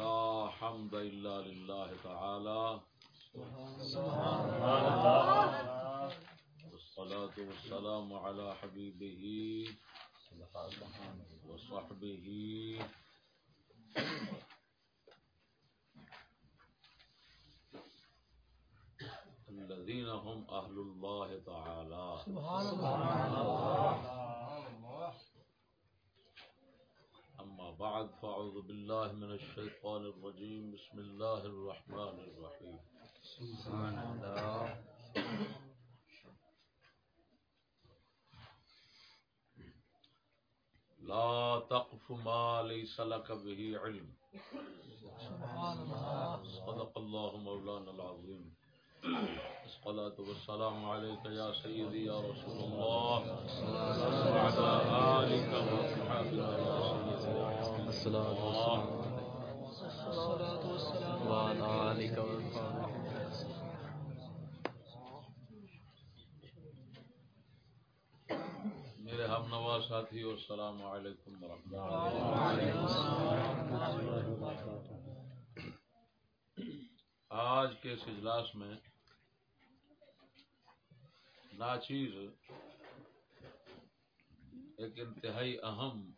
لا حمد إلا لله تعالى سبحان الله والصلاة والسلام على حبيبه وصحبه الذين هم أهل الله تعالى سبحان الله. بعد فأعوذ بالله من الشيطان الرجيم بسم الله الرحمن الرحيم سبحان الله لا تقف ما ليس لك به علم. سبحان الله صدق الله مولانا العظيم الصلاة والسلام عليك يا سيدي يا رسول الله. وعلى آلك وصحبك يا سيدي الصلاة الصلاة والسلام وعلى آلك وصحبه میرے ہم نواز ساتھی السلام علیکم ورحمۃ اللہ آج کے اس اجلاس میں ناچیز ایک انتہائی اہم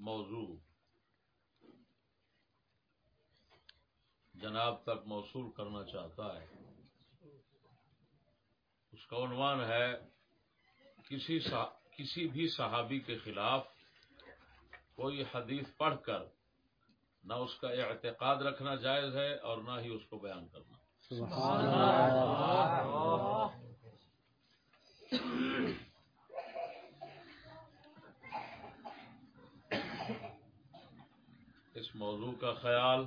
موضوع جناب تک موصول کرنا چاہتا ہے۔ اس کا عنوان ہے کسی صح... کسی بھی صحابی کے خلاف کوئی حدیث پڑھ کر نہ اس کا اعتقاد رکھنا جائز ہے اور نہ ہی اس کو بیان کرنا۔ سبحان الله اس موضوع کا خیال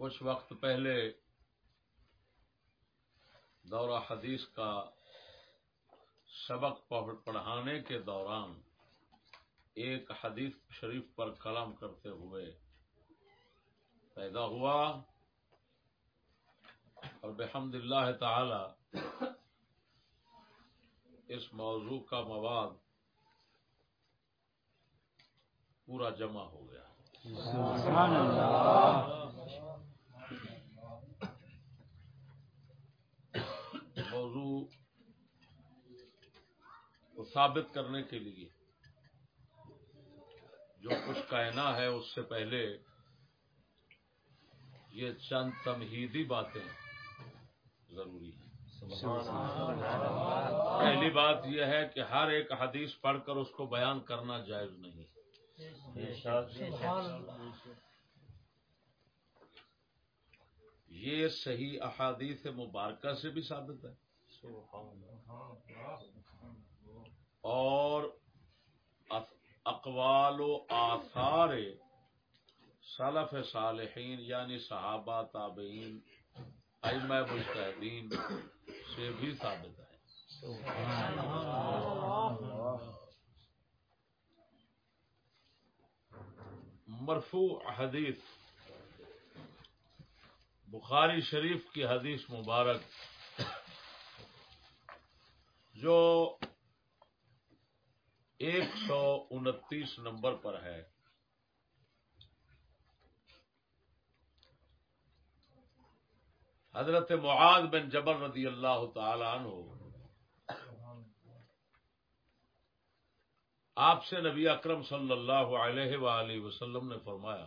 کچھ وقت پہلے دورہ حدیث کا سبق پڑھانے کے دوران ایک حدیث شریف پر کلام کرتے ہوئے پیدا ہوا اور بحمد اللہ تعالی اس موضوع کا مواد پورا جمع ہو گیا۔ سبحان الله موضوع کو ثابت کرنے کے لیے جو کچھ کہنا ہے اس سے پہلے یہ چند تمہیدی باتیں ضروری ہیں۔ پہلی بات یہ ہے کہ ہر ایک حدیث پڑھ کر اس کو بیان کرنا جائز نہیں۔ یہ صحیح احادیث مبارکہ سے بھی ثابت ہے۔ اور اقوال و آثار سلف صالحین یعنی صحابہ، تابعین، ائمہ مجتہدین سے بھی ثابت ہے مرفوع حدیث، بخاری شریف کی حدیث مبارک، جو ایک سو انتیس نمبر پر ہے۔ حضرت معاذ بن جبر رضی اللہ تعالی عنہ۔ آپ سے نبی اکرم صلی اللہ علیہ وآلہ وسلم نے فرمایا،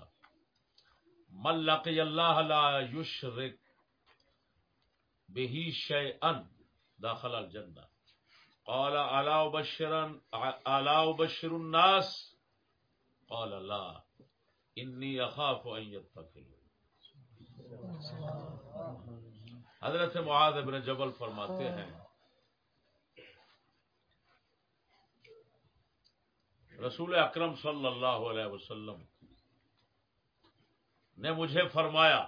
من لقی اللہ لا یشرک بہی شیئن داخل الجنہ۔ قال، الا ابشرا الا ابشر الناس؟ قال، لا، انی اخاف ان يتقلوا حضرت معاذ ابن جبل فرماتے ہیں۔ رسول اکرم صلی اللہ علیہ وسلم نے مجھے فرمایا،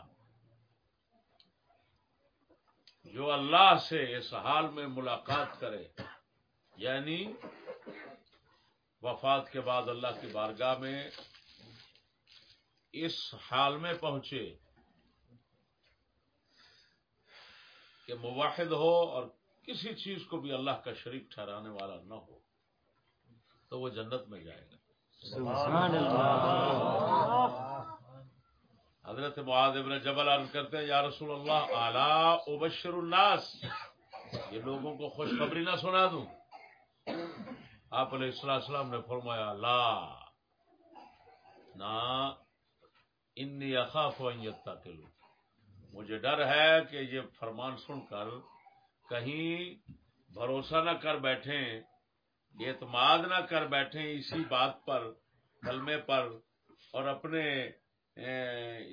جو اللہ سے اس حال میں ملاقات کرے یعنی وفات کے بعد اللہ کی بارگاہ میں اس حال میں پہنچے کہ موحد ہو اور کسی چیز کو بھی اللہ کا شریک ٹھہرانے والا نہ ہو تو وہ جنت میں جائے گا۔ سبحان اللہ۔ حضرت معاذ ابن جبل عرض کرتے ہیں یا رسول اللہ اعلی ابشر الناس۔ یہ لوگوں کو خوشخبری نہ سنا دوں۔ آپ علیہ السلام السلام نے فرمایا لا نہ انی اخاف ان یتقلوا۔ مجھے ڈر ہے کہ یہ فرمان سن کر کہیں بھروسہ نہ کر بیٹھیں، اعتماد نہ کر بیٹھیں اسی بات پر، کلمے پر اور اپنے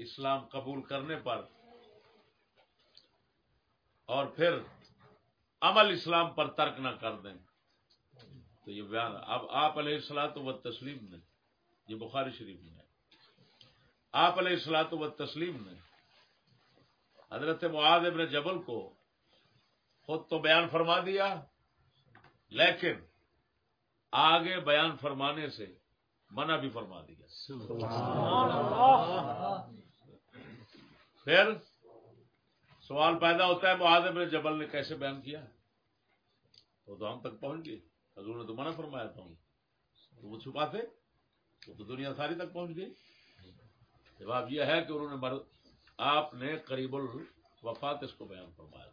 اسلام قبول کرنے پر۔ اور پھر عمل اسلام پر ترک نہ کر دیں۔ تو یہ بیان، اب آپ علیہ السلاۃ و تسلیم نے، یہ بخاری شریف میں ہے۔ آپ علیہ السلاۃ و تسلیم نے حضرت معاذ ابن جبل کو خود تو بیان فرما دیا لیکن آگے بیان فرمانے سے منع بھی فرما دیا۔ پھر سوال پیدا ہوتا ہے معاذ ابن جبل نے کیسے بیان کیا؟ وہ تو ہم تک پہنچ گئی۔ حضور نے تو منع فرمایا تھا۔ تو وہ چھپاتے وہ تو دنیا ساری تک پہنچ گئی۔ جواب یہ ہے کہ انہوں نے. آپ نے قریب الوفات اس کو بیان فرمایا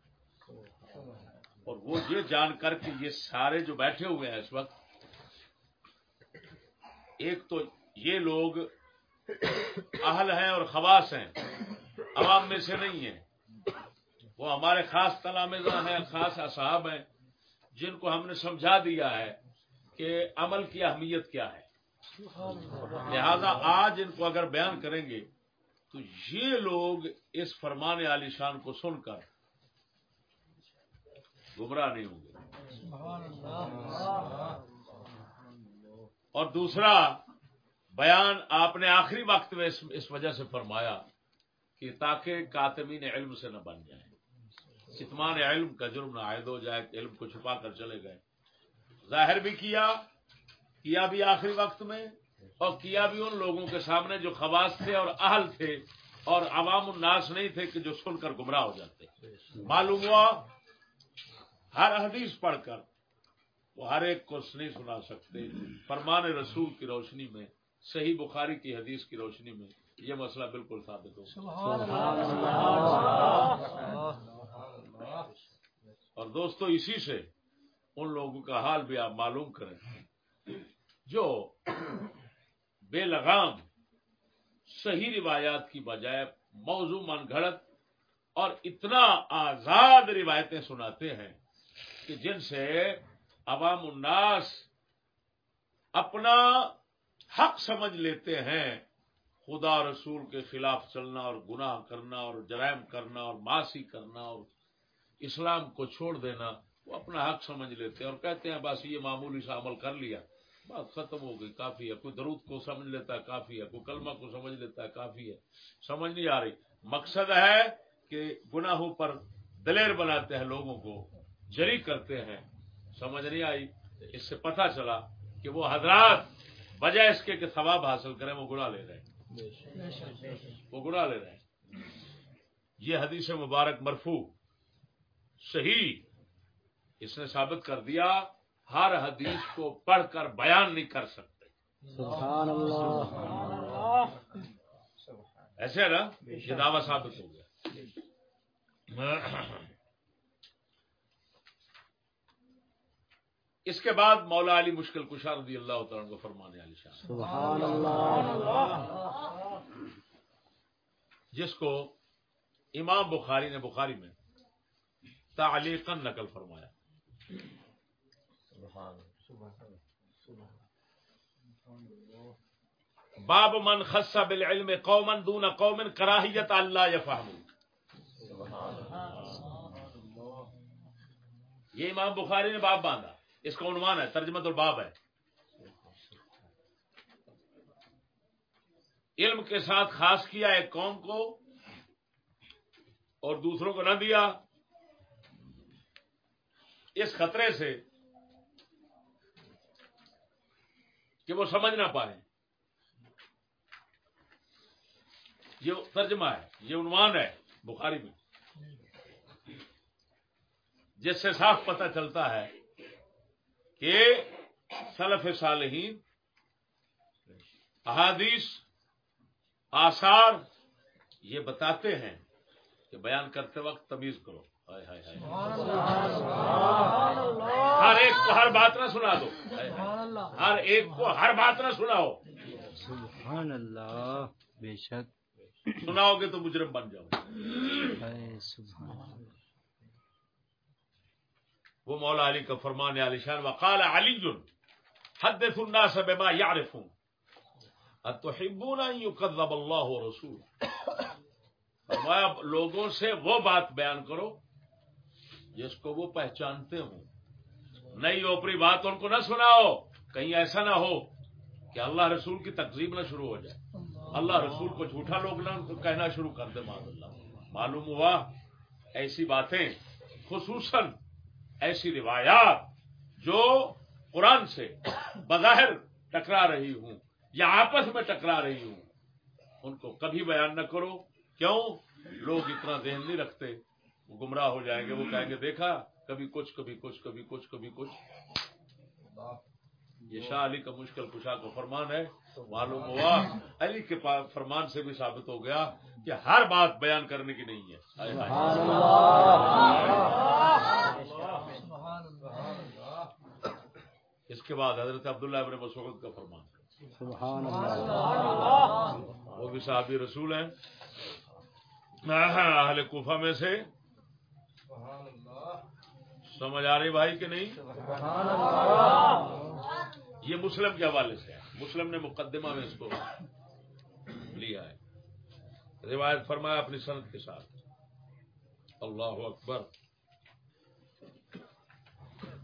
اور وہ یہ جان کر کے یہ سارے جو بیٹھے ہوئے ہیں اس وقت، ایک تو یہ لوگ اہل ہیں اور خواص ہیں، عوام میں سے نہیں ہیں۔ وہ ہمارے خاص تلامزہ ہیں، خاص اصحاب ہیں، جن کو ہم نے سمجھا دیا ہے کہ عمل کی اہمیت کیا ہے۔ لہذا آج ان کو اگر بیان کریں گے تو یہ لوگ اس فرمان علی شان کو سن کر گمراہ نہیں ہوں گے۔ اور دوسرا بیان آپ نے آخری وقت میں اس, وجہ سے فرمایا کہ تاکہ کاتمین علم سے نہ بن جائیں۔ کتمان علم کا جرم نہ عائد ہو جائے علم کو چھپا کر چلے گئے۔ ظاہر بھی کیا کیا بھی آخری وقت میں؟ اور کیا بھی ان لوگوں کے سامنے جو خواص تھے اور اہل تھے اور عوام الناس نہیں تھے کہ جو سن کر گمراہ ہو جاتے معلوم ہوا؟ ہر حدیث پڑھ کر وہ ہر ایک کو نہیں سنا سکتے۔ فرمان رسول کی روشنی میں، صحیح بخاری کی حدیث کی روشنی میں یہ مسئلہ بالکل ثابت ہو۔ اور دوستو، اسی سے ان لوگوں کا حال بھی آپ معلوم کریں۔ جو بے لگام صحیح روایات کی بجائے موضوع من گھڑت اور اتنا آزاد روایتیں سناتے ہیں کہ جن سے عوام الناس اپنا حق سمجھ لیتے ہیں، خدا رسول کے خلاف چلنا اور گناہ کرنا اور جرائم کرنا اور معاشی کرنا اور اسلام کو چھوڑ دینا، وہ اپنا حق سمجھ لیتے ہیں اور کہتے ہیں بس یہ معمولی سا عمل کر لیا۔ بات ختم ہو گئی، کافی ہے۔ کوئی درود کو سمجھ لیتا ہے، کافی ہے۔ کوئی کلمہ کو سمجھ لیتا ہے، کافی ہے۔ سمجھ نہیں آ رہی۔ مقصد ہے کہ گناہوں پر دلیر بناتے ہیں لوگوں کو، جری کرتے ہیں۔ سمجھ نہیں آئی۔ اس سے پتہ چلا کہ وہ حضرات بجائے اس کے کہ ثواب حاصل کریں، وہ گناہ لے رہے ہیں۔ وہ گناہ لے رہے ہیں۔ یہ حدیث مبارک مرفو صحیح، اس نے ثابت کر دیا۔ ہر حدیث کو پڑھ کر بیان نہیں کر سکتے۔ سبحان اللہ۔ ایسے ہے نا یہ دعویٰ ثابت ہو گیا۔ اس کے بعد مولا علی مشکل کشا رضی اللہ تعالیٰ کو فرمانے علی شاہ۔ سبحان اللہ۔ جس کو امام بخاری نے بخاری میں تعلیقا نقل فرمایا۔ باب من خص بالعلم قوما دون قوم کراہیت اللہ یفہم یہ امام بخاری نے باب باندھا. اس کا عنوان ہے ترجمت الباب ہے. علم کے ساتھ خاص کیا ایک قوم کو اور دوسروں کو نہ دیا. اس خطرے سے کہ وہ سمجھ نہ پائے۔ یہ ترجمہ ہے، یہ عنوان ہے بخاری میں۔ جس سے صاف پتہ چلتا ہے کہ سلف صالحین احادیث، آثار یہ بتاتے ہیں کہ بیان کرتے وقت تمیز کرو۔ ہر ایک کو ہر بات نہ سنا دو۔ ہر ایک کو ہر بات نہ سناؤ۔ سبحان اللہ بے شک۔ سناؤ گے تو مجرم بن جاؤ۔ اے سبحان اللہ۔ وہ مولا علی کا فرمان علی شان۔ وقال علی حدث الناس بما يعرفون۔ اتحبون ان يكذب الله ورسوله۔ فرمایا لوگوں سے وہ بات بیان کرو جس کو وہ پہچانتے ہوں۔ نئی اوپری بات ان کو نہ سناؤ، کہیں ایسا نہ ہو کہ اللہ رسول کی تقزیب نہ شروع ہو جائے۔ اللہ رسول کو جھوٹا لوگ نہ کہنا شروع کر دے معذ اللہ۔ معلوم ہوا، ایسی باتیں، خصوصاً ایسی روایات جو قرآن سے بظاہر ٹکرا رہی ہوں یا آپس میں ٹکرا رہی ہوں، ان کو کبھی بیان نہ کرو۔ کیوں؟ لوگ اتنا ذہن نہیں رکھتے۔ وہ گمراہ ہو جائیں گے، وہ کہیں گے، دیکھا، کبھی کچھ کبھی کچھ کبھی کچھ کبھی کچھ. یہ شاہ علی کا مشکل کشا کا فرمان ہے، معلوم ہوا۔ علی کے فرمان سے بھی ثابت ہو گیا کہ ہر بات بیان کرنے کی نہیں ہے۔ اس کے بعد حضرت عبداللہ ابن مسعود کا فرمان۔ وہ بھی صحابی رسول ہیں۔ اہل کوفہ میں سے سمجھ آ رہی بھائی کہ نہیں؟ یہ مسلم کے حوالے سے ہے۔ مسلم نے مقدمہ میں اس کو لیا ہے۔ روایت فرمایا اپنی صنعت کے ساتھ۔ اللہ اکبر۔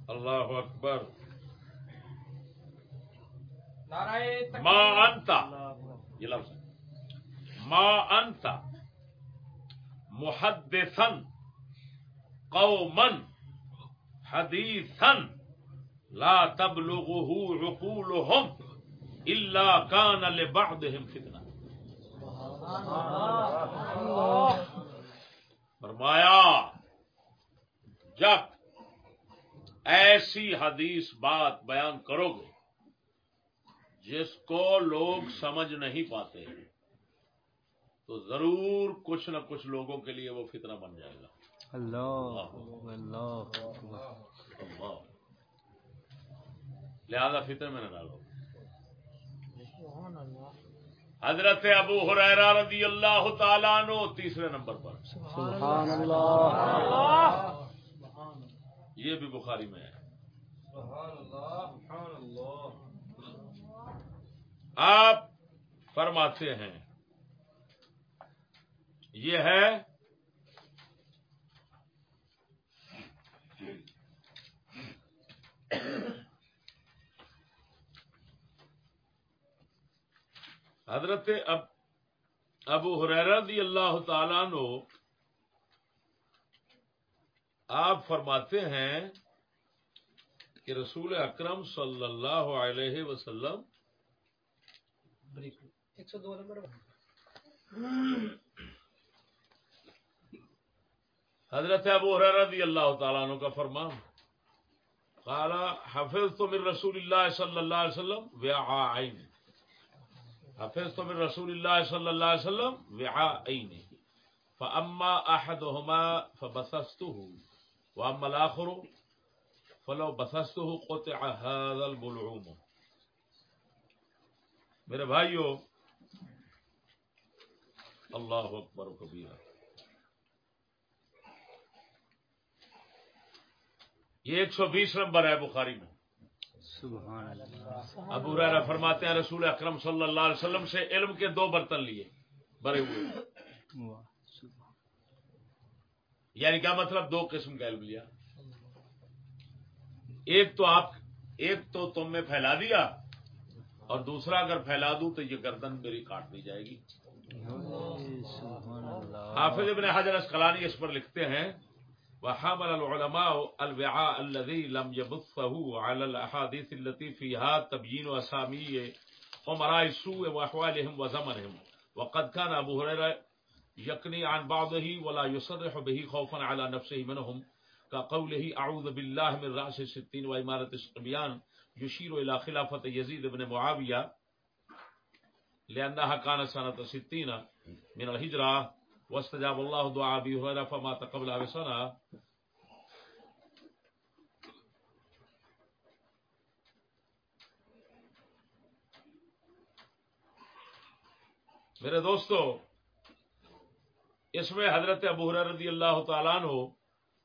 اللہ اکبر۔ ما انتا یہ لفظ ما انتا محدثن قومن حدیثن لا تبلغه عقولهم الا كان لبعضهم فتنہ۔ فرمایا، جب ایسی حدیث بات بیان کرو گے جس کو لوگ سمجھ نہیں پاتے، تو ضرور کچھ نہ کچھ لوگوں کے لیے وہ فتنہ بن جائے گا۔ لہذا فتنے میں نہ ڈالو۔ حضرت ابو رضی اللہ تعالیٰ عنہ تیسرے نمبر پر۔ سبحان اللہ۔ یہ بھی بخاری میں ہے۔ آپ فرماتے ہیں یہ ہے حضرت اب ابو حریرہ رضی اللہ تعالیٰ عنہ آپ فرماتے ہیں کہ رسول اکرم صلی اللہ علیہ وسلم حضرت ابو حریرہ رضی اللہ تعالیٰ عنہ کا فرمان قال، حفظت من رسول اللہ صلی اللہ علیہ وسلم وعاءین حفظت من رسول اللہ صلی اللہ علیہ وسلم وعاءین فاما احدهما فبثثته. واما الاخر فلو بثثته قطع هذا البلعوم میرے بھائیو، اللہ اکبر کبیرہ. یہ ایک سو بیس نمبر ہے بخاری میں۔ سبحان اللہ۔ ابو ریرا فرماتے ہیں رسول اکرم صلی اللہ علیہ وسلم سے علم کے دو برتن لیے بھرے ہوئے۔ یعنی کیا مطلب دو قسم کا علم لیا؟ ایک تو آپ ایک تو تم میں پھیلا دیا اور دوسرا اگر پھیلا دوں تو یہ گردن میری کاٹ دی جائے گی۔ حافظ ابن حجر اسقلانی اس پر لکھتے ہیں وحمل العلماء الوعاء الذي لم يبثه على الاحاديث التي فيها تبيين اسامي امراء السوء واحوالهم وزمنهم. وقد كان ابو هريره يقني عن بعضه ولا يصرح به خوفا على نفسه منهم. کا قول ہی اعوذ باللہ من راس ستین و عمارت بیان یشیر الى خلافت یزید ابن معاویہ لانها كانت سنه 60 من الهجره واستجاب الله دعاء ابي هريره فما تقبل بسنه میرے دوستو، اس میں حضرت ابو رضی اللہ تعالیٰ عنہ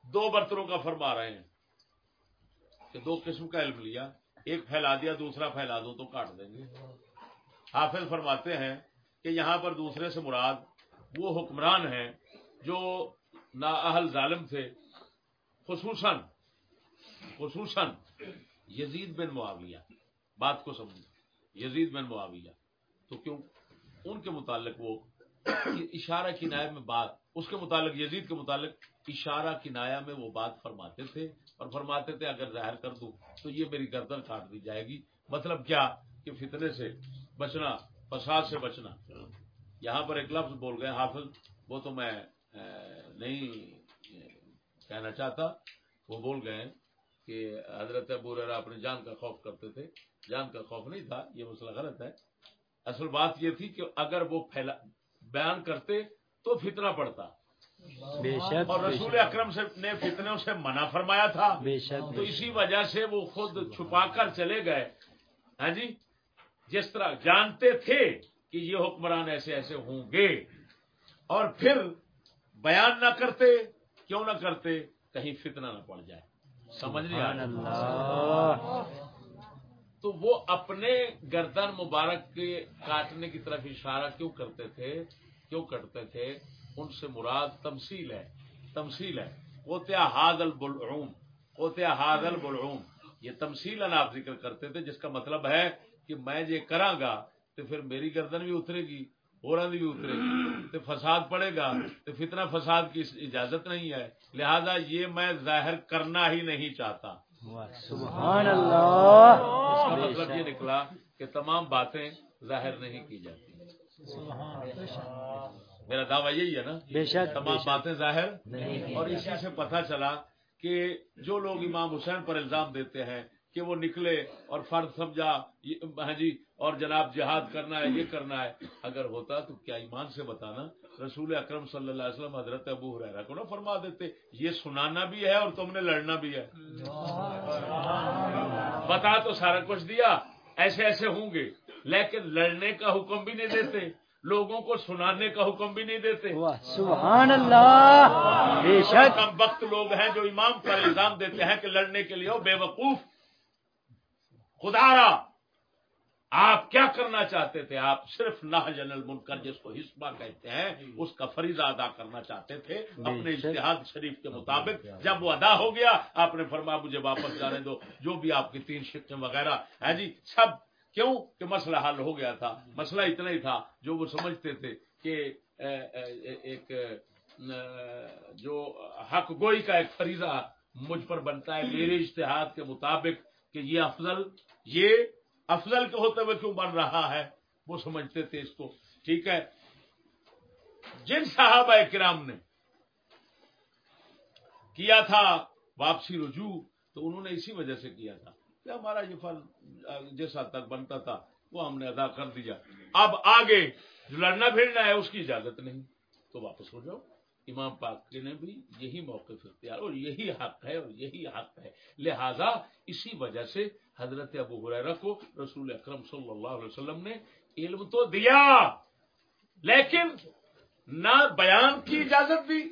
دو برتنوں کا فرما رہے ہیں کہ دو قسم کا علم لیا، ایک پھیلا دیا، دوسرا پھیلا دو تو کاٹ دیں گے۔ حافظ فرماتے ہیں کہ یہاں پر دوسرے سے مراد وہ حکمران ہیں جو نااہل ظالم تھے۔ خصوصاً خصوصاً یزید بن معاویہ۔ بات کو سمجھ یزید بن معاویہ۔ تو کیوں؟ ان کے متعلق وہ اشارہ کنایا میں بات اس کے متعلق، یزید کے متعلق اشارہ کنایا میں وہ بات فرماتے تھے اور فرماتے تھے، اگر ظاہر کر دوں تو یہ میری گردن کاٹ دی جائے گی۔ مطلب کیا؟ کہ فتنے سے بچنا، فساد سے بچنا۔ یہاں پر ایک لفظ بول گئے حافظ وہ تو میں نہیں کہنا چاہتا وہ بول گئے کہ حضرت ابو ریرا اپنی جان کا خوف کرتے تھے۔ جان کا خوف نہیں تھا یہ مسئلہ غلط ہے۔ اصل بات یہ تھی کہ اگر وہ پھیلا بیان کرتے تو فتنہ پڑتا۔ اور رسول اکرم سے نے فتنوں سے منع فرمایا تھا۔ تو اسی وجہ سے وہ خود چھپا کر چلے گئے۔ ہاں جی؟ جس طرح جانتے تھے کہ یہ حکمران ایسے ایسے ہوں گے۔ اور پھر بیان نہ کرتے کیوں نہ کرتے کہیں فتنہ نہ پڑ جائے۔ سمجھ نہیں اللہ۔ تو وہ اپنے گردن مبارک کے کاٹنے کی طرف اشارہ کیوں کرتے تھے؟ کیوں کرتے تھے؟ ان سے مراد تمثیل ہے۔ تمثیل ہے۔ کوتیا ہاد البلعوم۔ کوتیا ہاد البلعوم۔ یہ تمثیل آپ ذکر کرتے تھے جس کا مطلب ہے کہ میں یہ کراں گا تو پھر میری گردن بھی اترے گی اور بھی اترے گی تو فساد پڑے گا تو فتنہ فساد کی اجازت نہیں ہے۔ لہذا یہ میں ظاہر کرنا ہی نہیں چاہتا۔ سبحان اللہ۔ اس کا مطلب یہ نکلا کہ تمام باتیں ظاہر نہیں کی جاتی۔ میرا دعویٰ یہی ہے نا بے شک تمام باتیں ظاہر۔ اور اسی سے پتہ چلا کہ جو لوگ امام حسین پر الزام دیتے ہیں کہ وہ نکلے اور فرد سمجھا ہاں جی اور جناب جہاد کرنا ہے یہ کرنا ہے۔ اگر ہوتا تو کیا ایمان سے بتانا؟ رسول اکرم صلی اللہ علیہ وسلم حضرت ابو حریرہ کو نہ فرما دیتے یہ سنانا بھی ہے اور تم نے لڑنا بھی ہے۔ بتا تو سارا کچھ دیا ایسے ایسے ہوں گے لیکن لڑنے کا حکم بھی نہیں دیتے لوگوں کو سنانے کا حکم بھی نہیں دیتے۔ سبحان اللہ بے شک۔ کم وقت لوگ ہیں جو امام پر الزام دیتے ہیں کہ لڑنے کے لیے بے وقوف۔ خدارا آپ کیا کرنا چاہتے تھے؟ آپ صرف نہ جنرل منکر جس کو حسبہ کہتے ہیں اس کا فریضہ ادا کرنا چاہتے تھے۔ اپنے شک۔ اشتہاد شریف کے مطابق جب وہ ادا ہو گیا آپ نے فرمایا مجھے واپس جانے دو جو بھی آپ کی تین شکیں وغیرہ۔ ہے جی سب۔ کیوں؟ کہ مسئلہ حل ہو گیا تھا۔ مسئلہ اتنا ہی تھا جو وہ سمجھتے تھے کہ ایک جو حق گوئی کا ایک فریضہ مجھ پر بنتا ہے میرے اشتہاد کے مطابق کہ یہ افضل یہ افضل کے ہوتے ہوئے کیوں بن رہا ہے؟ وہ سمجھتے تھے اس کو۔ ٹھیک ہے؟ جن صحابہ کرام نے کیا تھا واپسی رجوع، تو انہوں نے اسی وجہ سے کیا تھا کہ ہمارا یہ فل جس حد تک بنتا تھا، وہ ہم نے ادا کر دیا۔ اب آگے جو لڑنا پھرنا ہے، اس کی اجازت نہیں۔ تو واپس ہو جاؤ۔ امام پاک نے بھی یہی موقف اختیار اور یہی حق ہے اور یہی حق ہے۔ لہذا اسی وجہ سے حضرت ابو حریرہ کو رسول اکرم صلی اللہ علیہ وسلم نے علم تو دیا لیکن نہ بیان کی اجازت دی۔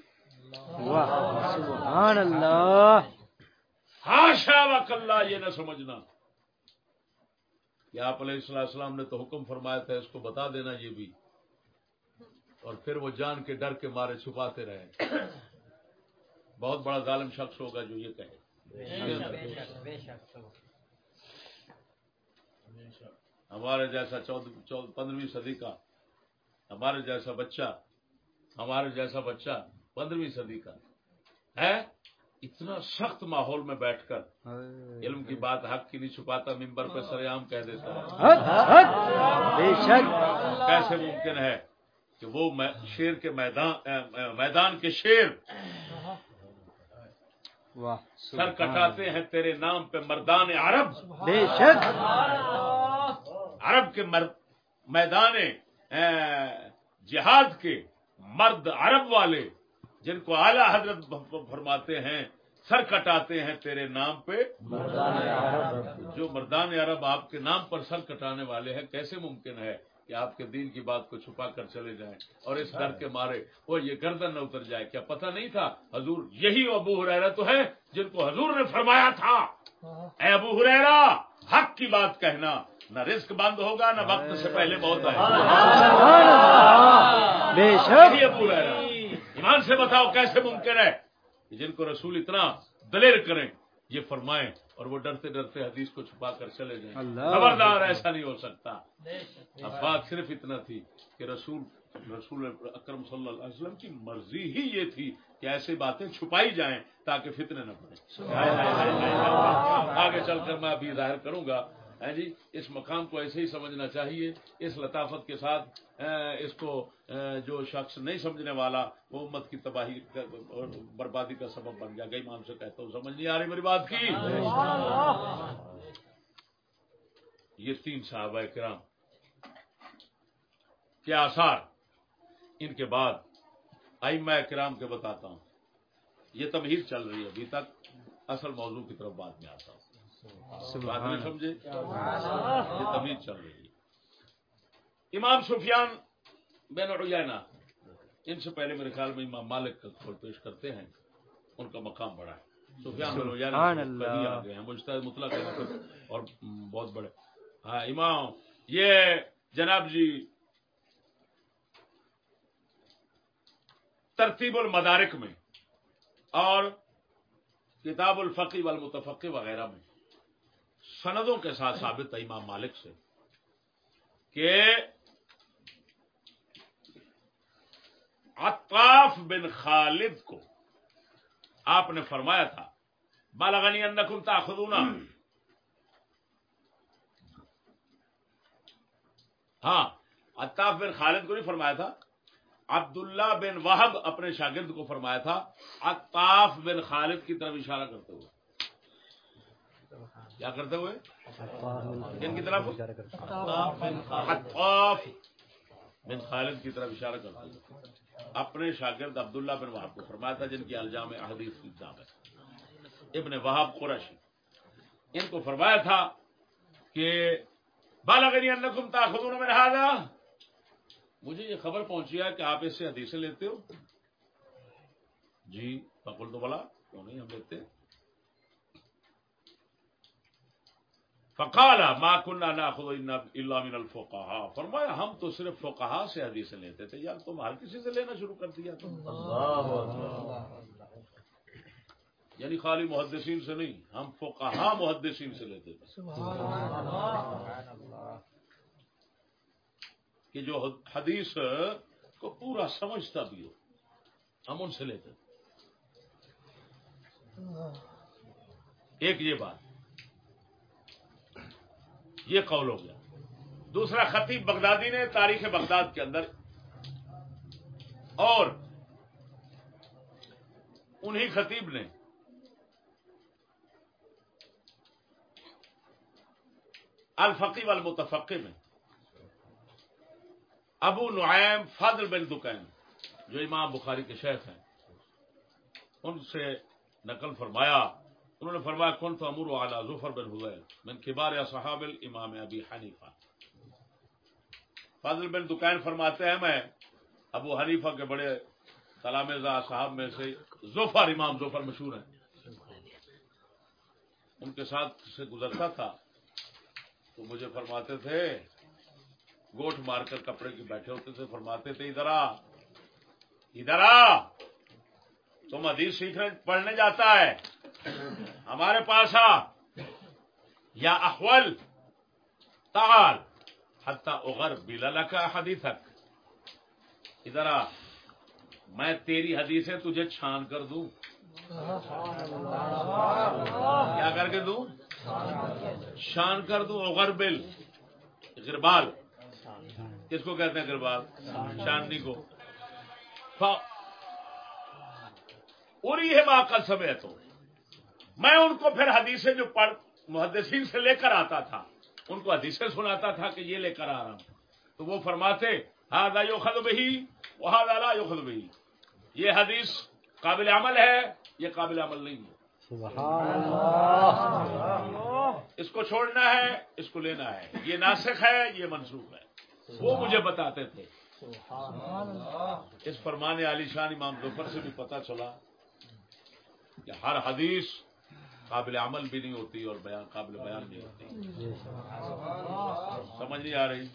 سبحان اللہ۔ ہاشا وکلا یہ نہ سمجھنا۔ کہ آپ علیہ السلام نے تو حکم فرمایا تھا اس کو بتا دینا یہ بھی۔ اور پھر وہ جان کے ڈر کے مارے چھپاتے رہے۔ بہت بڑا ظالم شخص ہوگا جو یہ کہے۔ ہمارے جیسا پندرہویں صدی کا ہمارے جیسا بچہ ہمارے جیسا بچہ پندرہویں صدی کا۔ ہے؟ اتنا سخت ماحول میں بیٹھ کر۔ علم کی بات حق کی نہیں چھپاتا ممبر پہ سر عام کہہ دیتا۔ ہے کیسے ممکن ہے کہ وہ شیر کے میدان میدان کے شیر۔ واہ سر کٹاتے ہیں تیرے نام پہ مردان عرب۔ بے شک۔ عرب کے مرد میدان جہاد کے مرد عرب والے جن کو اعلی حضرت فرماتے ہیں سر کٹاتے ہیں تیرے نام پہ۔ جو مردان عرب آپ کے نام پر سر کٹانے والے ہیں کیسے ممکن ہے؟ کہ آپ کے دین کی بات کو چھپا کر چلے جائیں اور اس ڈر کے مارے وہ یہ گردن نہ اتر جائے۔ کیا پتہ نہیں تھا حضور یہی ابو حریرا تو ہے جن کو حضور نے فرمایا تھا۔ اے ابو حریرا حق کی بات کہنا نہ رزق بند ہوگا نہ وقت سے پہلے بہت آئے۔ یہی ابو حریرا ایمان سے بتاؤ کیسے ممکن ہے جن کو رسول اتنا دلیر کریں یہ فرمائیں اور وہ ڈرتے ڈرتے حدیث کو چھپا کر چلے جائیں۔ خبردار ایسا نہیں ہو سکتا۔ اب بات صرف اتنا تھی کہ رسول رسول اکرم صلی اللہ علیہ وسلم کی مرضی ہی یہ تھی کہ ایسی باتیں چھپائی جائیں تاکہ فتنے نہ پڑے۔ آگے چل کر میں ابھی ظاہر کروں گا ہے جی اس مقام کو ایسے ہی سمجھنا چاہیے، اس لطافت کے ساتھ اس کو جو شخص نہیں سمجھنے والا، وہ امت کی تباہی اور بربادی کا سبب بن گیا۔ گئی مان سے کہتا ہوں، سمجھ نہیں آ رہی میری بات کی؟ یہ تین صحابہ کرام کے آثار؟ ان کے بعد ائمہ کرام کے بتاتا ہوں۔ یہ تمہیر چل رہی ہے ابھی تک، اصل موضوع کی طرف بات میں آتا ہوں۔ سمجھے؟ یہ چل رہی ہے۔ امام سفیان بین عیینہ ان سے پہلے میرے خیال میں امام مالک کا کھول پیش کرتے ہیں۔ ان کا مقام بڑا ہے۔ سفیان بن آ گئے ہیں مجتہد مطلق اور بہت بڑے۔ ہاں امام یہ جناب جی ترتیب المدارک میں اور کتاب الفقی والمتفقی وغیرہ میں۔ سندوں کے ساتھ ثابت ہے امام مالک سے کہ عطاف بن خالد کو آپ نے فرمایا تھا بالغنی انکم تاخذون ہاں عطاف بن خالد کو نہیں فرمایا تھا، عبداللہ بن وہب اپنے شاگرد کو فرمایا تھا، عطاف بن خالد کی طرف اشارہ کرتے ہوئے۔ کیا کرتے ہوئے؟ کن کی طرف؟ بن خالد۔ کی طرف اشارہ کرتے ہوئے اپنے شاگرد عبداللہ بن وہب کو فرمایا تھا جن کی الجام احادیث کی کتاب ہے۔ ابن وہاب قرشی ان کو فرمایا تھا کہ بالغنی انکم تاخذون من هذا مجھے یہ خبر پہنچی ہے کہ آپ اس سے حدیثیں لیتے ہو۔ جی بکل تو بولا کیوں نہیں ہم لیتے؟ فقالا ما كنا ناخذ الا من الفقهاء فرمایا ہم تو صرف فقہا سے حدیثیں لیتے تھے. یار تم ہر کسی سے لینا شروع کر دیا تم. یعنی خالی محدثین سے نہیں ہم فقہا محدثین سے لیتے تھے. کہ جو حدیث کو پورا سمجھتا بھی ہو ہم ان سے لیتے تھے۔ ایک یہ بات۔ یہ قول ہو گیا۔ دوسرا، خطیب بغدادی نے تاریخ بغداد کے اندر اور انہی خطیب نے الفقی والمتفقی میں ابو نعیم فاضل بن دکین، جو امام بخاری کے شیخ ہیں، ان سے نقل فرمایا انہوں نے فرمایا کون تو امور والا ظفر بن حضیل من کبار یا صحاب الامام ابی حنیفہ. فاضل بن دکین فرماتے ہیں، میں ابو حنیفہ کے بڑے تلامزہ صاحب میں سے ظفر، امام ظفر مشہور ہیں۔ ان کے ساتھ سے گزرتا تھا، تو مجھے فرماتے تھے، گوٹ مار کر کپڑے کی بیٹھے ہوتے تھے، فرماتے تھے، ادھر آ ادھر آ، تم حدیث سیکھنے پڑھنے جاتا ہے ہمارے پاس آ، یا احول، تعال، حتی اغر بلال کا حدیثک۔ ادھر آ، میں تیری حدیثیں تجھے چھان کر دوں۔ کیا کر کے دوں؟ شان کر دوں اغر بل غربال کس کو کہتے ہیں غربال شاننی کو۔ اور یہ بات کل سمے تو میں ان کو پھر حدیثیں جو پڑھ محدثین سے لے کر آتا تھا ان کو حدیثیں سناتا تھا کہ یہ لے کر آ رہا ہوں۔ تو وہ فرماتے ہاں یو خد بہی وہ لا یو خد بہی. یہ حدیث قابل عمل ہے یہ قابل عمل نہیں ہے۔ اس کو چھوڑنا ہے اس کو لینا ہے۔ یہ ناسخ ہے یہ منسوخ ہے۔ وہ مجھے بتاتے تھے۔ اس فرمان علی شان امام دوپہر سے بھی پتا چلا کہ ہر حدیث قابل عمل بھی نہیں ہوتی اور بیان قابل بیان نہیں ہوتی۔ سمجھ نہیں آ رہی؟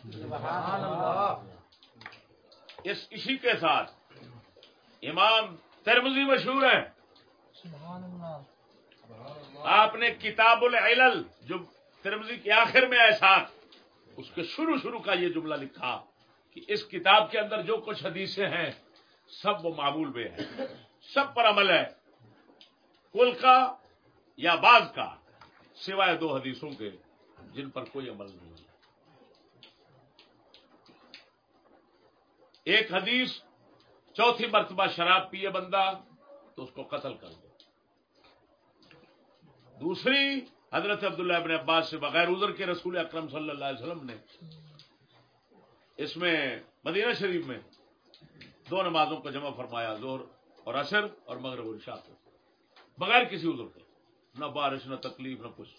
اس اسی کے ساتھ امام ترمزی مشہور ہیں۔ آپ نے کتاب العلل، جو ترمزی کے آخر میں ایسا اس کے شروع شروع کا یہ جملہ لکھا کہ اس کتاب کے اندر جو کچھ حدیثیں ہیں، سب وہ معمول بے ہیں۔ سب پر عمل ہے۔ کل کا یا بعض کا، سوائے دو حدیثوں کے، جن پر کوئی عمل نہیں۔ ہے ایک حدیث، چوتھی مرتبہ شراب پیے بندہ، تو اس کو قتل کر دو۔ دوسری، حضرت عبداللہ ابن عباس سے بغیر ادھر کے رسول اکرم صلی اللہ علیہ وسلم نے اس میں، مدینہ شریف میں دو نمازوں کا جمع فرمایا زور اور اثر اور مغرب اور بغیر کسی ادھر کے۔ نہ بارش نہ تکلیف نہ کچھ۔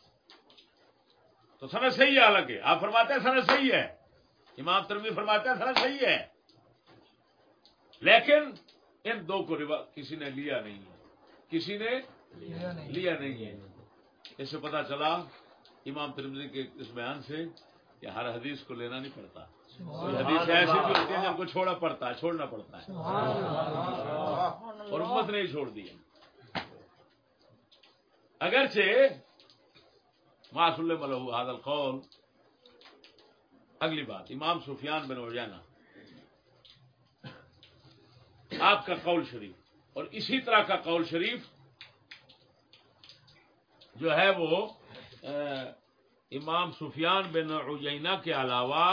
تو سنت صحیح ہے حالانکہ۔ آپ فرماتے ہیں سنت صحیح ہے۔ امام ترمی فرماتے ہیں سنت صحیح ہے۔ لیکن ان دو کو روا کسی نے لیا نہیں ہے۔ کسی نے لیا نہیں۔ ہے۔ اس سے پتا چلا امام ترمزی کے اس بیان سے کہ ہر حدیث کو لینا نہیں پڑتا۔ حدیث ایسی بھی ہوتی ہے جن کو چھوڑا پڑتا ہے چھوڑنا پڑتا ہے۔ اور امت نے ہی چھوڑ دیا اگرچہ ماس ملو حاد القول اگلی بات، امام سفیان بن اوجانا آپ کا قول شریف، اور اسی طرح کا قول شریف جو ہے وہ امام سفیان بن عجینہ کے علاوہ،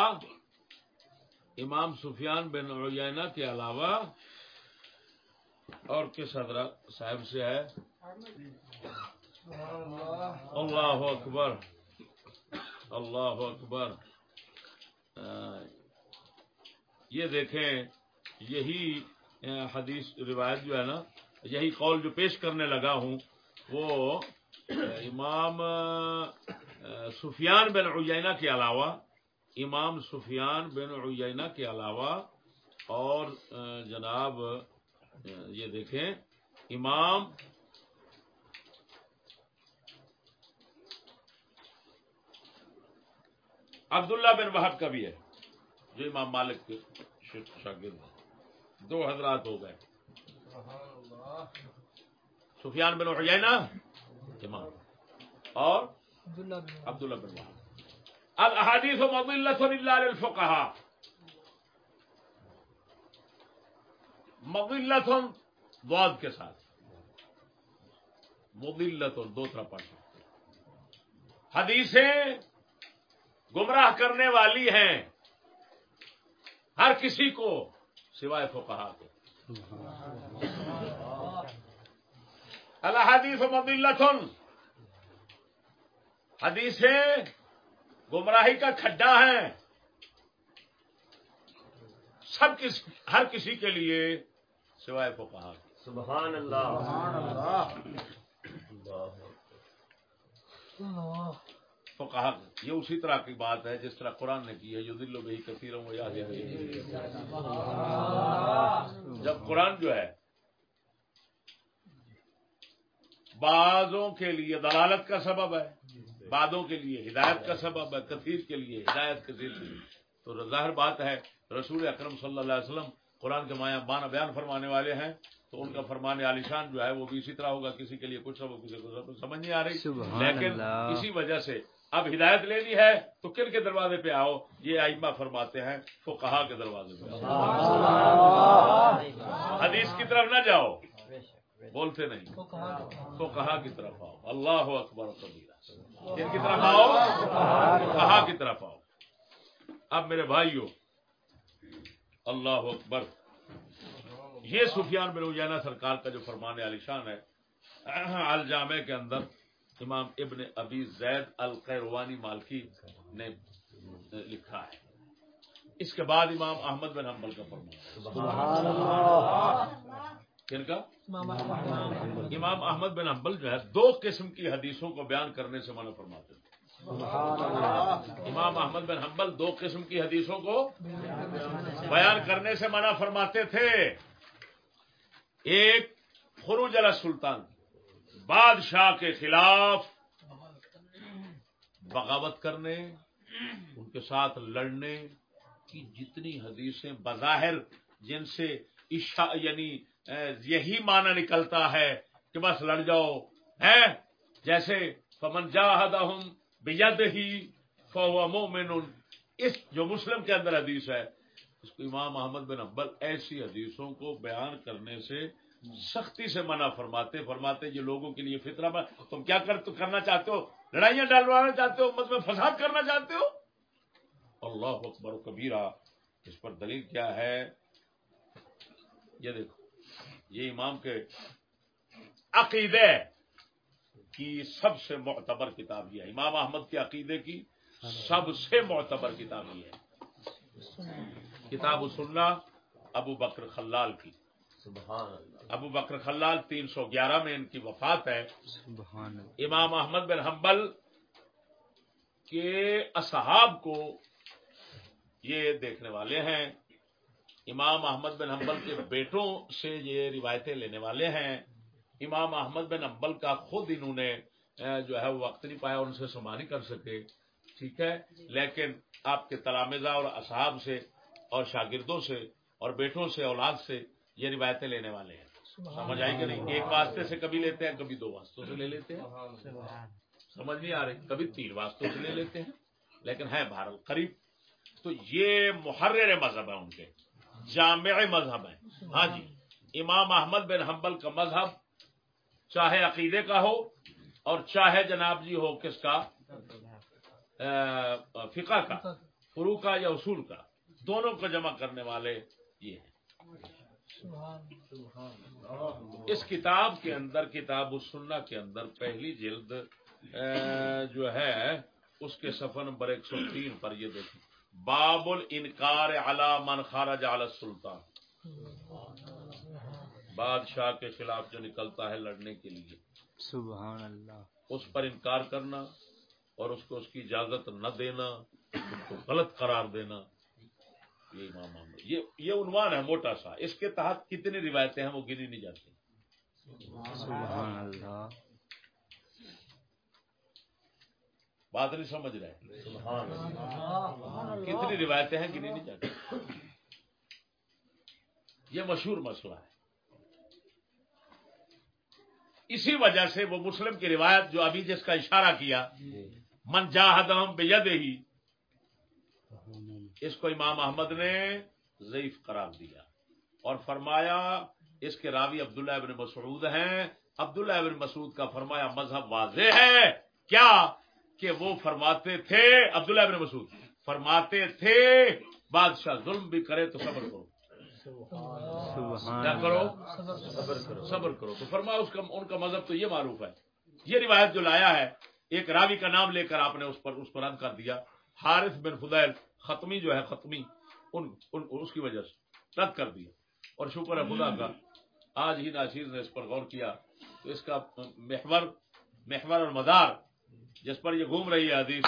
امام سفیان بن عجینہ کے علاوہ اور کس حضرت صاحب سے ہے؟ اللہ اکبر اللہ اکبر یہ دیکھیں، یہی حدیث، روایت جو ہے نا، یہی قول جو پیش کرنے لگا ہوں، وہ امام سفیان بن عجینہ کے علاوہ، امام سفیان بن عجینہ کے علاوہ، اور جناب یہ دیکھیں، امام عبداللہ بن وحب کا بھی ہے جو امام مالک کے شاگرد دو حضرات ہو گئے۔ سفیان بن عجینہ امام اور عبداللہ بن وحب الحادیث و مبلت اللہ الفقہ مبلت واد کے ساتھ۔ مبلت دو طرح پڑھ حدیثیں گمراہ کرنے والی ہیں۔ ہر کسی کو سوائے فقہا کے الحادیث و مبلت حدیثیں گمراہی کا کھڈا ہے سب کس ہر کسی کے لیے سوائے کو کہا سبحان اللہ۔ کہا یہ اسی طرح کی بات ہے جس طرح قرآن نے کی ہے جو دل و بہی کثیر ہوں یاد جب قرآن جو ہے بعضوں کے لیے دلالت کا سبب ہے بعدوں کے لیے ہدایت کا سبب ہے کثیر کے لیے ہدایت کثیر کے لیے تو ظاہر بات ہے رسول اکرم صلی اللہ علیہ وسلم قرآن کے مایا بانا بیان فرمانے والے ہیں تو ان کا فرمان عالیشان جو ہے وہ بھی اسی طرح ہوگا کسی کے لیے کچھ سبب کسی کو سمجھ نہیں آ رہی۔ لیکن اسی وجہ سے اب ہدایت لینی ہے تو کن کے دروازے پہ آؤ؟ یہ آئمہ فرماتے ہیں تو کہا کے دروازے پہ آؤ۔ حدیث کی طرف نہ جاؤ۔ بولتے نہیں۔ تو کہا کی طرف آؤ۔ اللہ اکبر کبیرہ۔ کن کی طرف آؤ؟ کہا کی طرف آؤ۔ اب میرے بھائیو، اللہ اکبر۔ یہ سفیان بن اجینا سرکار کا جو فرمان علی شان ہے الجامع کے اندر امام ابن ابی زید القیروانی مالکی نے لکھا ہے۔ اس کے بعد امام احمد بن حنبل کا فرمان۔ کن کا؟ امام احمد بن حنبل جو ہے، دو قسم کی حدیثوں کو بیان کرنے سے منع فرماتے تھے امام احمد بن حنبل دو قسم کی حدیثوں کو بیان کرنے سے منع فرماتے تھے۔ ایک خروج علی سلطان۔ بادشاہ کے خلاف بغاوت کرنے، ان کے ساتھ لڑنے کی جتنی حدیثیں بظاہر جن سے عشا یعنی یہی معنی نکلتا ہے کہ بس لڑ جاؤ ہے جیسے، فمن جاہدہم بید ہی فہو مومن اس جو مسلم کے اندر حدیث ہے، اس کو امام احمد بن ابل ایسی حدیثوں کو بیان کرنے سے سختی سے منع فرماتے فرماتے یہ لوگوں کے لیے فطرہ تم کیا کر تو کرنا چاہتے ہو؟ لڑائیاں ڈالوانا چاہتے ہو؟ امت میں فساد کرنا چاہتے ہو؟ اللہ اکبر و کبیرہ، اس پر دلیل کیا ہے؟ یہ دیکھو، یہ امام کے عقیدے کی سب سے معتبر کتاب یہ ہے۔ امام احمد کے عقیدے کی سب سے معتبر کتاب یہ ہے۔ کتاب سننا ابو بکر خلال کی۔ ابو بکر خلال تین سو گیارہ میں ان کی وفات ہے۔ امام احمد بن حنبل کے اصحاب کو یہ دیکھنے والے ہیں۔ امام احمد بن حنبل کے بیٹوں سے یہ روایتیں لینے والے ہیں۔ امام احمد بن حنبل کا خود انہوں نے جو ہے وہ وقت نہیں پایا ان سے سما نہیں کر سکے۔ ٹھیک ہے؟ لیکن آپ کے تلامزہ اور اصحاب سے اور شاگردوں سے اور بیٹوں سے اولاد سے یہ روایتیں لینے والے ہیں۔ سمجھ آئی کہ نہیں؟ ایک واسطے سے کبھی لیتے ہیں کبھی دو واسطوں سے لے لیتے ہیں۔ سمجھ نہیں آ رہی۔ کبھی تین واسطوں سے لے لیتے ہیں لیکن ہے بھارت قریب تو یہ محرر مذہب ہے ان کے۔ جامع مذہب ہے ہاں جی۔ امام احمد بن حنبل کا مذہب چاہے عقیدے کا ہو اور چاہے جناب جی ہو کس کا؟ فقہ کا فرو کا یا اصول کا۔ دونوں کو جمع کرنے والے یہ ہیں۔ اس کتاب کے اندر کتاب السنہ کے اندر پہلی جلد جو ہے اس کے صفحہ نمبر ایک سو تین پر یہ دیکھیں۔ باب الانکار علی من خارج علی السلطان۔ بادشاہ کے خلاف جو نکلتا ہے لڑنے کے لیے۔ سبحان اللہ۔ اس پر انکار کرنا اور اس کو اس کی اجازت نہ دینا اس کو غلط قرار دینا۔ یہ امام محمد۔ یہ یہ عنوان ہے موٹا سا۔ اس کے تحت کتنی روایتیں ہیں وہ گنی نہیں جاتی۔ سبحان اللہ۔ بات نہیں سمجھ رہے کتنی روایتیں ہیں گنی نہیں جاتی۔ یہ مشہور مسئلہ ہے۔ اسی وجہ سے وہ مسلم کی روایت جو ابھی جس کا اشارہ کیا من جاہدہم بید ہی اس کو امام احمد نے ضعیف قرار دیا اور فرمایا اس کے راوی عبداللہ ابن مسعود ہیں۔ عبداللہ ابن مسعود کا فرمایا مذہب واضح ہے۔ کیا کہ وہ فرماتے تھے؟ عبداللہ ابن مسعود فرماتے تھے، بادشاہ ظلم بھی کرے تو صبر کرو۔ کیا کرو؟ صبر کرو۔ تو فرمایا اس کا، ان کا مذہب تو یہ معروف ہے۔ یہ روایت جو لایا ہے، ایک راوی کا نام لے کر آپ نے اس پر، اس کو رد کر دیا۔ حارث بن فضیل ختمی جو ہے ختمی ان, ان اس کی وجہ سے رد کر دیا۔ اور شکر ہے خدا کا آج ہی ناصیر نے اس پر غور کیا۔ تو اس کا محور محور اور مدار جس پر یہ گھوم رہی ہے حدیث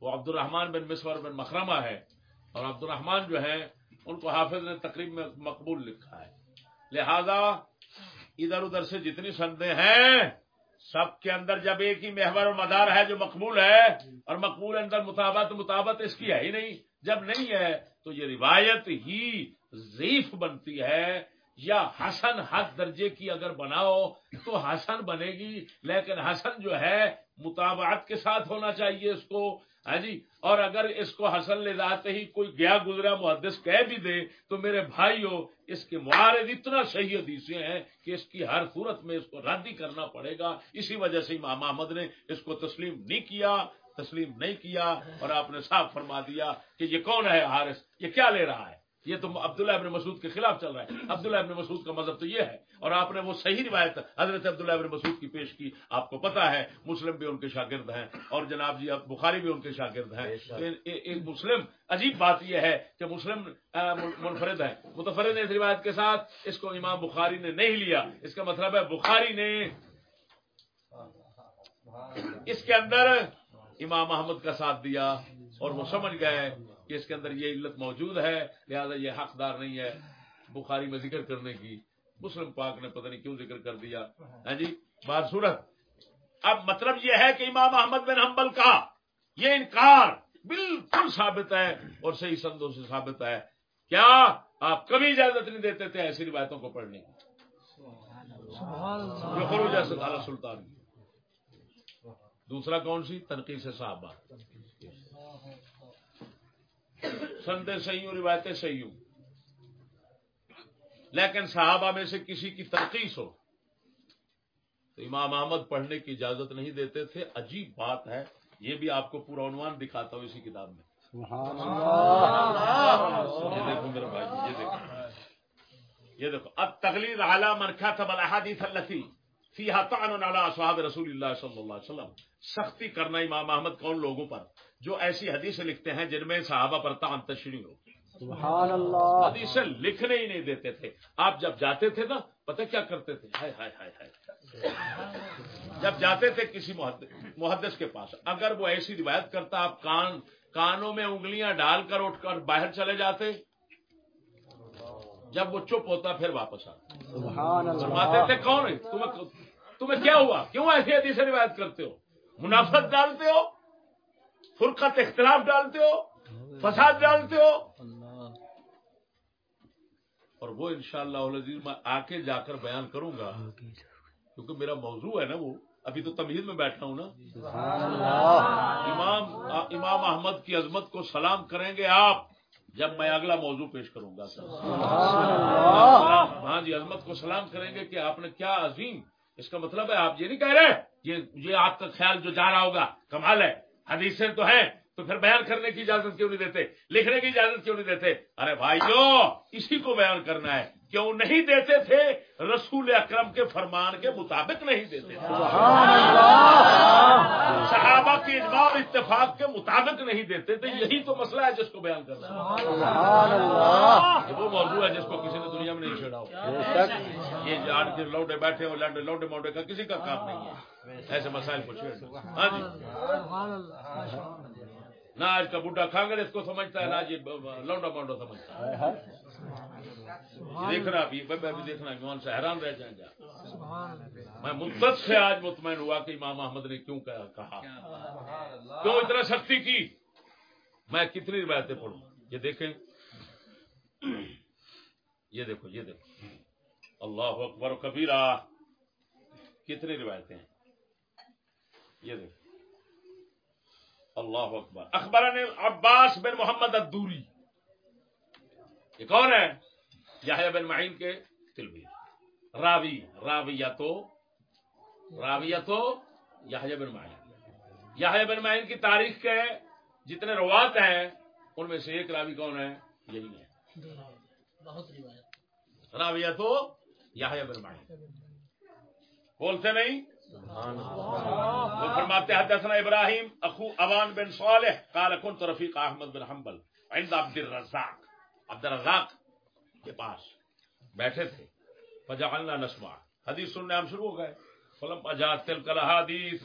وہ عبد الرحمان بن مصور بن مکرمہ ہے۔ اور عبد الرحمان جو ہے ان کو حافظ نے تقریب میں مقبول لکھا ہے۔ لہذا ادھر ادھر سے جتنی سندیں ہیں سب کے اندر جب ایک ہی محور اور مدار ہے جو مقبول ہے اور مقبول اندر مطابت مطابت اس کی ہے ہی نہیں۔ جب نہیں ہے تو یہ روایت ہی ضعیف بنتی ہے یا حسن حد درجے کی اگر بناؤ تو حسن بنے گی، لیکن حسن جو ہے مطابعت کے ساتھ ہونا چاہیے اس کو ہاں جی؟ اور اگر اس کو حسن لے جاتے ہی کوئی گیا گزرا محدث کہہ بھی دے تو میرے بھائیوں اس کے معارض اتنا صحیح حدیثیں ہیں کہ اس کی ہر صورت میں اس کو رد ہی کرنا پڑے گا۔ اسی وجہ سے امام احمد نے اس کو تسلیم نہیں کیا۔ تسلیم نہیں کیا اور آپ نے صاف فرما دیا کہ یہ کون ہے حارث؟ یہ کیا لے رہا ہے؟ یہ تو عبداللہ ابن مسعود کے خلاف چل رہا ہے۔ عبداللہ ابن مسعود کا مذہب تو یہ ہے اور آپ نے وہ صحیح روایت حضرت عبداللہ ابن مسعود کی پیش کی۔ آپ کو پتا ہے مسلم بھی ان کے شاگرد ہیں اور جناب جی اب بخاری بھی ان کے شاگرد ہیں۔ ایک مسلم عجیب بات یہ ہے کہ مسلم منفرد ہے متفرد نے اس روایت کے ساتھ۔ اس کو امام بخاری نے نہیں لیا۔ اس کا مطلب ہے بخاری نے اس کے اندر امام احمد کا ساتھ دیا اور وہ سمجھ گئے کہ اس کے اندر یہ علت موجود ہے، لہذا یہ حقدار نہیں ہے بخاری میں ذکر کرنے کی۔ مسلم پاک نے پتہ نہیں کیوں ذکر کر دیا۔ ہاں جی بات صورت اب مطلب یہ ہے کہ امام احمد بن حنبل کا یہ انکار بالکل ثابت ہے اور صحیح سندوں سے ثابت ہے۔ کیا آپ کبھی اجازت نہیں دیتے تھے ایسی روایتوں کو پڑھنے کی؟ سلطان دوسرا کون سی؟ تنقید سے صحابہ سندے صحیح ہوں، روایتیں صحیح ہوں۔ لیکن صحابہ میں سے کسی کی تنقید ہو تو امام احمد پڑھنے کی اجازت نہیں دیتے تھے۔ عجیب بات ہے۔ یہ بھی آپ کو پورا عنوان دکھاتا ہوں اسی کتاب میں۔ یہ دیکھو میرا بھائی، یہ دیکھو۔ یہ دیکھو۔ اب تغلیر اعلیٰ مرکھا تھا بلحادیث التی فی طعن علی صحاب رسول اللہ صلی اللہ علیہ وسلم۔ سختی کرنا امام احمد کون لوگوں پر؟ جو ایسی حدیثیں لکھتے ہیں جن میں صحابہ پر تعن تشریح ہو۔ سبحان اللہ۔ حدیثیں لکھنے ہی نہیں دیتے تھے۔ آپ جب جاتے تھے نا پتہ کیا کرتے تھے؟ ہائے ہائے ہائے ہائے۔ جب جاتے تھے کسی محدث کے پاس اگر وہ ایسی روایت کرتا آپ کان کانوں میں انگلیاں ڈال کر اٹھ کر باہر چلے جاتے جب وہ چپ ہوتا پھر واپس آتا۔ سبحان فرماتے اللہ تھے کون ہے؟ تمہیں تمہیں کیا ہوا؟ کیوں ایسی حدیثیں روایت کرتے ہو؟ منافت ڈالتے ہو؟ فرقت اختلاف ڈالتے ہو؟ فساد ڈالتے ہو؟ اللہ اور وہ انشاءاللہ شاء میں آ کے جا کر بیان کروں گا کیونکہ میرا موضوع ہے نا وہ ابھی تو تمہید میں بیٹھا ہوں نا؟ اللہ۔ امام امام احمد کی عظمت کو سلام کریں گے آپ جب میں اگلا موضوع پیش کروں گا۔ اللہ۔ ہاں جی عظمت کو سلام کریں گے کہ آپ نے کیا عظیم اس کا مطلب ہے آپ یہ نہیں کہہ رہے یہ یہ آپ کا خیال جو جا رہا ہوگا، کمال ہے، حدیثیں تو ہیں، تو پھر بیان کرنے کی اجازت کیوں نہیں دیتے؟ لکھنے کی اجازت کیوں نہیں دیتے؟ ارے بھائی اسی کو بیان کرنا ہے۔ کیوں نہیں دیتے تھے؟ رسول اکرم کے فرمان کے مطابق نہیں دیتے تھے۔ صحابہ کے اجماع اور اتفاق کے مطابق نہیں دیتے تھے۔ یہی تو مسئلہ ہے جس کو بیان کرنا وہ موضوع ہے جس کو کسی نے دنیا میں نہیں چھیڑا ہو۔ یہ جان کے لوڈے بیٹھے ہو لانڈے لوڈے موڈے کا کسی کا کام نہیں ہے۔ ایسے مسائل کو چھیڑ ہاں جی۔ نہ آج کا بڈھا کھانگڑ اس کو سمجھتا ہے نہ آج یہ لونڈا مونڈا سمجھتا ہے۔ ہائے دیکھنا بھی دیکھنا ایمان سے حیران رہ جائیں گا میں مدت سے آج مطمئن ہوا کہ امام احمد نے کیوں کہا کیوں اتنا سختی کی؟ میں کتنی روایتیں پڑھوں؟ یہ دیکھیں۔ یہ دیکھو یہ دیکھو۔ اللہ اکبر و کبیرہ۔ کتنی روایتیں ہیں۔ یہ دیکھو۔ اللہ اکبر۔ اخبار نے عباس بن محمد الدوری۔ یہ کون ہے۔ یحییٰ بن معین کے تلوی راوی راویہ تو راویہ تو یحییٰ بن معین۔ یحییٰ بن معین کی تاریخ کے جتنے روات ہیں ان میں سے ایک راوی کون ہے؟ یہی ہے بہت روایت۔ راویہ تو یحییٰ بن معین۔ بولتے نہیں؟ وہ فرماتے حدثنا ابراہیم اخو اوان بن صالح قال كنت رفیق احمد بن حنبل عند عبد الرزاق عبد الرزاق کے پاس بیٹھے تھے۔ فجعلنا نسمع۔ حدیث سننے ہم شروع ہو گئے۔ فلم اجات تلك الحدیث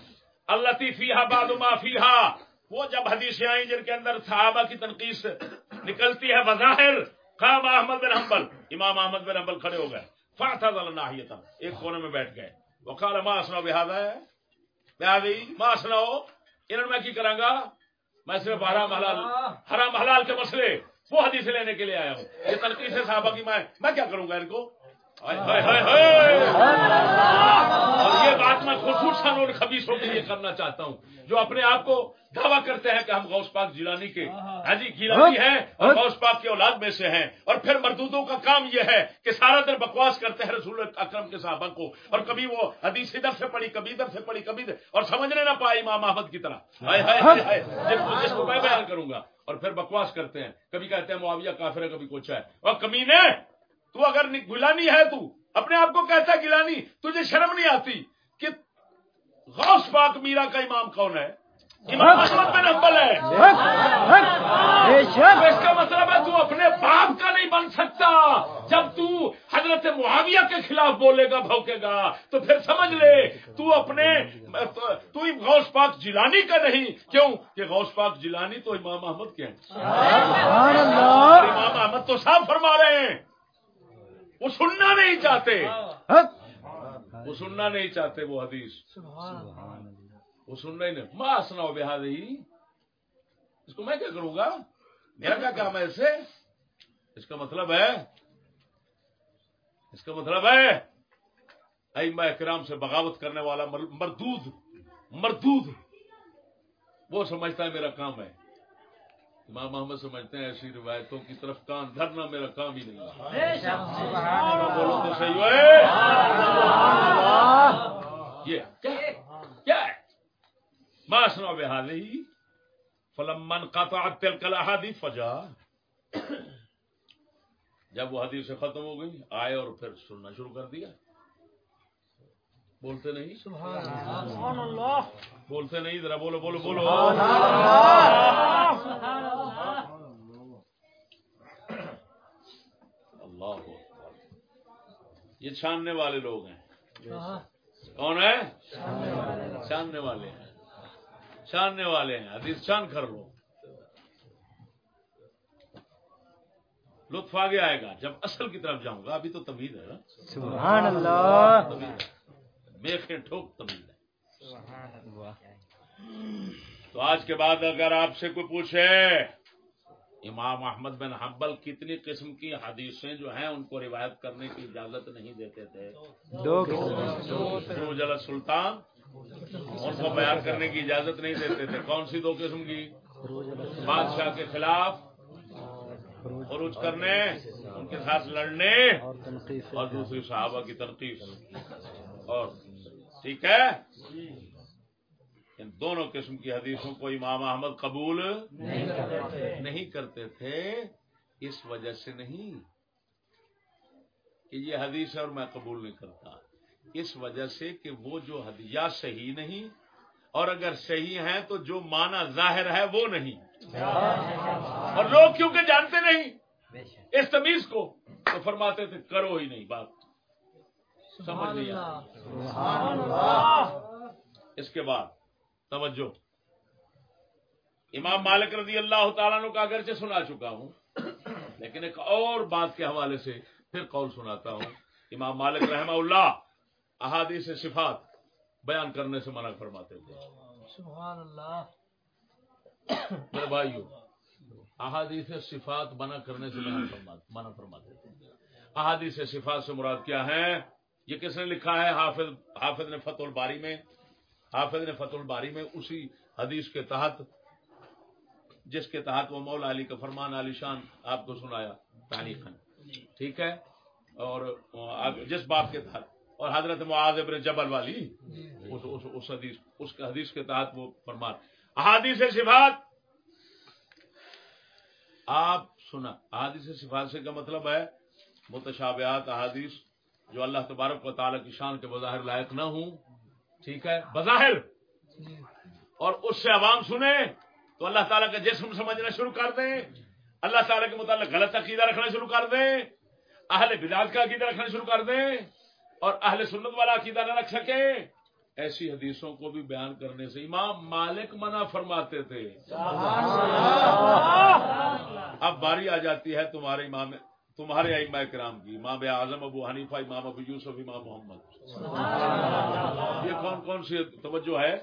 التي فيها بعض ما فيها وہ جب حدیثیں آئیں جن کے اندر صحابہ کی تنقید نکلتی ہے، بظاہر قام احمد بن حنبل، امام احمد بن حنبل کھڑے ہو گئے۔ فاعتذر الناحیہ ایک کونے میں بیٹھ گئے۔ وقال ما اسنا بهذا؟ ہے بهذه ما اسنا ہو انہوں میں کی کراں گا میں صرف حرام حلال حرام حلال کے مسئلے۔ وہ حدیث لینے کے لیے آیا ہوں۔ یہ تنقید سے صحابہ کی میں میں کیا کروں گا ان کو؟ اور یہ بات میں خصوصاً ان خبیصوں کے لیے کرنا چاہتا ہوں۔ جو اپنے آپ کو دعویٰ کرتے ہیں کہ ہم غوث پاک جیلانی کے ہاں جی گیلانی ہیں اور غوث پاک کی اولاد میں سے ہیں۔ اور پھر مردودوں کا کام یہ ہے کہ سارا دن بکواس کرتے ہیں رسول اکرم کے صحابہ کو۔ اور کبھی وہ حدیث ادھر سے پڑھی، کبھی ادھر سے پڑھی، کبھی اور سمجھنے نہ پائے امام احمد کی طرح۔ جس کو میں بیان کروں گا۔ اور پھر بکواس کرتے ہیں۔ کبھی کہتے ہیں معاویہ کافر ہے، کبھی کچھ ہے۔ اور کمینے، تو اگر گلانی ہے تو، اپنے آپ کو کہتا ہے گلانی، تجھے شرم نہیں آتی کہ غوث پاک میرا کا امام کون ہے؟ امام احمد بن حنبل ہے۔ اس کا مطلب ہے تو اپنے باپ کا نہیں بن سکتا۔ جب تو حضرت معاویہ کے خلاف بولے گا بھوکے گا تو پھر سمجھ لے۔ تو اپنے تو- غوث پاک جیلانی کا نہیں۔ کیوں؟ کہ غوث پاک جیلانی تو امام احمد کے ہیں۔ سبحان اور اللہ۔ امام احمد تو صاف فرما رہے ہیں۔ وہ سننا نہیں چاہتے۔ وہ سننا نہیں چاہتے وہ حدیث۔ وہ سننا ہی نہیں ماں سنا ہی اس کو میں کیا کروں گا؟ میرا کیا کام ہے اس سے اس کا مطلب ہے اس کا مطلب ہے ائمہ کرام سے بغاوت کرنے والا مر- مردود مردود وہ سمجھتا ہے میرا کام ہے۔ امام محمد سمجھتے ہیں ایسی روایتوں کی طرف کان دھرنا میرا کام ہی نہیں ہے۔ بولو تو صحیح ہوئے یہ ماسنا بحالی فلم من قطع تلك الاحاديث فجا جب وہ حدیث سے ختم ہو گئی آئے اور پھر سننا شروع کر دیا. بولتے نہیں؟ سبحان اللہ. بولتے نہیں؟ ذرا بولو بولو بولو. اللہ. اکبر۔ یہ چھاننے والے لوگ ہیں. کون ہے چھاننے والے ہیں. چھاننے والے ہیں حدیث چھان کر لو۔ لطف آگے آئے گا۔ جب اصل کی طرف جاؤں گا ابھی تو تمید ہے۔ نا سبحان اللہ۔ ٹھوک تمید ہے تو آج کے بعد اگر آپ سے کوئی پوچھے امام احمد بن حنبل کتنی قسم کی حدیثیں جو ہیں ان کو روایت کرنے کی اجازت نہیں دیتے تھے۔ دو جلا سلطان ان کو بیان کرنے کی اجازت نہیں دیتے تھے۔ کون سی دو قسم کی؟ بادشاہ کے خلاف خروج کرنے، ان کے ساتھ لڑنے اور دوسری صحابہ کی تنقید اور ٹھیک ہے؟ ان دونوں قسم کی حدیثوں کو امام احمد قبول نہیں کرتے تھے۔ اس وجہ سے نہیں کہ یہ حدیث ہے اور میں قبول نہیں کرتا۔ اس وجہ سے کہ وہ جو حدیث صحیح نہیں اور اگر صحیح ہیں تو جو معنی ظاہر ہے وہ نہیں۔ اور لوگ کیونکہ جانتے نہیں؟ اس تمیز کو۔ تو فرماتے تھے، کرو ہی نہیں بات۔ سمجھ لیا اس کے بعد، توجہ۔ امام مالک رضی اللہ تعالیٰ عنہ کا اگرچہ سنا چکا ہوں، لیکن ایک اور بات کے حوالے سے پھر قول سناتا ہوں۔ امام مالک رحمہ اللہ احادیث صفات بیان کرنے سے منع فرماتے تھے۔ سبحان اللہ۔ میرے بھائیو احادیث صفات منع کرنے سے منع فرما- منع فرماتے تھے۔ احادیث صفات سے مراد کیا ہے؟ یہ کس نے لکھا ہے؟ حافظ حافظ نے فتح الباری میں حافظ نے فتح الباری میں اسی حدیث کے تحت جس کے تحت وہ مولا علی کا فرمان علی شان آپ کو سنایا تاریخ ٹھیک ہے؟ اور جس بات کے تحت اور حضرت معاذ ابن جبل والی اس, اس, اس حدیث اس حدیث کے تحت وہ فرمان۔ احادیث صفات۔ آپ سنا احادیث صفات سے کا مطلب ہے؟ متشابہات احادیث جو اللہ تبارک و تعالیٰ کی شان کے بظاہر لائق نہ ہوں۔ ٹھیک ہے؟ بظاہر۔ اور اس سے عوام سنے تو اللہ تعالیٰ کا جسم سمجھنا شروع کر دیں۔ اللہ تعالیٰ کے متعلق غلط عقیدہ رکھنا شروع کر دیں۔ اہل بدعت کا عقیدہ رکھنا شروع کر دیں۔ اور اہل سنت والا عقیدہ نہ رکھ سکیں۔ ایسی حدیثوں کو بھی بیان کرنے سے امام مالک منع فرماتے تھے۔ اب باری آ جاتی ہے تمہارے امام تمہارے ائمہ کرام کی امام اعظم ابو حنیفہ امام ابو یوسف امام محمد۔ یہ کون کون سی توجہ ہے؟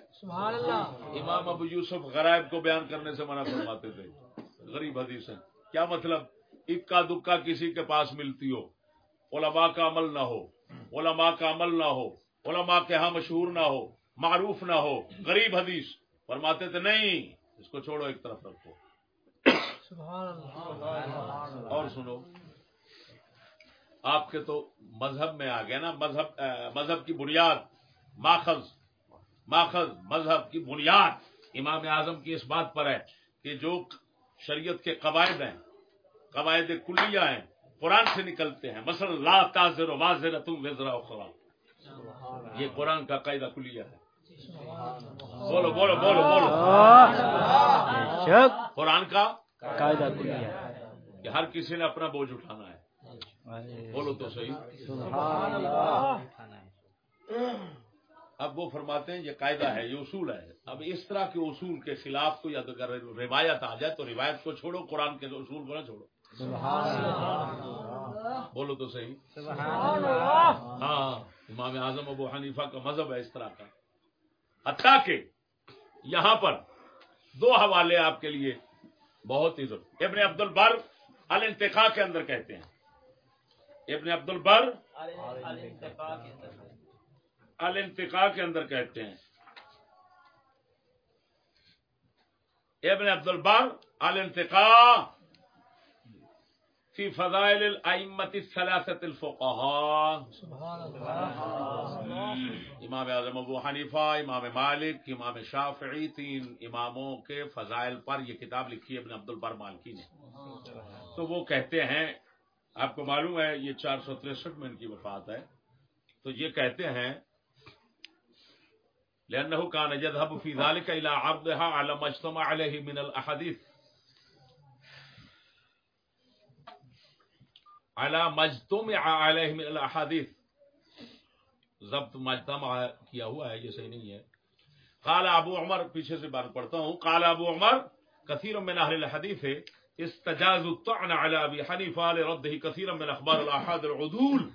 امام ابو یوسف غرائب کو بیان کرنے سے منع فرماتے تھے۔ غریب حدیث ہیں۔ کیا مطلب؟ اکا دکا کسی کے پاس ملتی ہو علماء کا عمل نہ ہو۔ علماء کا عمل نہ ہو علماء کے ہاں مشہور نہ ہو معروف نہ ہو غریب حدیث فرماتے تھے نہیں اس کو چھوڑو ایک طرف رکھو۔ سبحان اللہ۔ اور سنو آپ کے تو مذہب میں آ گیا نا مذہب مذہب کی بنیاد ماخذ ماخذ مذہب کی بنیاد۔ امام اعظم کی اس بات پر ہے کہ جو شریعت کے قواعد ہیں قواعد کلیہ ہیں قرآن سے نکلتے ہیں۔ مثلا لا تاظر و واضح تم وزرا اخرا یہ قرآن کا قاعدہ کلیہ ہے۔ بولو بولو بولو بولو۔ شک قرآن کا قاعدہ کلیہ ہے۔ کہ ہر کسی نے اپنا بوجھ اٹھانا ہے۔ بولو تو صحیح۔ سبحان اللہ۔ اب وہ فرماتے ہیں یہ قاعدہ ہے یہ اصول ہے۔ اب اس طرح کے اصول کے خلاف کوئی اگر روایت آ جائے تو روایت کو چھوڑو قرآن کے اصول کو نہ چھوڑو۔ بولو تو صحیح۔ سبحان اللہ۔ ہاں امام اعظم ابو حنیفہ کا مذہب ہے اس طرح کا۔ حتیٰ کہ یہاں پر دو حوالے آپ کے لیے بہت ہی ضرور۔ ابن عبد البر الانتقا کے اندر کہتے ہیں۔ ابن عبد البر الانتقا کے اندر کہتے ہیں۔ ابن عبد البر الانتقا فی فضائل الائمت سبحان اللہ. امام اعظم ابو حنیفہ امام مالک امام شافعی تین اماموں کے فضائل پر یہ کتاب لکھی ہے ابن عبد البر مالکی نے تو وہ کہتے ہیں آپ کو معلوم ہے یہ چار سو تریسٹھ میں ان کی وفات ہے. تو یہ کہتے ہیں لأنه كان يذهب في ذلك إلى عرضها على ما اجتمع عليه من الأحاديث. على ما اجتمع عليه من الأحاديث۔ ضبط مجتمع کیا ہوا ہے، یہ صحیح نہیں ہے۔ قال ابو عمر، پیچھے سے بات پڑھتا ہوں۔ قال ابو عمر، كثير من اهل الحديث، استجازوا الطعن على ابي حنيفه لرده كثيرا من اخبار الاحاد العدول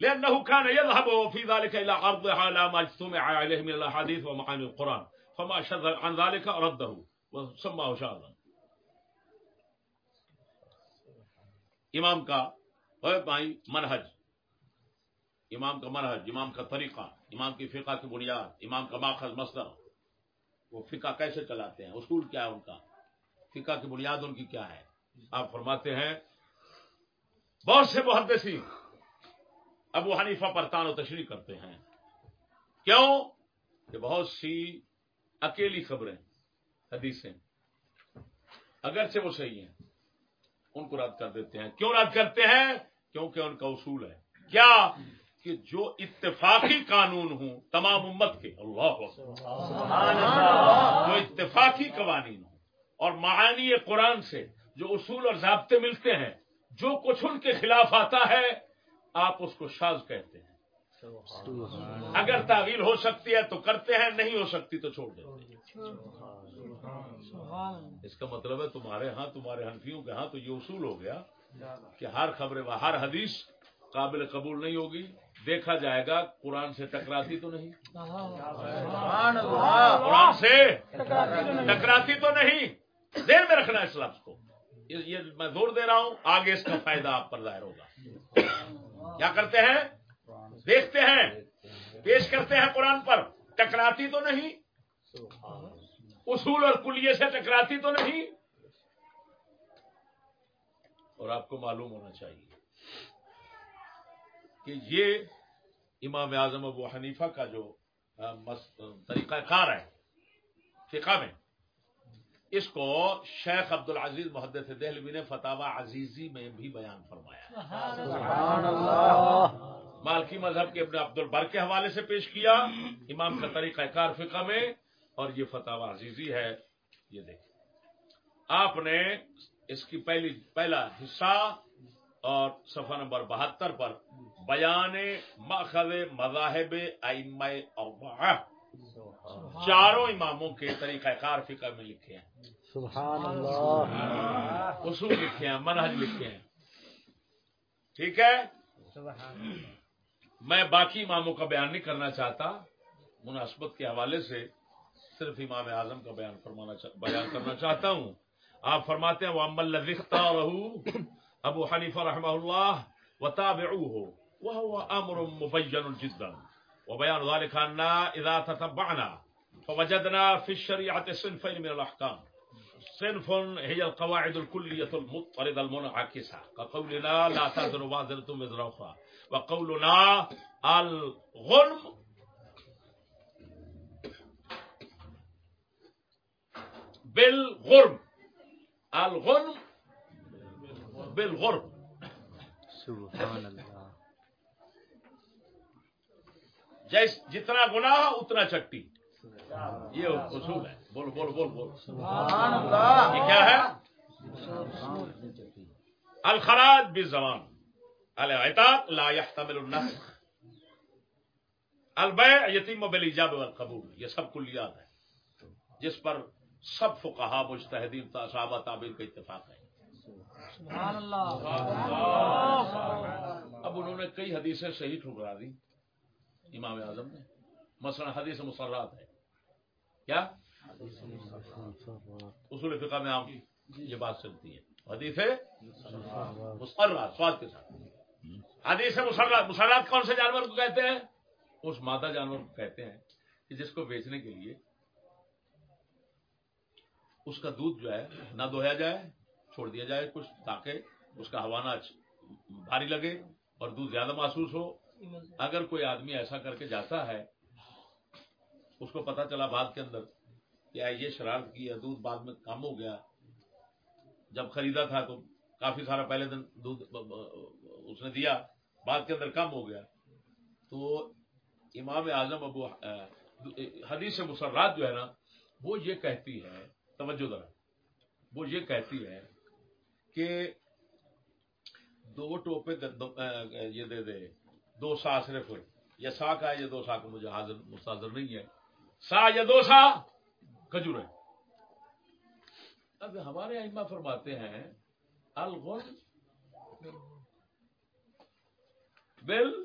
لانه كان يذهب في ذلك الى عرضها على ما اجتمع عليه من الاحاديث ومعاني القران فما شذ عن ذلك رده، وسماه شاذا. امام کا بھائی منہج۔ امام کا منہج، امام کا طریقہ، امام کی فقہ کی بنیاد، امام کا ماخذ مصدر۔ وہ فقہ کیسے چلاتے ہیں؟ اصول کیا ہے ان کا؟ فقہ کی بنیاد ان کی کیا ہے؟ آپ فرماتے ہیں، بہت سے محدثین ابو حنیفہ پر تان و تشریح کرتے ہیں۔ کیوں؟ کہ بہت سی اکیلی خبریں، حدیثیں۔ اگرچہ وہ صحیح ہیں ان کو رد کر دیتے ہیں۔ کیوں رد کرتے ہیں؟ کیونکہ ان کا اصول ہے۔ کیا؟ کہ جو اتفاقی قانون ہوں تمام امت کے۔ اللہ جو اتفاقی قوانین ہوں۔ اور معانی قرآن سے جو اصول اور ضابطے ملتے ہیں جو کچھ ان کے خلاف آتا ہے آپ اس کو شاز کہتے ہیں۔ اگر تعویل ہو سکتی ہے تو کرتے ہیں نہیں ہو سکتی تو چھوڑ دیتے ہیں۔ سبحان اس کا مطلب ہے تمہارے ہاں تمہارے حنفیوں کے ہاں تو یہ اصول ہو گیا کہ ہر خبر و ہر حدیث قابل قبول نہیں ہوگی۔ دیکھا جائے گا قرآن سے ٹکراتی تو نہیں۔ سبحان اللہ۔ قرآن سے ٹکراتی تو نہیں۔ دیر میں رکھنا اس لفظ کو۔ یہ یہ میں زور دے رہا ہوں آگے اس کا فائدہ آپ پر ظاہر ہوگا۔ کیا کرتے ہیں؟ دیکھتے ہیں، پیش کرتے ہیں قرآن پر۔ ٹکراتی تو نہیں، اصول اور کلیے سے ٹکراتی تو نہیں۔ اور آپ کو معلوم ہونا چاہیے کہ یہ امام اعظم ابو حنیفہ کا جو طریقہ کار ہے، فقہ میں، اس کو شیخ عبد العزیز محدث دہلوی نے فتح عزیزی میں بھی بیان فرمایا۔ سبحان اللہ۔ مالکی مذہب کے ابن عبد البر کے حوالے سے پیش کیا۔ امام کا طریقہ کار فقہ میں اور یہ فتح عزیزی ہے یہ دیکھیں۔ آپ نے اس کی پہلی پہلا حصہ اور صفحہ نمبر بہتر پر بیان ماخذ مذاہب ائمہ اربعہ چاروں اماموں کے طریقہ کار فقہ میں لکھے ہیں۔ سبحان اللہ۔ اصول لکھے ہیں منہج لکھے ہیں۔ ٹھیک ہے؟ میں باقی اماموں کا بیان نہیں کرنا چاہتا، مناسبت کے حوالے سے صرف امام اعظم کا بیان فرمانا چا- بیان کرنا چاہتا ہوں۔ آپ فرماتے ہیں وہ امل رختہ رہو ابو حنیفہ رحمہ اللہ وتابعوه، وهو امر مبین مبين جدا۔ وبيان ذلك ان اذا تتبعنا فوجدنا في الشريعه صنفين من الاحكام صنف هي القواعد الكليه المضطرده المنعكسه كقولنا لا تزر وازره وزر اخرى وقولنا الغنم. بالغرب الغنم. بالغرب سبحان اللہ. جیس جتنا گناہ اتنا چٹی۔ یہ اصول ہے۔ بول بول بول بول سبحان اللہ۔ یہ کیا ہے؟ الخراج بالزمان۔ العتاق لا يحتمل النسخ۔ البيع يتم بالايجاب والقبول۔ یہ سب کلیات ہے۔ جس پر سب فقہا مجتہدین صحابہ تعبیر کا اتفاق ہے۔ سبحان اللہ۔ اب انہوں نے کئی حدیثیں صحیح ٹھکرا دی۔ امام اعظم نے۔ مثلا حدیث مسرات ہے۔ کیا؟ اصول فقہ میں عام یہ بات چلتی ہے حدیث مسرات سواد کے ساتھ۔ حدیث مسرات مسرات کون سے جانور کو کہتے ہیں؟ اس مادہ جانور کو کہتے ہیں کہ جس کو بیچنے کے لیے اس کا دودھ جو ہے نہ دوہیا جائے، چھوڑ دیا جائے کچھ تاکہ اس کا ہوانہ اچھا بھاری لگے اور دودھ زیادہ محسوس ہو۔ اگر کوئی آدمی ایسا کر کے جاتا ہے، اس کو پتا چلا بعد کے اندر کہ یہ شرارت کی ہے دودھ بعد میں کم ہو گیا۔ جب خریدا تھا تو کافی سارا پہلے دن دودھ اس نے دیا، بعد کے اندر کم ہو گیا۔ تو امام اعظم ابو حدیث مسرات جو ہے نا، وہ یہ کہتی ہے، توجہ ذرا، وہ یہ کہتی ہے کہ دو ٹوپے یہ دے دے، دو سا صرف یا سا کا ہے یہ دو سا کا مجھے حاضر، مستحضر نہیں ہے۔ سا یا دو سا؟ کھجور اب ہمارے ائمہ فرماتے ہیں الغن بل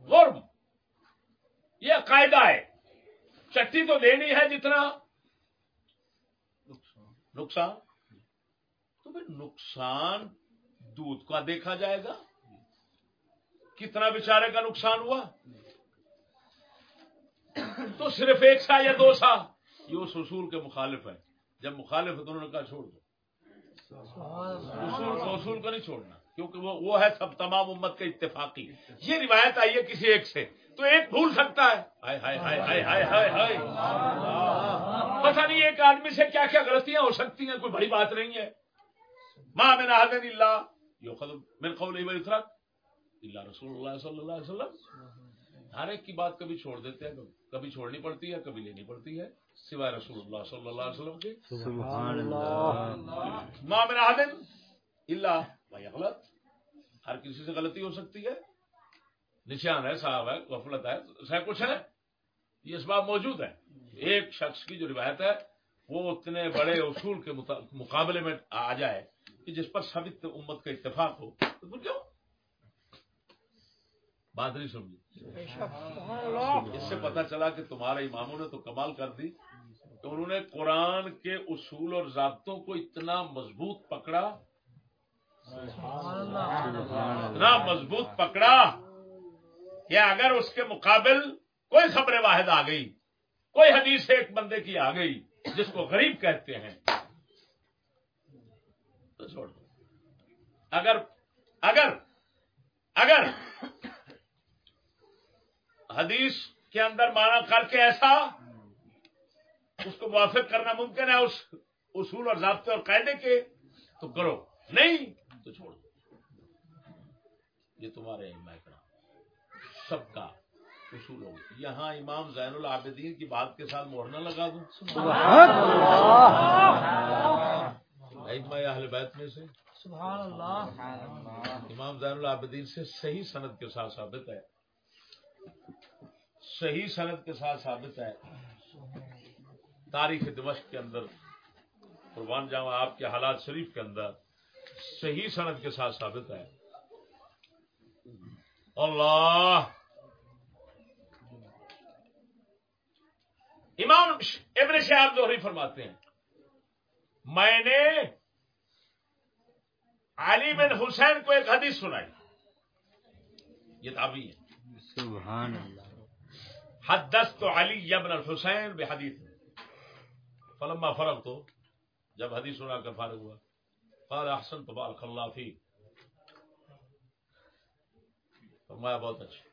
غرم یہ قاعدہ ہے۔ چٹی تو دینی ہے جتنا۔ نقصان؟ تو پھر نقصان دودھ کا دیکھا جائے گا۔ کتنا بیچارے کا نقصان ہوا؟ تو صرف ایک سا یا دو سا۔ یہ اس اصول کے مخالف ہے جب مخالف ہے تو انہوں نے کہا چھوڑ دو۔ اصول کو اصول کو نہیں چھوڑنا کیونکہ وہ وہ ہے سب تمام امت کے اتفاقی۔ یہ روایت آئی ہے کسی ایک سے۔ تو ایک بھول سکتا ہے۔ پتہ نہیں ایک آدمی سے کیا کیا غلطیاں ہو سکتی ہیں کوئی بڑی بات نہیں ہے۔ ماں میں نہ اللہ یہ قدم من قول اللہ رسول اللہ صلی اللہ علیہ وسلم۔ ہر ایک کی بات کبھی چھوڑ دیتے ہیں کبھی چھوڑنی پڑتی ہے کبھی لینی پڑتی ہے سوائے رسول اللہ صلی اللہ علیہ وسلم کے۔ سبحان اللہ۔ ماں نہ اللہ بھائی غلط۔ ہر کسی سے غلطی ہو سکتی ہے۔ نشان ہے صاحب ہے غفلت ہے سہ کچھ ہے۔ یہ اس بات موجود ہے۔ ایک شخص کی جو روایت ہے وہ اتنے بڑے اصول کے مقابلے میں آ جائے کہ جس پر سب امت کا اتفاق ہو تو کیوں؟ بات نہیں سمجھی۔ اس سے پتا چلا کہ تمہارے اماموں نے تو کمال کر دی کہ انہوں نے قرآن کے اصول اور ضابطوں کو اتنا مضبوط پکڑا۔ اتنا مضبوط پکڑا کہ اگر اس کے مقابل کوئی خبر واحد آ گئی کوئی حدیث ایک بندے کی آ گئی جس کو غریب کہتے ہیں تو چھوڑ دو۔ اگر اگر اگر حدیث کے اندر مانا کر کے ایسا اس کو موافق کرنا ممکن ہے اس اصول اور ضابطے اور قاعدے کے تو کرو۔ نہیں تو چھوڑ دو۔ یہ تمہارے کرام۔ سب کا اصول ہو۔ یہاں امام زین العابدین کی بات کے ساتھ نہ لگا دوں۔ اہل بیت میں سے۔ سبحان اللہ۔ امام زین العابدین سے صحیح صنعت کے ساتھ ثابت ہے۔ صحیح صنعت کے ساتھ ثابت ہے۔ تاریخ دمشق کے اندر، قربان جاوا آپ کے حالات شریف کے اندر صحیح صنعت کے ساتھ ثابت ہے۔ اللہ۔ امام ابن شہاب دوہری فرماتے ہیں، میں نے علی بن حسین کو ایک حدیث سنائی۔ یہ تابعی ہے۔ سبحان اللہ۔ حدثت علی ابن الحسین بے بحدیث فلما فرغ تو جب حدیث سنا کر فارغ ہوا، قال احسن تو بارک اللہ فی۔ فرمایا، بہت اچھا۔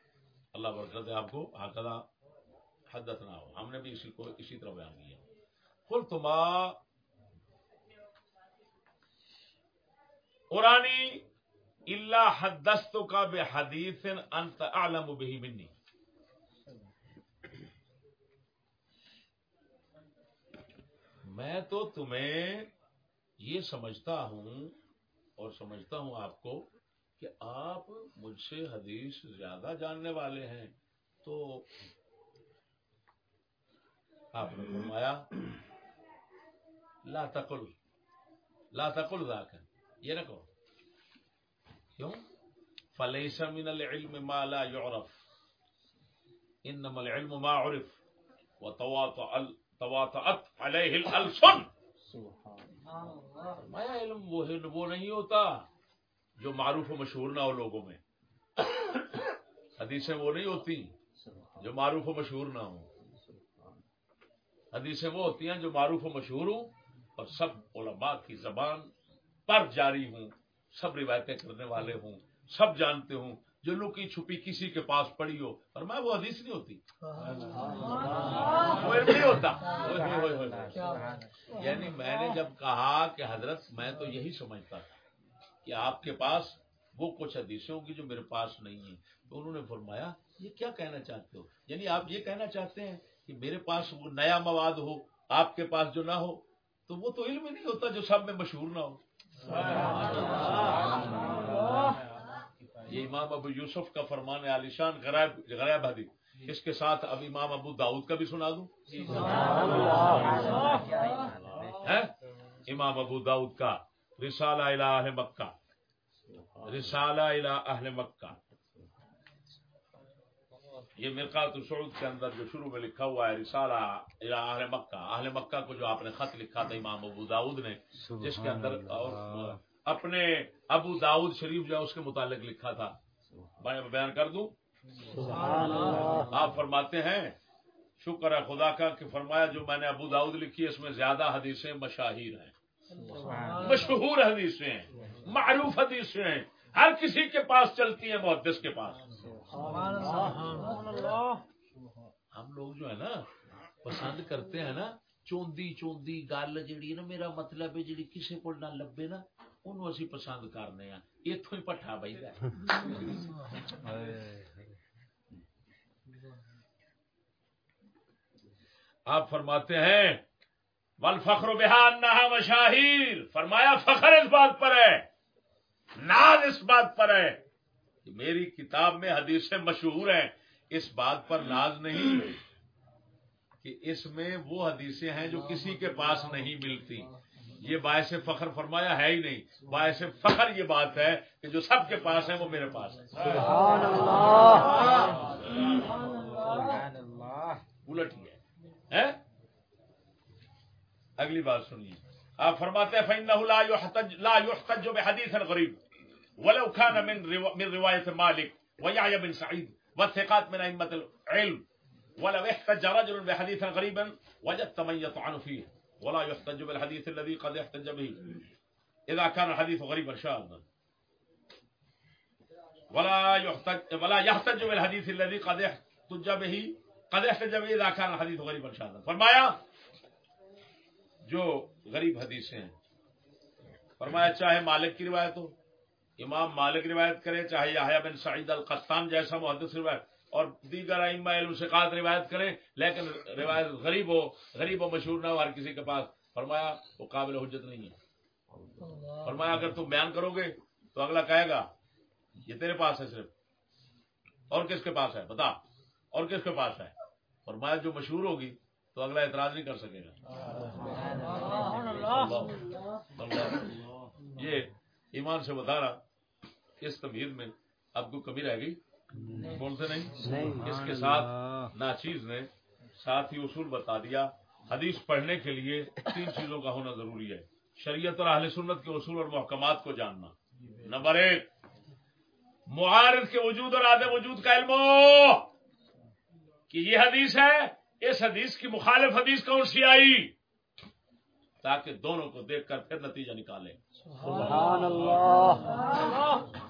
اللہ برکت ہے آپ کو حقدا حدت نہ ہو۔ ہم نے بھی اسی کو اسی طرح بیان کیا۔ قل تما قرآنی اللہ حدست کا بے حدیث انت اعلم به منی۔ میں تو تمہیں یہ سمجھتا ہوں اور سمجھتا ہوں آپ کو کہ آپ مجھ سے حدیث زیادہ جاننے والے ہیں۔ تو آپ نے فرمایا، لا تقل لا تقل ذاک یہ نہ کہو کیوں؟ فلیس من العلم ما لا يعرف انما العلم ما عرف وتواطأ تواطأت عليه الالسن۔ فرمایا علم وہ نہیں ہوتا جو معروف و مشہور نہ ہو لوگوں میں۔ حدیثیں وہ نہیں ہوتی جو معروف و مشہور نہ ہوں۔ حدیثیں وہ ہوتی ہیں جو معروف و مشہور ہوں اور سب علماء کی زبان پر جاری ہوں سب روایتیں کرنے والے ہوں سب جانتے ہوں۔ جو لکی چھپی کسی کے پاس پڑی ہو اور میں وہ حدیث نہیں ہوتی۔ وہ نہیں ہوتا۔ یعنی میں نے جب کہا کہ حضرت، میں تو یہی سمجھتا تھا کہ آپ کے پاس وہ کچھ حدیثیں ہوں گی جو میرے پاس نہیں ہیں۔ تو انہوں نے فرمایا، یہ کیا کہنا چاہتے ہو؟ یعنی آپ یہ کہنا چاہتے ہیں کہ میرے پاس وہ نیا مواد ہو، آپ کے پاس جو نہ ہو، تو وہ تو علم ہی نہیں ہوتا جو سب میں مشہور نہ ہو۔ امام ابو یوسف کا فرمان عالیشان غرائب غرائب حدیث۔ اس کے ساتھ اب امام ابو داؤد کا بھی سنا دوں۔ ہے امام ابو داؤد کا رسالہ الہ اہل مکہ۔ رسالہ الہ اہل مکہ۔ یہ مرقات السعود کے اندر جو شروع میں لکھا ہوا ہے رسالہ الہ اہل مکہ۔ اہل مکہ کو جو آپ نے خط لکھا تھا امام ابو داؤد نے جس کے اندر اور اپنے ابو داؤد شریف جو اس کے متعلق لکھا تھا۔ میں بیان کر دوں۔ آپ فرماتے ہیں شکر ہے خدا کا کہ فرمایا جو میں نے ابو داؤد لکھی ہے اس میں زیادہ حدیثیں مشاہیر ہیں۔ مشہور حدیثیں ہیں معروف حدیثیں ہیں۔ ہر کسی کے پاس چلتی ہیں محدث کے پاس۔ ہم لوگ جو ہے نا پسند کرتے ہیں نا چوندی چوندی گل جیڑی ہے نا میرا مطلب ہے جیڑی کسی کو نہ لبے نا۔ انہوں اسی پسند کرنے ہیں اتوں ہی پٹھا بھائی آپ فرماتے ہیں ول فخر بہان نہ مشاہیر فرمایا فخر اس بات پر ہے ناز اس بات پر ہے کہ میری کتاب میں حدیثیں مشہور ہیں اس بات پر ناز نہیں کہ اس میں وہ حدیثیں ہیں جو کسی کے پاس نہیں ملتی یہ باعث فخر فرمایا ہے ہی نہیں۔ باعث فخر یہ بات ہے کہ جو سب کے پاس ہے وہ میرے پاس ہے سبحان اللہ۔ الٹ ہیں؟ اگلی بات سنیے۔ آپ فرماتے ہیں فَإِنَّهُ لَا يُحْتَجْ لَا يُحْتَجُّ بِحَدِيثٍ غَرِيبٍ۔ وَلَوْ كَانَ مِنْ مِنْ رِوَايَةِ مَالِكٍ وَيَعْيَ بِنْ سَعِيدٍ وَالثِّقَاتِ مِنْ أَئِمَّةِ الْعِلْمِ۔ وَلَوْ احْتَجَّ رَجُلٌ بِحَدِيثٍ غَرِيبٍ وَجَدْتَ مَنْ يَطْعَنُ فِيهِ۔ ولا يحتج بالحديث الذي قد يحتج به. إذا كان الحديث غريبا شاذا ولا يحتج ولا يحتج بالحديث الذي قد يحتج به قد يحتج به إذا كان الحديث غريبا شاذا فرمایا، جو غریب حدیثیں ہیں. فرمایا، چاہے مالک کی روایت ہو، امام مالک روایت کرے، چاہے یحییٰ بن سعید القطان جیسا محدث روایت اور دیگر ائمہ علم روایت کریں لیکن روایت غریب ہو غریب و مشہور نہ ہو ہر کسی کے پاس۔ فرمایا وہ قابل حجت نہیں ہے۔ فرمایا اگر تم بیان کرو گے تو اگلا کہے گا یہ تیرے پاس ہے صرف۔ اور کس کے پاس ہے؟ بتا۔ اور کس کے پاس ہے؟ فرمایا جو مشہور ہوگی تو اگلا اعتراض نہیں کر سکے گا۔ یہ ایمان سے بتا رہا اس تمہید میں اب کو کمی رہ گئی؟ بولتے نہیں؟ اس کے ساتھ ناچیز نے ساتھ ہی اصول بتا دیا۔ حدیث پڑھنے کے لیے تین چیزوں کا ہونا ضروری ہے۔ شریعت اور اہل سنت کے اصول اور محکمات کو جاننا۔ نمبر ایک معارض کے وجود اور آدم وجود کا علم۔ ہو کہ یہ حدیث ہے اس حدیث کی مخالف حدیث کون سی آئی؟ تاکہ دونوں کو دیکھ کر پھر نتیجہ نکالیں۔ سبحان اللہ۔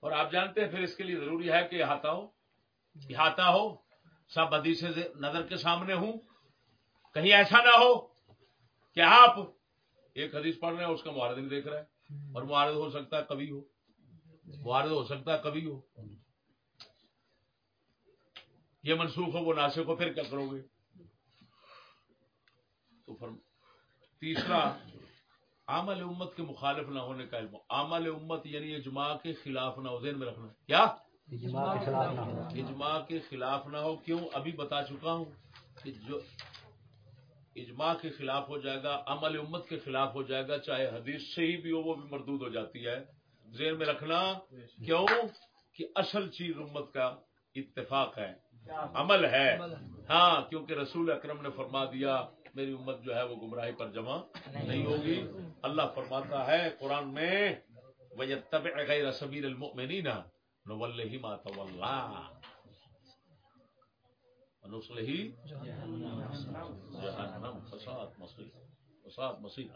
اور آپ جانتے ہیں پھر اس کے لیے ضروری ہے کہ احاطہ ہو احاطہ ہو، سب حدیثیں نظر کے سامنے ہوں۔ کہیں ایسا نہ ہو کہ آپ ایک حدیث پڑھ رہے ہیں، اس کا معارض نہیں دیکھ رہے ہیں۔ اور معارض ہو سکتا ہے کبھی ہو۔ معارض ہو سکتا ہے کبھی ہو۔ یہ منسوخ ہو وہ ناسک ہو، پھر کیا کرو گے؟ تو فرم تیسرا عمل امت کے مخالف نہ ہونے کا علم عمل امت یعنی اجماع کے خلاف نہ ہو ذہن میں رکھنا۔ کیا؟ اجماع کے خلاف نہ ہو۔ اجماع کے خلاف نہ ہو کیوں؟ ابھی بتا چکا ہوں کہ جو اجماع کے خلاف ہو جائے گا عمل امت کے خلاف ہو جائے گا چاہے حدیث سے ہی بھی ہو وہ بھی مردود ہو جاتی ہے۔ ذہن میں رکھنا کیوں؟ کہ اصل چیز امت کا اتفاق ہے۔ عمل ہے۔ ہاں کیونکہ رسول اکرم نے فرما دیا میری امت جو ہے وہ گمراہی پر جمع نہیں ہوگی۔ اللہ فرماتا ہے قرآن میں مَا تَوَلَّا جہنم فساد مصیر فساد مصیر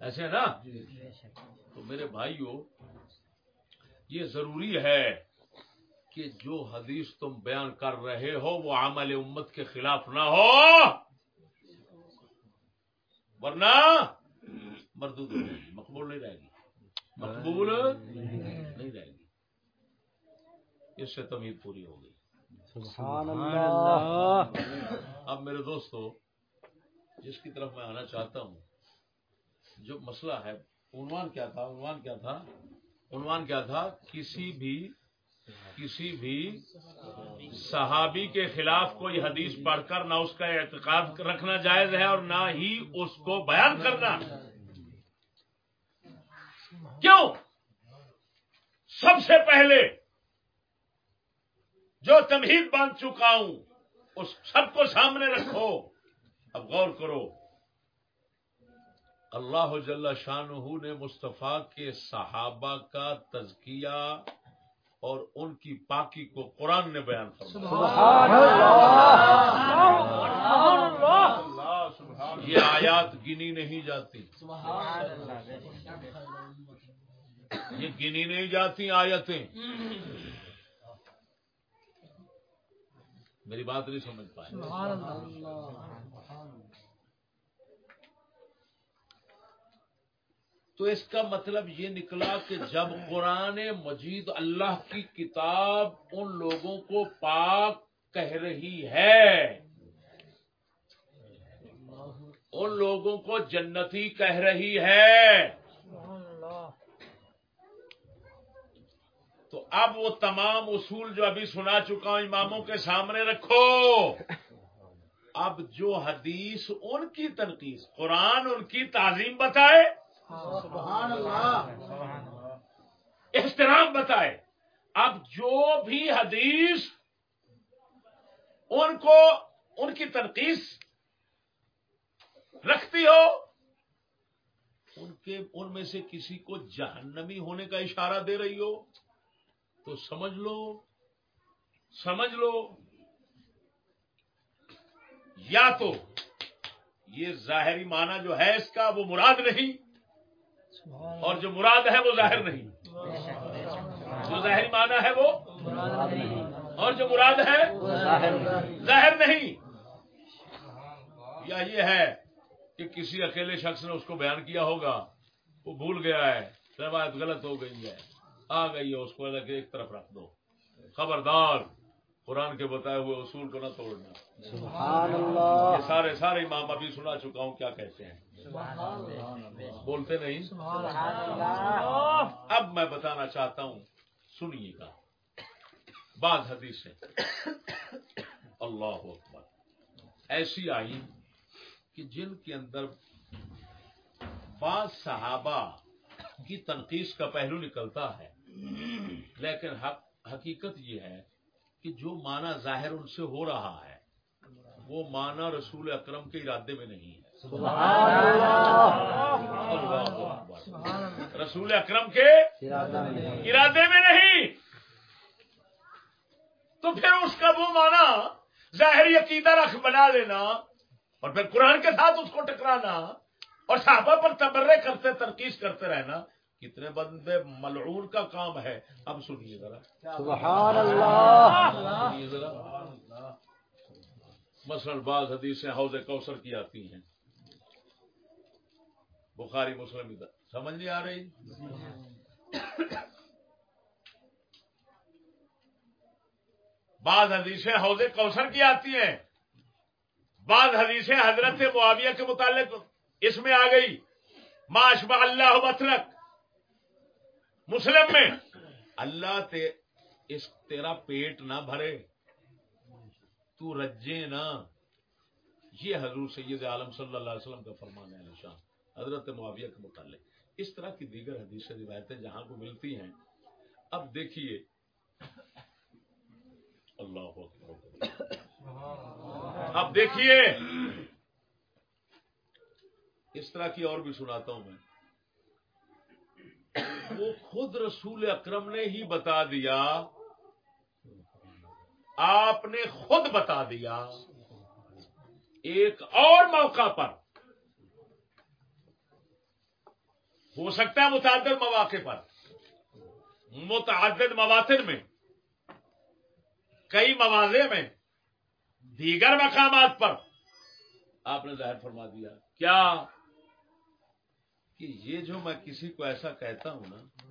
ایسے ہے نا؟ تو میرے بھائیو یہ ضروری ہے کہ جو حدیث تم بیان کر رہے ہو وہ عمل امت کے خلاف نہ ہو۔ ورنہ مردود ہو جائے گی مقبول نہیں رہے گی۔ مقبول نہیں رہے گی۔ اس سے تمید پوری ہو گئی۔ سبحان اللہ۔ اب میرے دوستو جس کی طرف میں آنا چاہتا ہوں جو مسئلہ ہے عنوان کیا تھا؟ عنوان کیا تھا؟ عنوان کیا تھا؟ کسی بھی کسی بھی صحابی کے خلاف کوئی حدیث پڑھ کر نہ اس کا اعتقاد رکھنا جائز ہے اور نہ ہی اس کو بیان کرنا۔ کیوں؟ سب سے پہلے جو تمہید باندھ چکا ہوں، اس سب کو سامنے رکھو۔ اب غور کرو۔ اللہ جل شاہ نے مصطفیٰ کے صحابہ کا تزکیہ اور ان کی پاکی کو قرآن نے بیان فرمایا۔ یہ آیات گنی نہیں جاتی۔ یہ گنی نہیں جاتی آیتیں۔ میری بات نہیں سمجھ پائے تو اس کا مطلب یہ نکلا کہ جب قرآن مجید اللہ کی کتاب ان لوگوں کو پاک کہہ رہی ہے، ان لوگوں کو جنتی کہہ رہی ہے۔ تو اب وہ تمام اصول جو ابھی سنا چکا ہوں اماموں کے سامنے رکھو۔ اب جو حدیث ان کی تنقید، قرآن ان کی تعظیم بتائے۔ احترام بتائے اب جو بھی حدیث ان کو ان کی تنقید رکھتی ہو ان کے ان میں سے کسی کو جہنمی ہونے کا اشارہ دے رہی ہو تو سمجھ لو۔ سمجھ لو۔ یا تو یہ ظاہری معنی جو ہے اس کا وہ مراد نہیں۔ اور جو مراد ہے وہ ظاہر نہیں۔ جو ظاہری معنی ہے وہ اور جو مراد ہے ظاہر نہیں۔ یا یہ ہے کہ کسی اکیلے شخص نے اس کو بیان کیا ہوگا، وہ بھول گیا ہے، روایت غلط ہو گئی ہے، آ گئی ہے، اس کو ایک طرف رکھ دو۔ خبردار۔ قرآن کے بتائے ہوئے اصول کو نہ توڑنا۔ سبحان اللہ یہ سارے سارے امام ابھی سنا چکا ہوں کیا کہتے ہیں۔ بولتے نہیں؟ اب میں بتانا چاہتا ہوں سنیے گا۔ بعض حدیث اللہ اکبر۔ ایسی آئی کہ جن کے اندر بعض صحابہ کی تنقید کا پہلو نکلتا ہے لیکن حقیقت یہ ہے کہ جو معنی ظاہر ان سے ہو رہا ہے وہ معنی رسول اکرم کے ارادے میں نہیں ہے۔ رسول اکرم کے ارادے میں نہیں۔ تو پھر اس کا وہ مانا ظاہری عقیدہ رکھ بنا لینا اور پھر قرآن کے ساتھ اس کو ٹکرانا اور صحابہ پر تبرے کرتے ترکیز کرتے رہنا کتنے بندے ملعون کا کام ہے۔ اب سنیے ذرا۔ سبحان اللہ۔ ذرا۔ مثلاً بعض حدیثیں حوض کوثر کی آتی ہیں۔ بخاری مسلم سمجھ نہیں آ رہی؟ بعض حدیثیں حوض کوثر کی آتی ہیں۔ بعض حدیثیں حضرت معاویہ کے متعلق اس میں آ گئی۔ معاشبہ اللہ مطلق۔ مسلم میں۔ اللہ تے اس تیرا پیٹ نہ بھرے۔ تو رجے نہ۔ یہ حضور سید عالم صلی اللہ علیہ وسلم کا فرمان ہے نشان حضرت معاویہ کے متعلق۔ اس طرح کی دیگر حدیث روایتیں جہاں کو ملتی ہیں۔ اب دیکھیے۔ اللہ اب دیکھیے۔ اس طرح کی اور بھی سناتا ہوں میں۔ وہ خود رسول اکرم نے ہی بتا دیا۔ آپ نے خود بتا دیا۔ ایک اور موقع پر۔ ہو سکتا ہے متعدد مواقع پر۔ متعدد مواطن میں۔ کئی مواضع میں۔ دیگر مقامات پر۔ آپ نے ظاہر فرما دیا۔ کیا؟ کہ یہ جو میں کسی کو ایسا کہتا ہوں نا،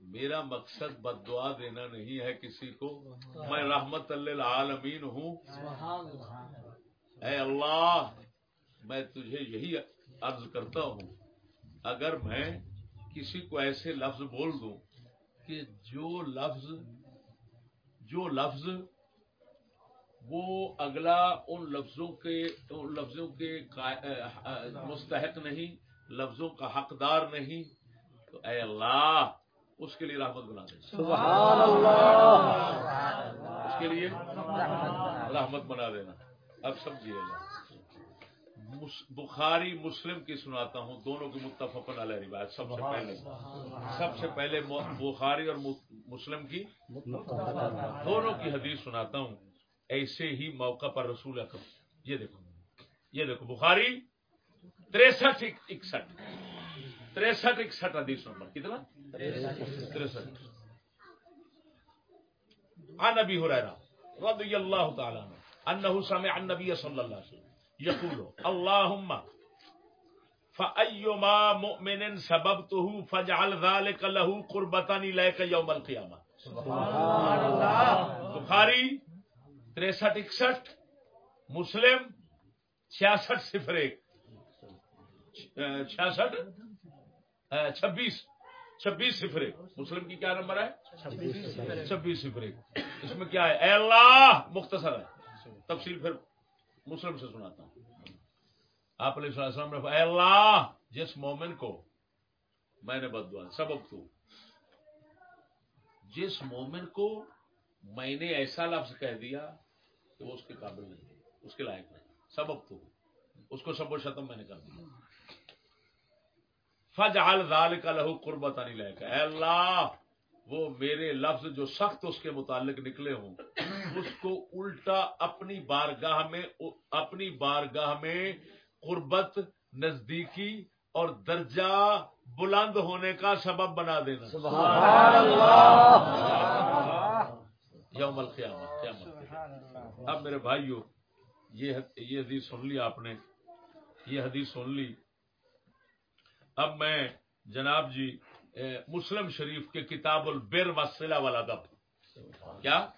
میرا مقصد بد دعا دینا نہیں ہے کسی کو۔ میں رحمت اللہ عالمین ہوں۔ اے اللہ، میں تجھے یہی عرض کرتا ہوں۔ اگر میں کسی کو ایسے لفظ بول دوں کہ جو لفظ جو لفظ وہ اگلا ان لفظوں کے، ان لفظوں کے مستحق نہیں لفظوں کا حقدار نہیں تو اے اللہ اس کے لیے رحمت بنا دے۔ سبحان اللہ۔ اس کے لیے رحمت بنا دینا۔ اب سمجھیے گا۔ بخاری مسلم کی سناتا ہوں دونوں کی متفق علیہ روایت سب سے پہلے۔ سب سے پہلے بخاری اور مسلم کی۔ دونوں کی حدیث سناتا ہوں۔ ایسے ہی موقع پر رسول اکرم۔ یہ دیکھو۔ یہ دیکھو بخاری تریسٹھ اکسٹھ. تریسٹھ اکسٹھ حدیث نمبر کتنا؟ تریسٹھ. عن ابي هريره رضي الله تعالى عنه انه سمع النبي صلى الله عليه وسلم. يقول اللهم فايما مؤمن سببته فاجعل ذلك له قربة اليك يوم القيامه سبحان اللہ. بخاری تریسٹھ اکسٹھ. مسلم چھیاسٹھ صفر ایک. چھیاسٹھ چھبیس چھبیس صفر مسلم کی کیا نمبر ہے؟ چھبیس صفر اس میں کیا ہے؟ اے اللہ! مختصر ہے۔ تفصیل پھر مسلم سے سناتا ہوں۔ آپ علیہ السلام نے اے اللہ! جس مومن کو میں نے بد دعا، سبب تو۔ جس مومن کو میں نے ایسا لفظ کہہ دیا کہ وہ اس کے قابل نہیں اس کے لائق نہیں، سبب تو۔ اس کو سب و شتم میں نے کر دیا۔ فج ذال کا لہو قربت نہیں لائق اے اللہ وہ میرے لفظ جو سخت اس کے متعلق نکلے ہوں اس کو الٹا اپنی بارگاہ میں اپنی بارگاہ میں قربت نزدیکی اور درجہ بلند ہونے کا سبب بنا دینا۔ سبحان اللہ۔ یوم القیامہ قیامت اب میرے بھائیو یہ یہ حدیث سن لی آپ نے۔ یہ حدیث سن لی۔ اب میں جناب جی مسلم شریف کے کتاب البر وسلہ والا دب کیا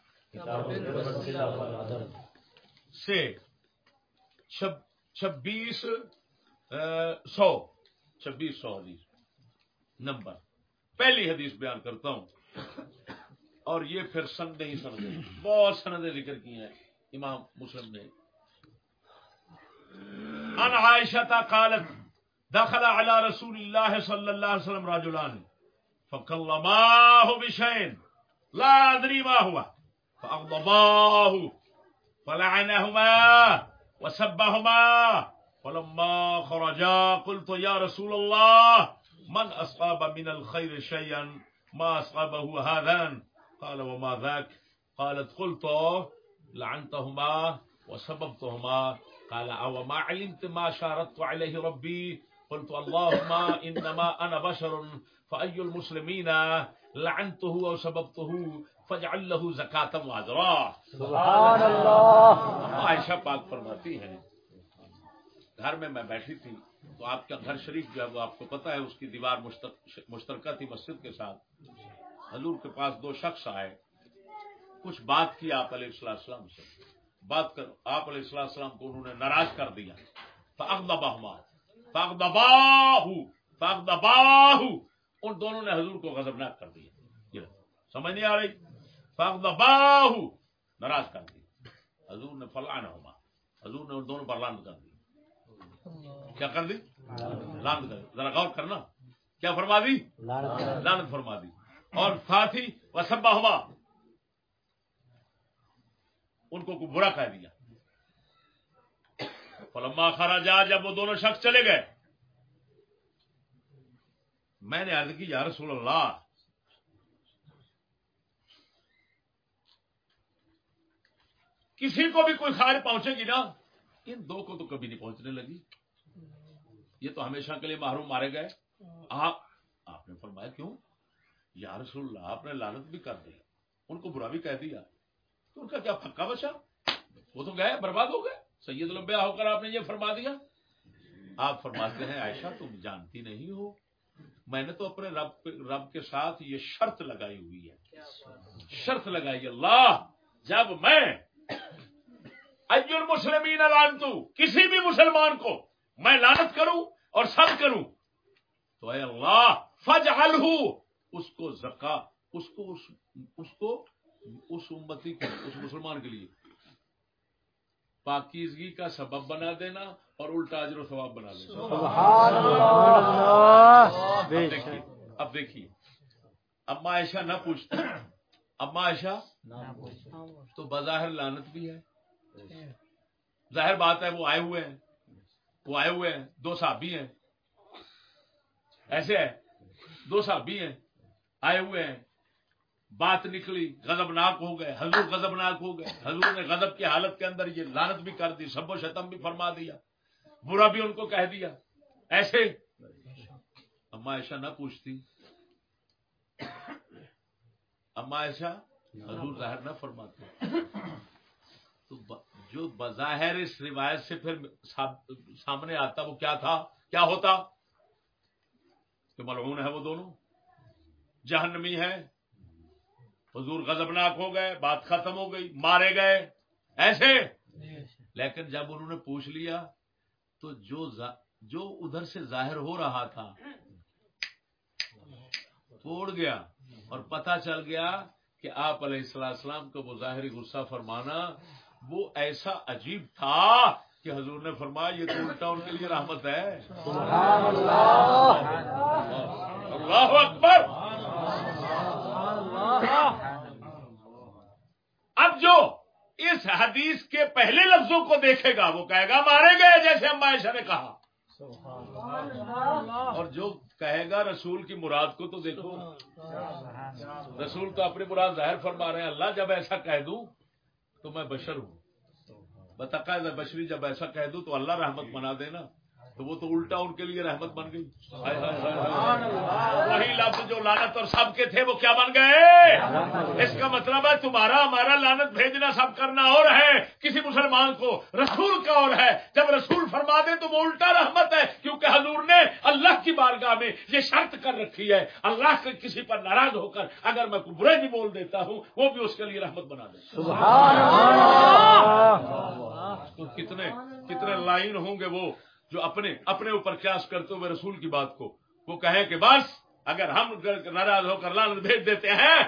سے چھبیس سو چھبیس سو حدیث۔ نمبر۔ پہلی حدیث بیان کرتا ہوں۔ اور یہ پھر سندے ہی سندے بہت سندے ذکر کی ہیں۔ امام مسلم نے۔ ان عائشہ قالت دخل على رسول الله صلى الله عليه وسلم رجلان. فكلماه بشيء. لا ادري ما هو. فاغضباه فلعنهما وسبهما. فلما خرجا قلت يا رسول الله، من اصاب من الخير شيئا؟ ما اصابه هذان؟ قال وما ذاك؟ قالت قلت لعنتهما وسببتهما. قال او ما علمت ما شارطت عليه ربي؟ قلت اللهم انما انا بشر فاي المسلمين لعنته وسببته فاجعل له زكاة واجرا سبحان اللہ. عائشہ پاک فرماتی ہیں گھر میں میں بیٹھی تھی تو آپ کا گھر شریف جو ہے وہ آپ کو پتا ہے اس کی دیوار مشتر- مشترکہ تھی مسجد کے ساتھ۔ حضور کے پاس دو شخص آئے۔ کچھ بات کی آپ علیہ السلام السلام سے۔ بات کر آپ علیہ السلام السلام کو انہوں نے ناراض کر دیا۔ فاغضبہما فاغضباہو فاغضباہو ان دونوں نے حضور کو غضبناک کر دیا۔ سمجھ نہیں آ رہی؟ فاغضباہو ناراض کر دیا حضور نے فلان ہوما حضور نے ان دونوں پر لان کر دی۔ کیا کر دی؟ لان کر ذرا غور کرنا۔ کیا فرما دی؟ لعنت لانت فرما دی۔ اور ساتھ ہی وسبا ہوا ان کو برا کہہ دیا۔ فلما خراجا جب وہ دونوں شخص چلے گئے۔ میں نے عرض کی، یا رسول اللہ۔ کسی کو بھی کوئی خیر پہنچے گی نا، ان دو کو تو کبھی نہیں پہنچنے لگی۔ یہ تو ہمیشہ کے لیے محروم مارے گئے۔ آپ آپ نے فرمایا، کیوں؟ یا رسول اللہ، آپ نے لانت بھی کر دی۔ ان کو برا بھی کہہ دیا۔ تو ان کا کیا پکا بچا؟ وہ تو گئے، برباد ہو گئے۔ سید لمبیا ہو کر آپ نے یہ فرما دیا؟ آپ فرماتے ہیں عائشہ تم جانتی نہیں ہو۔ میں نے تو اپنے رب رب کے ساتھ یہ شرط لگائی ہوئی ہے۔ شرط لگائی اللہ جب میں ایل مسلمین لانتو کسی بھی مسلمان کو میں لانت کروں اور سب کروں تو اے اللہ فج اس کو زکا اس کو اس, اس کو اس امتی کو اس مسلمان کے لیے۔ پاکیزگی کا سبب بنا دینا اور الٹا اجر و ثواب بنا دینا۔ سبحان اللہ۔ دیکھیے شک اب دیکھیے۔ اما عائشہ نہ پوچھتی اما عائشہ؟ تو بظاہر لانت بھی ہے۔ ظاہر بات ہے وہ آئے ہوئے ہیں۔ وہ آئے ہوئے ہیں۔ دو صحابی ہیں۔ ایسے ہے دو صحابی ہیں۔ آئے ہوئے ہیں۔ بات نکلی، غضبناک ہو گئے، حضور غضبناک ہو گئے۔ حضور نے غضب کی حالت کے اندر یہ لانت بھی کر دی، سب و شتم بھی فرما دیا۔ برا بھی ان کو کہہ دیا۔ ایسے اما عائشہ نہ پوچھتی۔ اما عائشہ حضور ظاہر نہ فرماتے۔ تو جو بظاہر اس روایت سے پھر سامنے آتا، وہ کیا تھا؟ کیا ہوتا؟ کہ ملعون ہے وہ دونوں، جہنمی ہے حضور غضبناک ہو گئے بات ختم ہو گئی مارے گئے ایسے؟ لیکن جب انہوں نے پوچھ لیا تو جو جو ادھر سے ظاہر ہو رہا تھا توڑ گیا اور پتہ چل گیا کہ آپ علیہ السلام السلام کو وہ ظاہری غصہ فرمانا وہ ایسا عجیب تھا کہ حضور نے فرمایا یہ تو الٹا ان کے لیے رحمت ہے۔ سبحان اللہ۔ اللہ اکبر۔ اب جو اس حدیث کے پہلے لفظوں کو دیکھے گا وہ کہے گا مارے گئے جیسے اما عائشہ نے کہا۔ اور جو کہے گا رسول کی مراد کو تو دیکھو۔ رسول تو اپنی مراد ظاہر فرما رہے ہیں اللہ جب ایسا کہہ دوں تو میں بشر ہوں۔ بتقاض بشری جب ایسا کہہ دوں تو اللہ رحمت بنا دینا۔ تو وہ تو الٹا ان کے لیے رحمت بن گئی۔ ہائے ہائے ہائے ہائے۔ وہی لفظ جو لانت اور سب کے تھے وہ کیا بن گئے؟ اس کا مطلب ہے تمہارا ہمارا لانت بھیجنا سب کرنا اور ہے۔ کسی مسلمان کو رسول کا اور ہے۔ جب رسول فرما دے تو وہ الٹا رحمت ہے کیونکہ حضور نے اللہ کی بارگاہ میں یہ شرط کر رکھی ہے۔ اللہ کے کسی پر ناراض ہو کر اگر میں کوئی برے بھی بول دیتا ہوں وہ بھی اس کے لیے رحمت بنا دے۔ سبحان اللہ۔ تو کتنے کتنے لائن ہوں گے وہ؟ جو اپنے اپنے اوپر قیاس کرتے ہوئے رسول کی بات کو وہ کہے کہ بس اگر ہم ناراض ہو کر لانت بھیج دیتے ہیں۔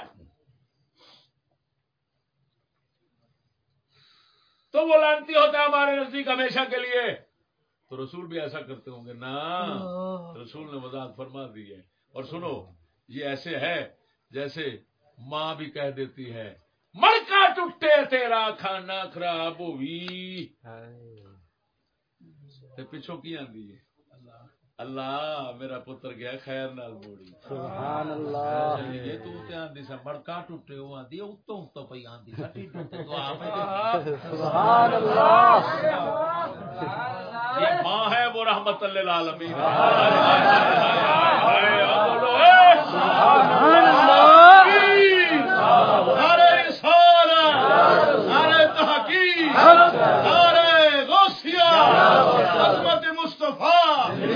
تو وہ لانتی ہوتا ہے ہمارے نزدیک ہمیشہ کے لیے۔ تو رسول بھی ایسا کرتے ہوں گے نا رسول نے وضاحت فرما دی ہے۔ اور سنو یہ ایسے ہے جیسے ماں بھی کہہ دیتی ہے مڑکا ٹوٹے تیرا کھانا خراب ہوئی۔ تے پچھوں کی آندی ہے؟ اللہ میرا پتر گیا خیر نال موڑی سبحان اللہ یہ تو تے آندی سا مڑکا ٹوٹے ہو آندی اتوں اتوں پئی آندی سا ٹھیک ٹوٹے تو آپ سبحان اللہ یہ ماں ہے وہ رحمت للعالمین۔ سبحان اللہ ارے رسالہ ارے تحقیق ارے غوثیہ عظمت مصطفیٰ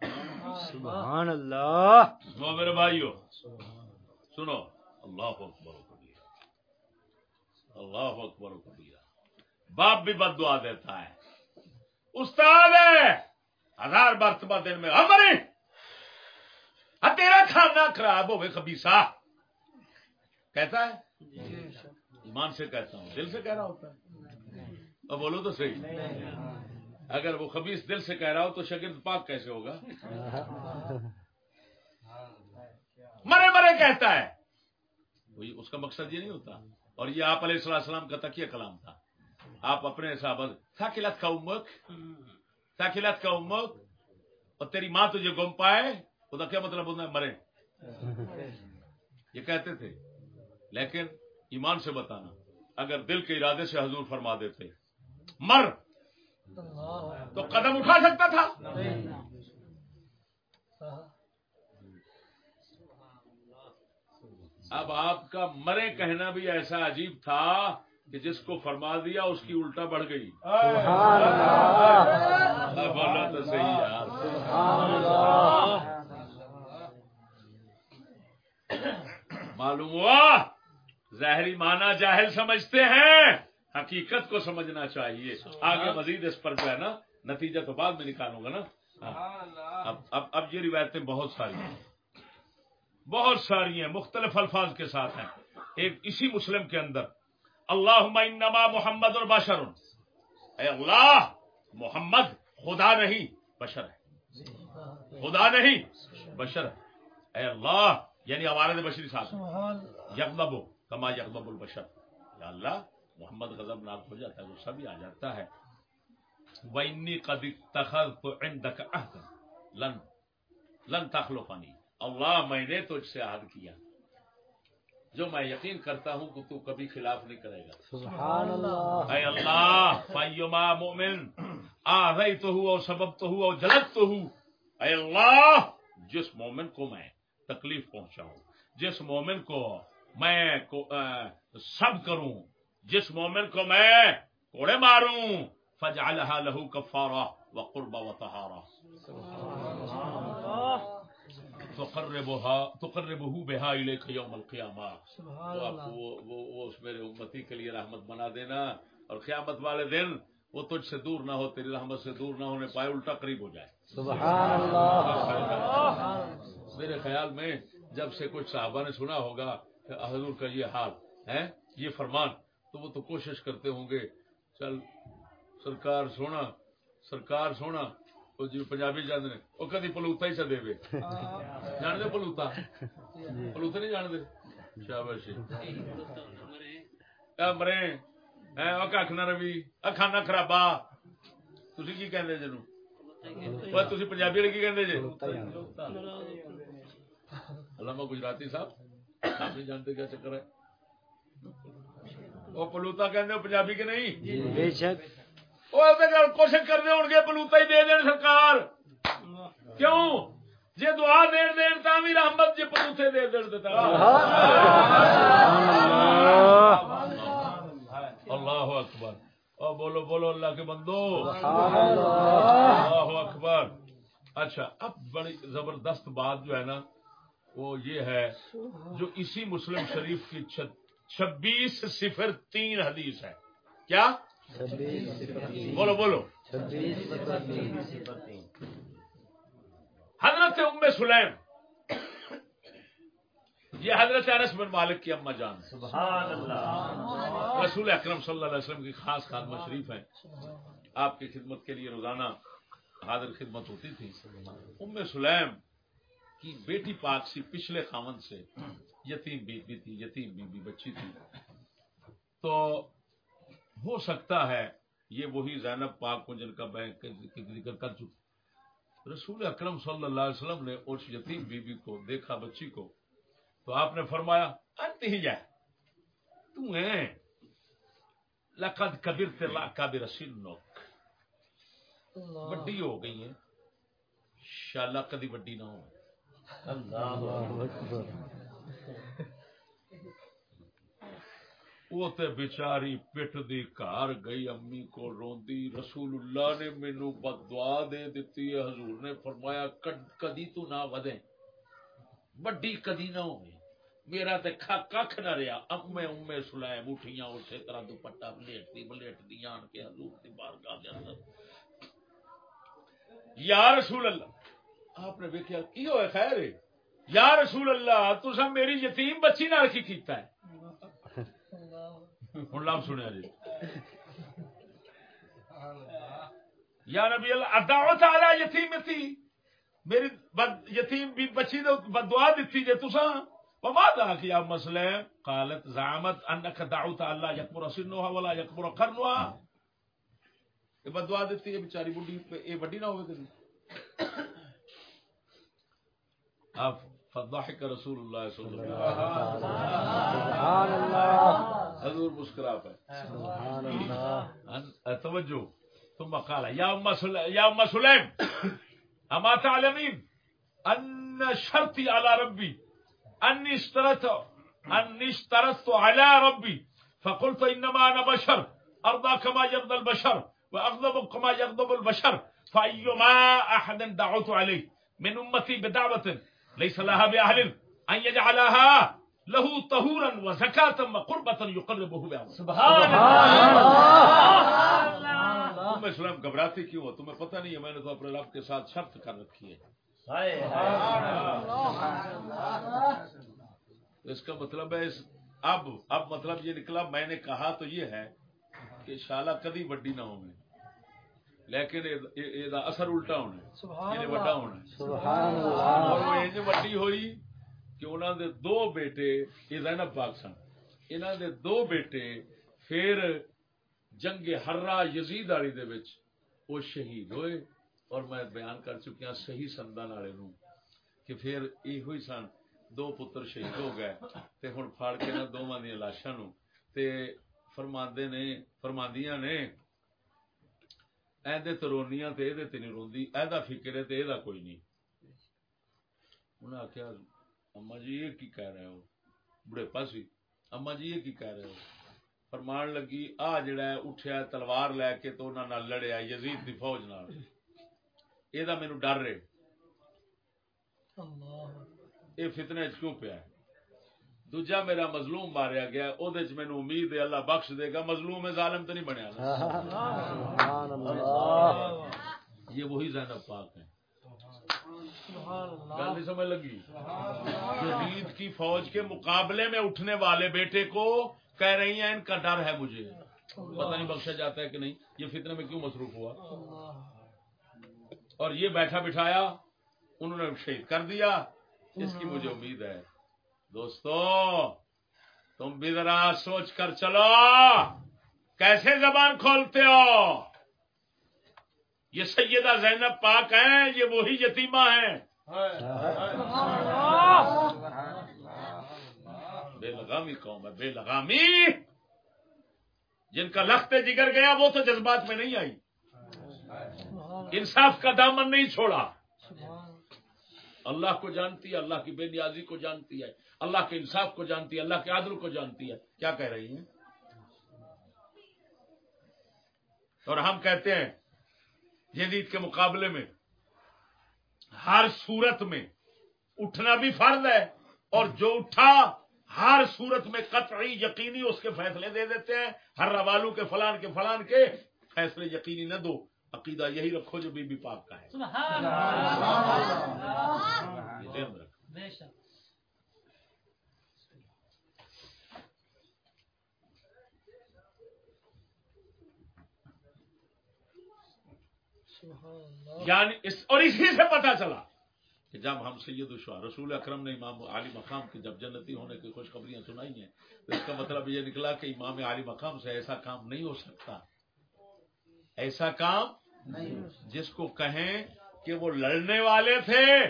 سبحان اللہ۔ سنو میرے بھائیو، سنو۔ اللہ اکبر و اللہ اکبر و باپ بھی بد دعا دیتا ہے۔ استاد ہے۔ ہزار مرتبہ دن میں ہمارے ہاں، تیرا کھانا خراب ہوئے خبیصہ۔ کہتا ہے؟ ایمان سے کہتا ہوں، دل سے کہہ رہا ہوتا ہے بولو تو صحیح۔ اگر وہ خبیص دل سے کہہ رہا ہو تو شگرد پاک کیسے ہوگا؟ مرے مرے کہتا ہے۔ اس کا مقصد یہ نہیں ہوتا۔ اور یہ آپ علیہ السلام السلام کا تکیہ کلام تھا۔ آپ اپنے حساب تھاکلت کا امک تھاکلت کا امک اور تیری ماں تجھے گم پائے وہ کیا مطلب ہوتا ہے مرے؟ یہ کہتے تھے۔ لیکن ایمان سے بتانا، اگر دل کے ارادے سے حضور فرما دیتے، مر! تو قدم اٹھا سکتا تھا۔ اب آپ کا مرے کہنا بھی ایسا عجیب تھا کہ جس کو فرما دیا اس کی الٹا بڑھ گئی۔ بولا تو صحیح یار معلوم ہوا؟ ظاہری معنی جاہل سمجھتے ہیں۔ حقیقت کو سمجھنا چاہیے۔ آگے مزید اس پر جو ہے نا نتیجہ تو بعد میں نکالوں گا نا۔ ہاں۔ اب اب اب یہ روایتیں بہت ساری ہیں۔ بہت ساری ہیں مختلف الفاظ کے ساتھ ہیں۔ ایک اسی مسلم کے اندر اللہ انما محمد اور بشر اے اللہ محمد خدا نہیں بشر ہے۔ خدا نہیں بشر ہے۔ اے اللہ یعنی ہمارے بشری صاحب یکمب کما یکمب البشر۔ یا اللہ محمد غضب ناک ہو جاتا ہے غصہ بھی آ جاتا ہے۔ وَإِنِّي قَدِ اتَّخَذْتُ عِندَكَ عَهْدًا لن لن تخلفنی اللہ میں نے تجھ سے عہد کیا۔ جو میں یقین کرتا ہوں کہ تو کبھی خلاف نہیں کرے گا۔ سبحان اللہ۔ اے اللہ فیما مومن آئی تو ہوں اور سبب تو ہوں اور جلد تو ہوں اے اللہ جس مومن کو میں تکلیف پہنچاؤں جس مومن کو میں سب کروں جس مومن کو میں کوڑے ماروں فجعلها له کفارہ و قربہ و تہارا تقربها تقربه بها آپ کو وہ, وہ, وہ اس میرے امتی کے لیے رحمت بنا دینا۔ اور قیامت والے دن وہ تجھ سے دور نہ ہو تیری رحمت سے دور نہ ہونے پائے الٹا قریب ہو جائے۔ سبحان اللہ۔ میرے خیال میں جب سے کچھ صحابہ نے سنا ہوگا کہ حضور کا یہ حال ہے یہ فرمان تو وہ تو کوشش کرتے ہوں گے۔ چل، سرکار سونا سرکار سونا۔ جی پنجابی جان نے، وہ کدی پلوتا ہی چدے وے۔ جان دے پلوتا؟ پلوتا نہیں جان دے شاباش مرے، اے او کھ نہ روی اے کھانا خرابا تسی کی کہندے جنوں وہ تسی پنجابی والے کی کہندے جے؟ علامہ گجراتی صاحب، آپ نہیں جانتے کیا چکر ہے؟ وہ پلوتا کہندے ہو پنجابی کے نہیں بے شک وہ کوشش کرتے ہون گے پلوتا ہی دے دین سرکار کیوں جے دعا دین دین تا بھی رحمت جے پلوتے دے دین دیتا اللہ اکبر او بولو بولو اللہ کے بندو اللہ اکبر اچھا اب بڑی زبردست بات جو ہے نا وہ یہ ہے جو اسی مسلم شریف کی چھبیس صفر تین حدیث ہے۔ کیا؟ بولو بولو۔ حضرت ام سلیم۔ یہ حضرت انس بن مالک کی اما جان سبحان اللہ رسول اکرم صلی اللہ علیہ وسلم کی خاص خادمہ شریف ہیں۔ آپ کی خدمت کے لیے روزانہ حاضر خدمت ہوتی تھی۔ ام سلیم کی بیٹی پاک سی پچھلے خامن سے۔ یتیم بی بی تھی یتیم بی بی بچی تھی۔ تو ہو سکتا ہے یہ وہی زینب پاک کو جن کا ذکر کر چکا۔ رسول اکرم صلی اللہ علیہ وسلم نے اس یتیم بی بی کو دیکھا بچی کو۔ تو آپ نے فرمایا انت ہی جائے۔ تو ہیں۔ لقد کبیر تے لا کابر سنک بڑی ہو گئی ہے شالا کدی بڑی نہ ہو۔ وہ تے بیچاری پٹ دی کار گئی، امی کو روندی رسول اللہ نے مینو بد دعا دے دیتی ہے۔ حضور نے فرمایا کدی تو نہ ودے بڑی کدی نہ ہوگی میرا تے کھ نہ رہا امے امے سلائم اٹھیاں، اسی طرح دوپٹا بلیٹتی بلیٹتی آن کے حضور دی بارگاہ دے اندر۔ یا رسول اللہ آپ نے دیکھا کی ہوئے خیر؟ یا رسول اللہ تسا میری یتیم بچی نال کی کیتا ہے؟ ہوں لام سنیا جی۔ یا نبی اللہ ادعوت علی یتیم تھی میری یتیم بھی بچی نے بد دعا دیتی جے تسا وما دا کیا مسئلہ؟ قالت زعمت انک دعوت اللہ یکبر سنوها ولا یکبر قرنها یہ بد دعا دیتی ہے بیچاری بڈھی یہ بڑی نہ ہوئے کبھی فضحک رسول اللہ صلی اللہ سبحان حضور مسکرا پہ سبحان اللہ۔ ان- توجہ۔ ثم قال يا ام سل- يا ام سليم اما تعلمين ان شرطي على ربي اني اشتريت اني اشترطت على ربي فقلت انما انا بشر ارضى كما يرضى البشر واغضب كما يغضب البشر فايما احد دعوت عليه من امتي بدعوه ليس لها باهل ان يجعلها له طهورا وزكاه وقربه يقربه بها سبحان تم اسلام گھبراتی کیوں ہو تمہیں پتہ نہیں ہے میں نے تو اپنے رب کے ساتھ شرط کر رکھی ہے۔ اس کا مطلب ہے اس اب اب مطلب یہ نکلا میں نے کہا تو یہ ہے کہ شالا کدی وڈی نہ ہونے لیکن یہ- اثر الٹا ہونا ہے۔ وڈا ہونا اور وہ انج وڈی ہوئی کہ انہوں دے دو بیٹے یہ زینب پاک سن۔ انہوں دے دو بیٹے پھر جنگ ہررا یزید والی دے وچ وہ شہید ہوئے۔ اور میں بیان کر چکیا صحیح سندان والے نو کہ پھر یہ ہوئی سن دو پتر شہید ہو گئے تے ہن پھاڑ کے نہ دوواں دی لاشاں نو تے فرماندے نے فرماندیاں نے ایدے تے رونیاں تے ایدے تے نہیں روندی ایدا فکر ہے تے ایدا کوئی نہیں انہیں آخیا اما جی یہ کی کہہ رہے ہو بڑھے پاسی اما جی یہ کی کہہ رہے ہو فرمان لگی آ جڑا ہے اٹھیا تلوار لے کے تو انہاں نال لڑیا یزید دی فوج نال یہ مینو ڈر رہے یہ فتنے چ کیوں پیا ہے دوجا میرا مظلوم ماریا گیا او دے چ مینوں امید ہے اللہ بخش دے گا مظلوم ہے ظالم تو نہیں بنیا نا۔ سبحان اللہ یہ وہی زینب پاک ہے گل نہیں سمجھ لگی؟ یزید کی فوج کے مقابلے میں اٹھنے والے بیٹے کو کہہ رہی ہیں ان کا ڈر ہے مجھے۔ پتہ نہیں بخشا جاتا ہے کہ نہیں۔ یہ فتنے میں کیوں مصروف ہوا؟ اور یہ بیٹھا بٹھایا انہوں نے شہید کر دیا۔ اس کی مجھے امید ہے۔ دوستو، تم بھی ذرا سوچ کر چلو۔ کیسے زبان کھولتے ہو؟ یہ سیدہ زینب پاک ہیں، یہ وہی یتیمہ ہیں۔ بے لگامی قوم ہے، بے لگامی جن کا لخت جگر گیا، وہ تو جذبات میں نہیں آئی۔ انصاف کا دامن نہیں چھوڑا۔ اللہ کو جانتی ہے، اللہ کی بے نیازی کو جانتی ہے، اللہ کے انصاف کو جانتی ہے، اللہ کے عادل کو جانتی ہے۔ کیا کہہ رہی ہیں؟ اور ہم کہتے ہیں، جدید کے مقابلے میں ہر صورت میں اٹھنا بھی فرض ہے اور جو اٹھا ہر صورت میں قطعی یقینی اس کے فیصلے دے دیتے ہیں، ہر روالو کے فلان کے فلان کے فیصلے یقینی نہ دو۔ عقیدہ یہی رکھو جو بی بی پاک کا ہے۔ یعنی اس اور اسی سے پتا چلا کہ جب ہم سید الشعا رسول اکرم نے امام علی مقام کی جب جنتی ہونے کی خوشخبریاں سنائی ہیں تو اس کا مطلب یہ نکلا کہ امام علی مقام سے ایسا کام نہیں ہو سکتا۔ ایسا کام جس کو کہیں کہ وہ لڑنے والے تھے۔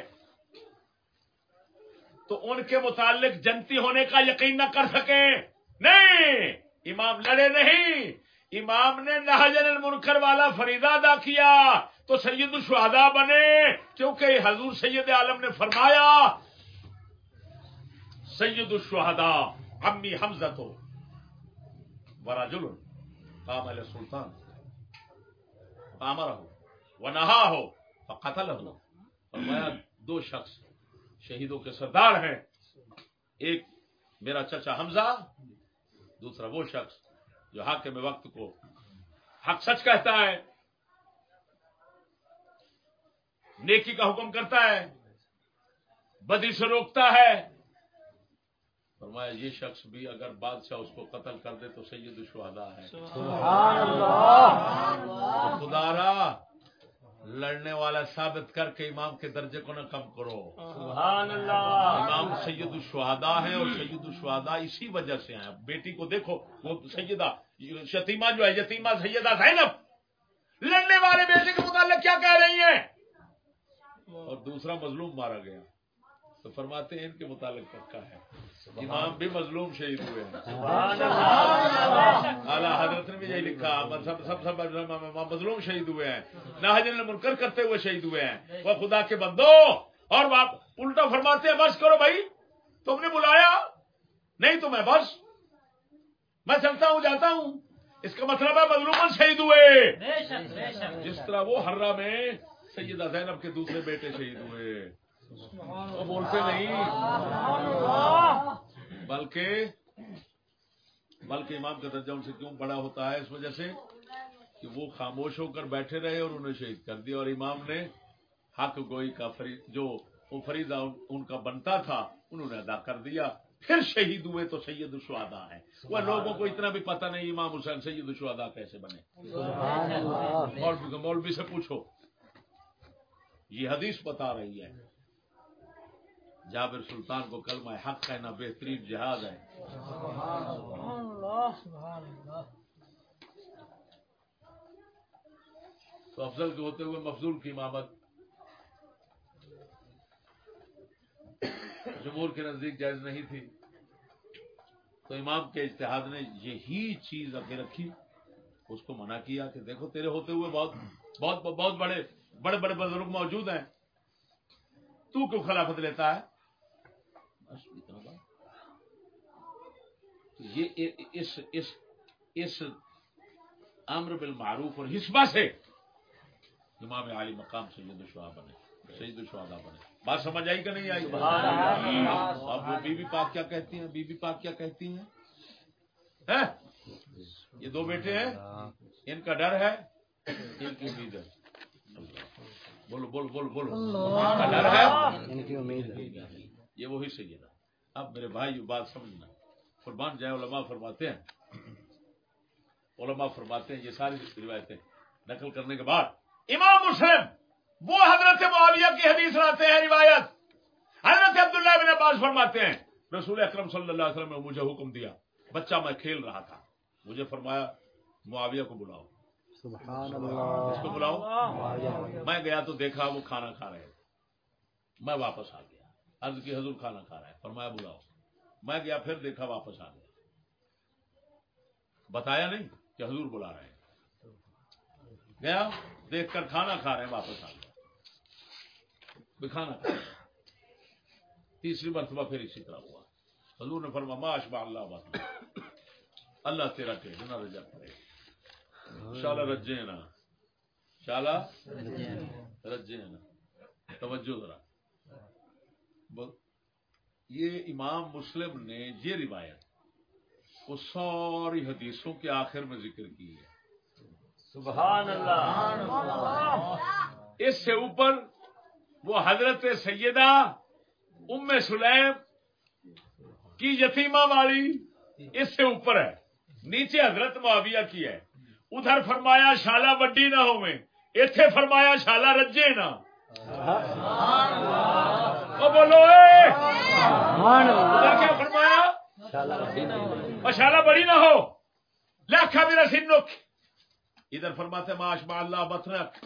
تو ان کے متعلق جنتی ہونے کا یقین نہ کر سکیں نہیں امام لڑے نہیں۔ امام نے نہجن المنکر والا فریدہ ادا کیا۔ تو سید الشہداء بنے۔ کیونکہ حضور سید عالم نے فرمایا سید الشہداء امی حمزہ تو برا جلن علیہ سلطان۔ کامر ہو وہ نہا ہو قتل ہو فرمایا، دو شخص شہیدوں کے سردار ہیں۔ ایک میرا چچا حمزہ، دوسرا وہ شخص جو حاکم وقت کو حق سچ کہتا ہے، نیکی کا حکم کرتا ہے، بدی سے روکتا ہے۔ فرمایا یہ شخص بھی اگر بادشاہ اس کو قتل کر دے تو سید الشہداء ہے سبحان اللہ! خدارا لڑنے والا ثابت کر کے امام کے درجے کو نہ کم کرو۔ سبحان اللہ! امام سید الشہداء ہے اور سید الشہداء اسی وجہ سے ہیں۔ بیٹی کو دیکھو وہ سیدہ شتیمہ جو ہے یتیمہ سیدہ زینب۔ لڑنے والے بیٹے کے متعلق کیا کہہ رہی ہیں؟ اور دوسرا مظلوم مارا گیا۔ تو فرماتے ہیں ان کے متعلق پکا ہے۔ امام بھی مظلوم شہید ہوئے ہیں. سبحان اللہ. اعلیٰ حضرت نے بھی یہی لکھا سب سب سب مظلوم شہید ہوئے ہیں. نہ منکر کرتے ہوئے شہید ہوئے ہیں. وہ خدا کے بندو! اور آپ الٹا فرماتے ہیں بس کرو بھائی تم نے بلایا؟ نہیں تو میں بس۔ میں چلتا ہوں جاتا ہوں۔ اس کا مطلب ہے مظلوم شہید ہوئے۔ بے شک بے شک. جس طرح وہ ہررا میں سیدہ زینب کے دوسرے بیٹے شہید ہوئے۔ وہ بولتے نہیں۔ بلکہ بلکہ امام کا درجہ ان سے کیوں بڑا ہوتا ہے اس وجہ سے کہ وہ خاموش ہو کر بیٹھے رہے اور انہیں شہید کر دیا۔ اور امام نے حق گوئی کا فرید جو فریضہ ان کا بنتا تھا انہوں نے ادا کر دیا۔ پھر شہید ہوئے تو سید الشہداء ہے وہ لوگوں کو اتنا بھی پتہ نہیں امام حسین سید الشہداء کیسے بنے۔ مولوی سے پوچھو۔ یہ حدیث بتا رہی ہے۔ جابر سلطان کو کلمہ حق کہنا بہترین جہاد ہے۔ تو افضل کے ہوتے ہوئے مفضول کی امامت۔ جمہور کے نزدیک جائز نہیں تھی۔ تو امام کے اتحاد نے یہی چیز اگے رکھی اس کو منع کیا کہ دیکھو تیرے ہوتے ہوئے بہت بہت بہت بڑے بڑے بڑے بزرگ موجود ہیں۔ تو کیوں خلافت لیتا ہے بس اتنا بات تو یہ اس اس اس امر بالمعروف اور حسبہ سے امام علی مقام سید الشہا بنے سید الشہدا بنے۔ بات سمجھ آئی کہ نہیں آئی؟ اب وہ بی بی پاک کیا کہتی ہیں؟ بی بی پاک کیا کہتی ہیں؟ یہ دو بیٹے ہیں؟ ان کا ڈر ہے ان کی امید ہے۔ بولو بولو بولو بولو۔ ڈر ہے ان کی امید ہے۔ یہ وہی سید ہے اب میرے بھائی یہ بات سمجھنا۔ قربان جائے علماء فرماتے ہیں علماء فرماتے ہیں یہ ساری روایتیں نقل کرنے کے بعد امام مسلم وہ حضرت معاویہ کی حدیث لاتے ہیں روایت۔ حضرت عبداللہ بن عباس فرماتے ہیں رسول اکرم صلی اللہ علیہ وسلم نے مجھے حکم دیا بچہ میں کھیل رہا تھا۔ مجھے فرمایا معاویہ کو بلاؤ۔ سبحان اس کو بلاؤ؟ میں گیا تو دیکھا وہ کھانا کھا رہے میں واپس آ گیا۔ عرض کی حضور کھانا کھا رہا ہے فرمایا بلاؤ۔ میں گیا پھر دیکھا واپس آ گیا۔ بتایا نہیں کہ حضور بلا رہے ہیں۔ گیا، دیکھ کر کھانا کھا رہے ہیں، واپس آ گیا۔ کھانا کھا رہے تیسری مرتبہ پھر اسی طرح ہوا۔ حضور نے فرما ماش با اللہ بات اللہ تیرا کہ نہ رجا کرے۔ شالا رجے نا شالا رجے نا توجہ ذرا۔ یہ امام مسلم نے یہ روایت وہ ساری حدیثوں کے آخر میں ذکر کی ہے۔ سبحان اللہ۔ اس سے اوپر وہ حضرت سیدہ ام سلیم کی یتیمہ والی اس سے اوپر ہے۔ نیچے حضرت معاویہ کی ہے۔ ادھر فرمایا شالا وڈی نہ ہوئے اتے فرمایا شالا رجے نا او بولو اے سبحان اللہ ادھر کیا فرمایا شالا بڑی نہ ہو لاکھا میرا سنک ادھر فرماتے معاش با اللہ بطنک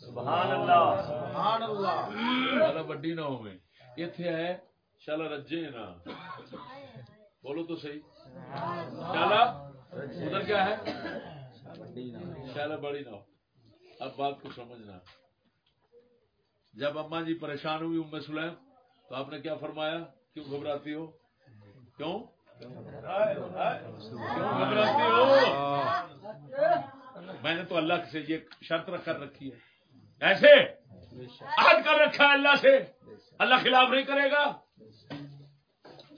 سبحان اللہ شالا بڑی نہ ہو میں اتے ہے شالا رجے نا بولو تو صحیح شالا ادھر کیا ہے شالا بڑی نہ ہو اب بات کو سمجھنا جب اما جی پریشان ہوئی ام سلیم، تو آپ نے کیا فرمایا؟ کیوں گھبراتی ہو؟ کیوں؟ گھبراتی ہو؟ میں نے تو اللہ سے یہ شرط رکھ کر رکھی ہے۔ ایسے؟ عہد کر رکھا ہے اللہ سے۔ اللہ خلاف نہیں کرے گا۔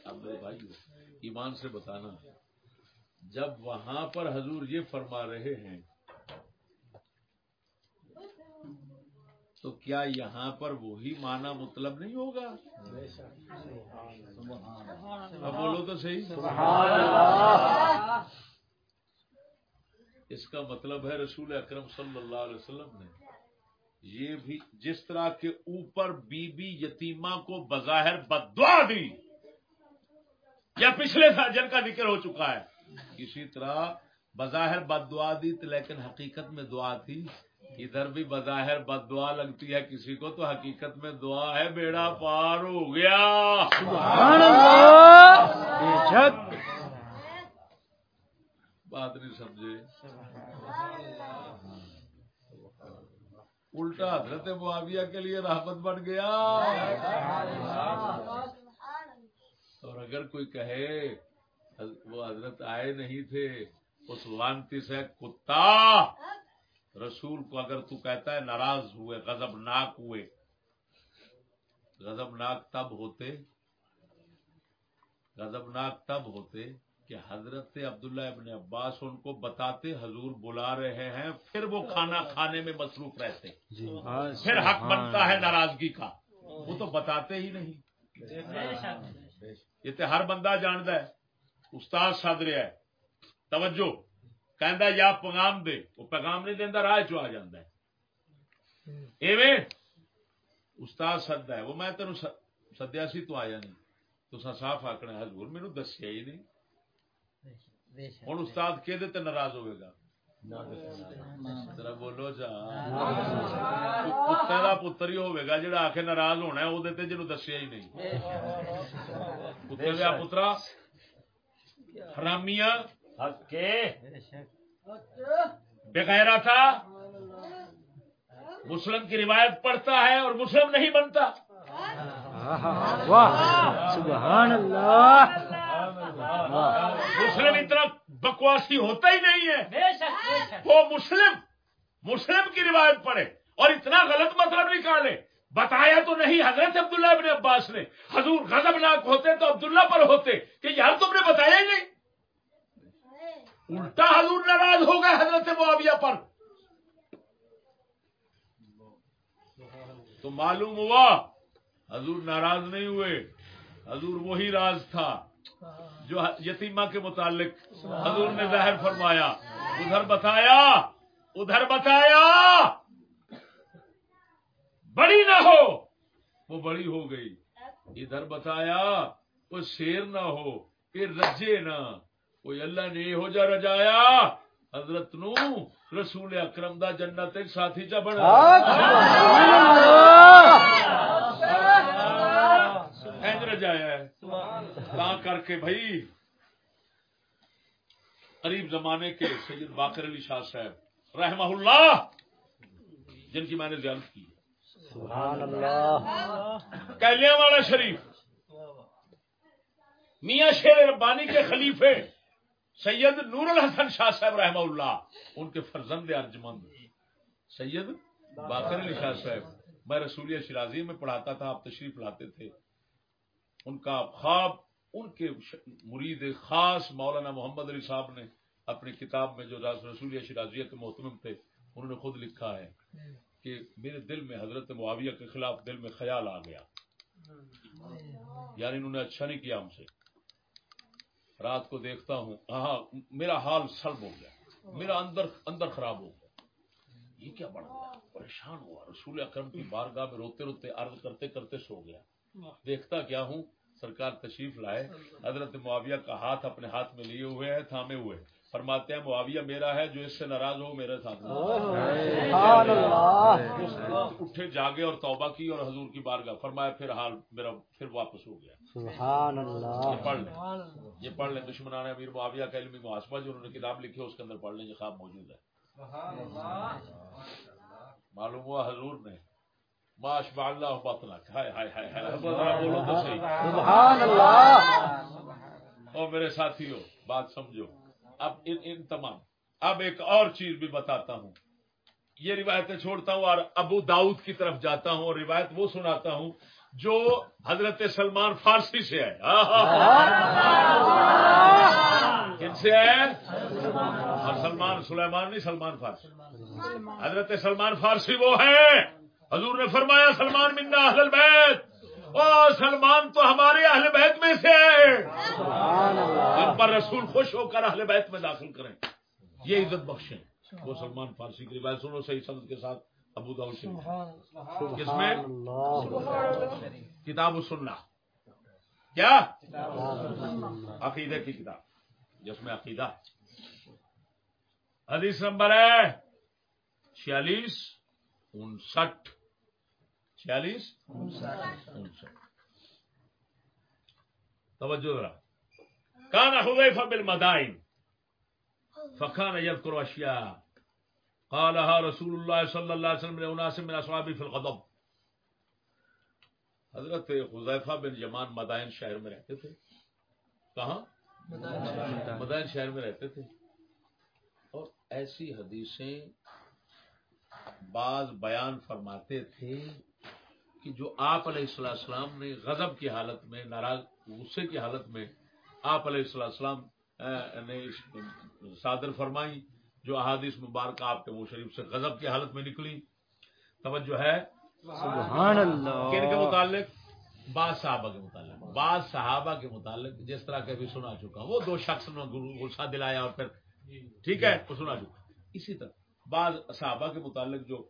اب میرے بھائی، ایمان سے بتانا، جب وہاں پر حضور یہ فرما رہے ہیں تو کیا یہاں پر وہی معنی مطلب نہیں ہوگا؟ اب بولو تو صحیح۔ اس کا مطلب ہے رسول اکرم صلی اللہ علیہ وسلم نے یہ بھی جس طرح کے اوپر بی بی یتیمہ کو بظاہر بدعا دی یا پچھلے سال جن کا ذکر ہو چکا ہے اسی طرح بظاہر بد دعا دی تو لیکن حقیقت میں دعا تھی۔ ادھر بھی بظاہر بد دعا لگتی ہے کسی کو تو حقیقت میں دعا ہے بیڑا پار ہو گیا۔ سبحان اللہ۔ بات نہیں سمجھے۔ الٹا حضرت معاویہ کے لیے رحمت بن گیا۔ اور اگر کوئی کہے وہ حضرت آئے نہیں تھے اس وانتی سے کتا۔ رسول کو اگر تو کہتا ہے ناراض ہوئے غضب ناک ہوئے غضب ناک تب ہوتے غضب ناک تب ہوتے کہ حضرت عبداللہ ابن عباس ان کو بتاتے حضور بلا رہے ہیں پھر وہ کھانا کھانے میں مصروف رہتے۔ جی۔ پھر حق بنتا ہے ناراضگی کا۔ وہ تو بتاتے ہی نہیں۔ یہ تو ہر بندہ جانتا ہے۔ استاد رہا ہے۔ توجہ۔ کہندا یا پیغام دے، وہ پیغام نہیں دینا راہ چ آ جاتا ہے؟ ایویں استاد سدتا ہے، وہ میں تینوں سدیا سی، تو آیا نہیں۔ تو صاف آکنا حضور مینو دسیا ہی نہیں۔ ہوں استاد کہ ناراض ہوئے گا؟ ذرا بولو جا۔ کتے کا پتر ہی ہوئے گا جڑا آ ناراض ہونا ہے وہ جنوب دسیا ہی نہیں۔ کتے کا پترا، حرامیاں حق کے بغیرہ تھا مسلم کی روایت پڑھتا ہے اور مسلم نہیں بنتا۔ سبحان اللہ۔ مسلم اتنا بکواسی ہوتا ہی نہیں ہے۔ وہ مسلم مسلم کی روایت پڑھے اور اتنا غلط مطلب نکالے۔ بتایا تو نہیں حضرت عبداللہ ابن عباس نے۔ حضور غضب ناک ہوتے تو عبداللہ پر ہوتے کہ یار تم نے بتایا ہی نہیں۔ الٹا حضور ناراض ہو گئے حضرت معاویہ پر۔ تو معلوم ہوا حضور ناراض نہیں ہوئے۔ حضور وہی راز تھا جو یتیمہ کے متعلق حضور نے ظاہر فرمایا۔ ادھر بتایا ادھر بتایا۔ بڑی نہ ہو۔ وہ بڑی ہو گئی۔ ادھر بتایا وہ شیر نہ ہو یہ رجے نہ۔ کوئی اللہ نے یہو جا رجایا؟ حضرت نو رسول اکرم دا جنت ایک ساتھی چا بنا۔ رجایا ہے۔ تا کر کے بھائی قریب زمانے کے سید باقر علی شاہ صاحب رحمہ اللہ جن کی میں نے زیارت کی سبحان اللہ۔ والا شریف میاں شیر ربانی کے خلیفے سید نور الحسن شاہ صاحب رحمہ اللہ ان کے فرزند ارجمند۔ سید باقر علی شاہ صاحب میں رسولیہ شرازی میں پڑھاتا تھا آپ تشریف لاتے تھے۔ ان کا خواب ان کے مرید خاص مولانا محمد علی صاحب نے اپنی کتاب میں جو رسولیہ شرازیہ کے محتمم تھے انہوں نے خود لکھا ہے کہ میرے دل میں حضرت معاویہ کے خلاف دل میں خیال آ گیا۔ یعنی انہوں نے اچھا نہیں کیا ہم سے۔ رات کو دیکھتا ہوں ہاں میرا حال سلب ہو گیا۔ میرا اندر اندر خراب ہو گیا۔ یہ کیا بڑھ گیا؟ پریشان ہوا۔ رسول اکرم کی بارگاہ میں روتے روتے عرض کرتے کرتے سو گیا۔ دیکھتا کیا ہوں؟ سرکار تشریف لائے۔ حضرت معاویہ کا ہاتھ اپنے ہاتھ میں لیے ہوئے ہیں، تھامے ہوئے فرماتے ہیں معاویہ میرا ہے جو اس سے ناراض ہو میرے ساتھ اٹھے جاگے اور توبہ کی اور حضور کی بارگاہ فرمایا پھر حال میرا پھر واپس ہو گیا۔ سبحان اللہ۔ یہ پڑھ لیں۔ یہ پڑھ لیں دشمنان امیر معاویہ کا علمی محاسبہ جو انہوں نے کتاب لکھی ہے اس کے اندر پڑھ لیں یہ خواب موجود ہے۔ معلوم ہوا حضور نے ماش اللہ بطنا ہائے ہائے ہائے ہائے۔ ذرا بولو تو صحیح۔ سبحان اللہ۔ اور میرے ساتھیوں بات سمجھو۔ اب ان, ان تمام. اب ایک اور چیز بھی بتاتا ہوں. یہ روایتیں چھوڑتا ہوں اور ابو داؤد کی طرف جاتا ہوں اور روایت وہ سناتا ہوں جو حضرت سلمان فارسی سے ہے کن سے ہے اور سلمان سلیمان نہیں سلمان فارسی. حضرت سلمان فارسی وہ ہے حضور نے فرمایا سلمان منا اہل بیت او سلمان تو ہمارے اہل بیت میں سے ہے۔ ان پر رسول خوش ہو کر اہل بیت میں داخل کریں۔ یہ عزت بخشیں وہ سلمان فارسی کی روایت سنو صحیح سمجھ کے ساتھ ابو داؤد سے کس میں؟ کتاب سننا کیا؟ عقیدے کی کتاب۔ جس میں عقیدہ۔ حدیث نمبر ہے چھیالیس انسٹھ۔ چھیالیس توجہ ذرا کان حذیفہ بالمدائن اشیاء قالها رسول اللہ صلی اللہ علیہ وسلم لاناس من اصحابہ فی الغضب حضرت حذیفہ بن یمان مدائن شہر میں رہتے تھے کہاں مدائن شہر میں رہتے تھے اور ایسی حدیثیں بعض بیان فرماتے تھے کہ جو آپ علیہ السلام السلام نے غضب کی حالت میں ناراض غصے کی حالت میں آپ علیہ السلام السلام نے صادر فرمائی جو احادیث مبارکہ آپ کے وہ شریف سے غضب کی حالت میں نکلی۔ توجہ ہے؟ سبحان اللہ۔ کن کے متعلق؟ بعض صحابہ کے متعلق۔ بعض صحابہ کے متعلق جس طرح کے بھی سنا چکا۔ وہ دو شخص نے غصہ دلایا اور پھر ٹھیک ہے؟ وہ سنا چکا۔ اسی طرح بعض صحابہ کے متعلق جو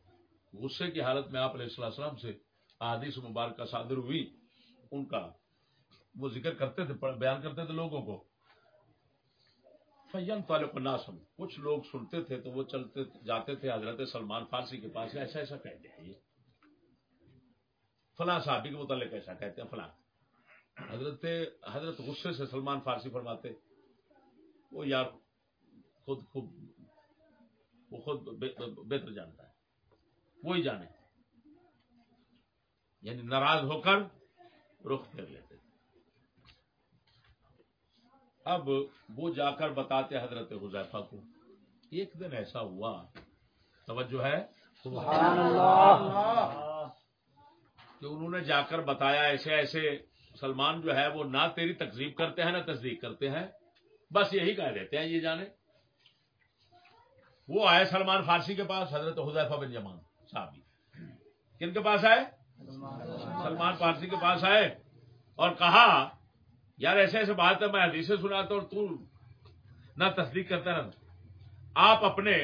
غصے کی حالت میں آپ علیہ السلام سے احادیث مبارکہ صادر ہوئی، ان کا وہ ذکر کرتے تھے بیان کرتے تھے لوگوں کو۔ فین تعلق ناسم کچھ لوگ سنتے تھے تو وہ چلتے جاتے تھے حضرت سلمان فارسی کے پاس، ایسا ایسا کہتے ہیں یہ۔ فلاں صحابی کے متعلق ایسا کہتے ہیں، فلاں۔ حضرت حضرت غصے سے سلمان فارسی فرماتے، وہ یار خود خود وہ خود بہتر جانتا ہے، وہی جانے۔ یعنی ناراض ہو کر رخ پھیر لیتے تھے۔ اب وہ جا کر بتاتے حضرت حذیفہ کو ایک دن ایسا ہوا توجہ ہے؟ سبحان اللہ۔ کہ انہوں نے جا کر بتایا ایسے ایسے سلمان جو ہے وہ نہ تیری تقزیب کرتے ہیں نہ تصدیق کرتے ہیں بس یہی کہہ دیتے ہیں یہ جانے۔ وہ آئے سلمان فارسی کے پاس حضرت حذیفہ بن جمان صاحبی کن کے پاس آئے؟ سلمان فارسی کے پاس آئے اور کہا، یار ایسے ایسے بات ہے، میں حدیثیں سناتا اور تو نہ تصدیق کرتا نہ آپ اپنے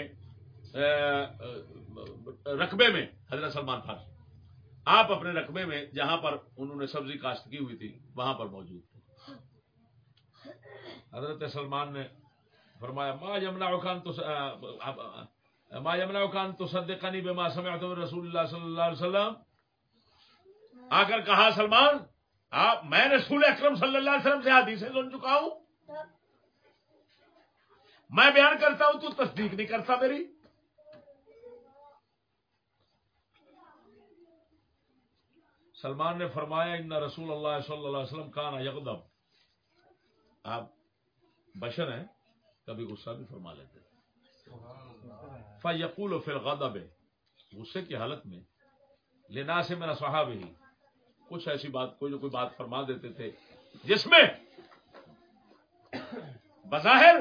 رقبے میں، حضرت سلمان فارسی آپ اپنے رقبے میں جہاں پر انہوں نے سبزی کاشت کی ہوئی تھی، وہاں پر موجود تھے۔ حضرت سلمان نے فرمایا، ما یمنا خان تو ما یمنا خان تو صدقانی بے ما سمعت رسول اللہ صلی اللہ علیہ وسلم آ کر کہا سلمان، آپ، میں رسول اکرم صلی اللہ علیہ وسلم سے حدیثیں سن چکا ہوں۔ میں بیان کرتا ہوں، تو تصدیق نہیں کرتا میری۔ سلمان نے فرمایا، ان رسول اللہ صلی اللہ علیہ وسلم کانا یقدم آپ بشر ہیں، کبھی غصہ بھی فرما لیتے فیقول و غصے کی حالت میں لینا سے میرا صحاب ہی کچھ ایسی بات کوئی جو کوئی بات فرما دیتے تھے، جس میں بظاہر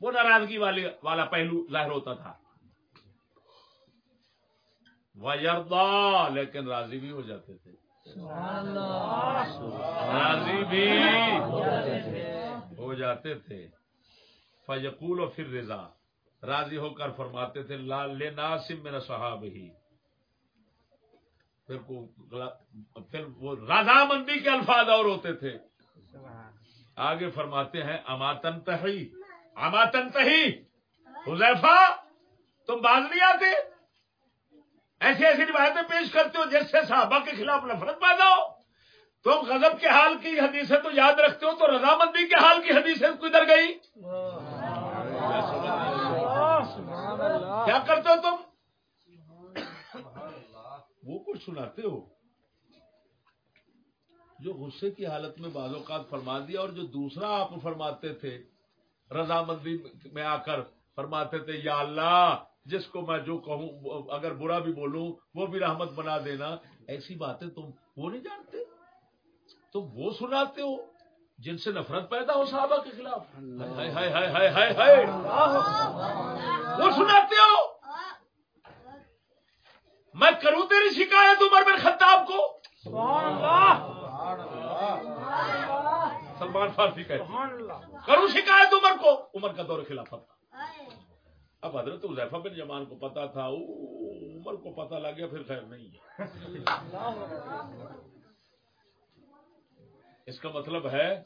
وہ ناراضگی والی والا پہلو ظاہر ہوتا تھا۔ وہ لیکن راضی بھی ہو جاتے تھے۔ راضی بھی ہو جاتے تھے۔ فیقول و پھر رضا راضی ہو کر فرماتے تھے، لا لے میرا صحاب ہی پھر کو پھر وہ رضامندی کے الفاظ اور ہوتے تھے۔ آگے فرماتے ہیں اماتن تہی اماتن تہی حذیفہ تم باز نہیں آتے؟ ایسی ایسی روایتیں پیش کرتے ہو جس سے صحابہ کے خلاف نفرت پیدا ہو۔ تم غضب کے حال کی حدیثیں تو یاد رکھتے ہو تو رضامندی کے حال کی حدیثیں کدھر گئی؟ کیا کرتے ہو تم؟ کچھ سناتے ہو جو غصے کی حالت میں بعض اوقات فرما دیا اور جو دوسرا آپ فرماتے تھے رضامندی میں آ کر فرماتے تھے یا اللہ جس کو میں جو کہوں اگر برا بھی بولوں وہ بھی رحمت بنا دینا ایسی باتیں تم وہ نہیں جانتے تم وہ سناتے ہو جن سے نفرت پیدا ہو صحابہ کے خلاف وہ سناتے ہو میں کروں تیری شکایت عمر بن خطاب کو؟ سلمان فارسی کہتے کروں شکایت عمر کو؟ عمر کا دور خلافت تھا اب حضرت حذیفہ بن جمان کو پتا تھا عمر کو پتا لگ گیا پھر خیر نہیں ہے۔ اس کا مطلب ہے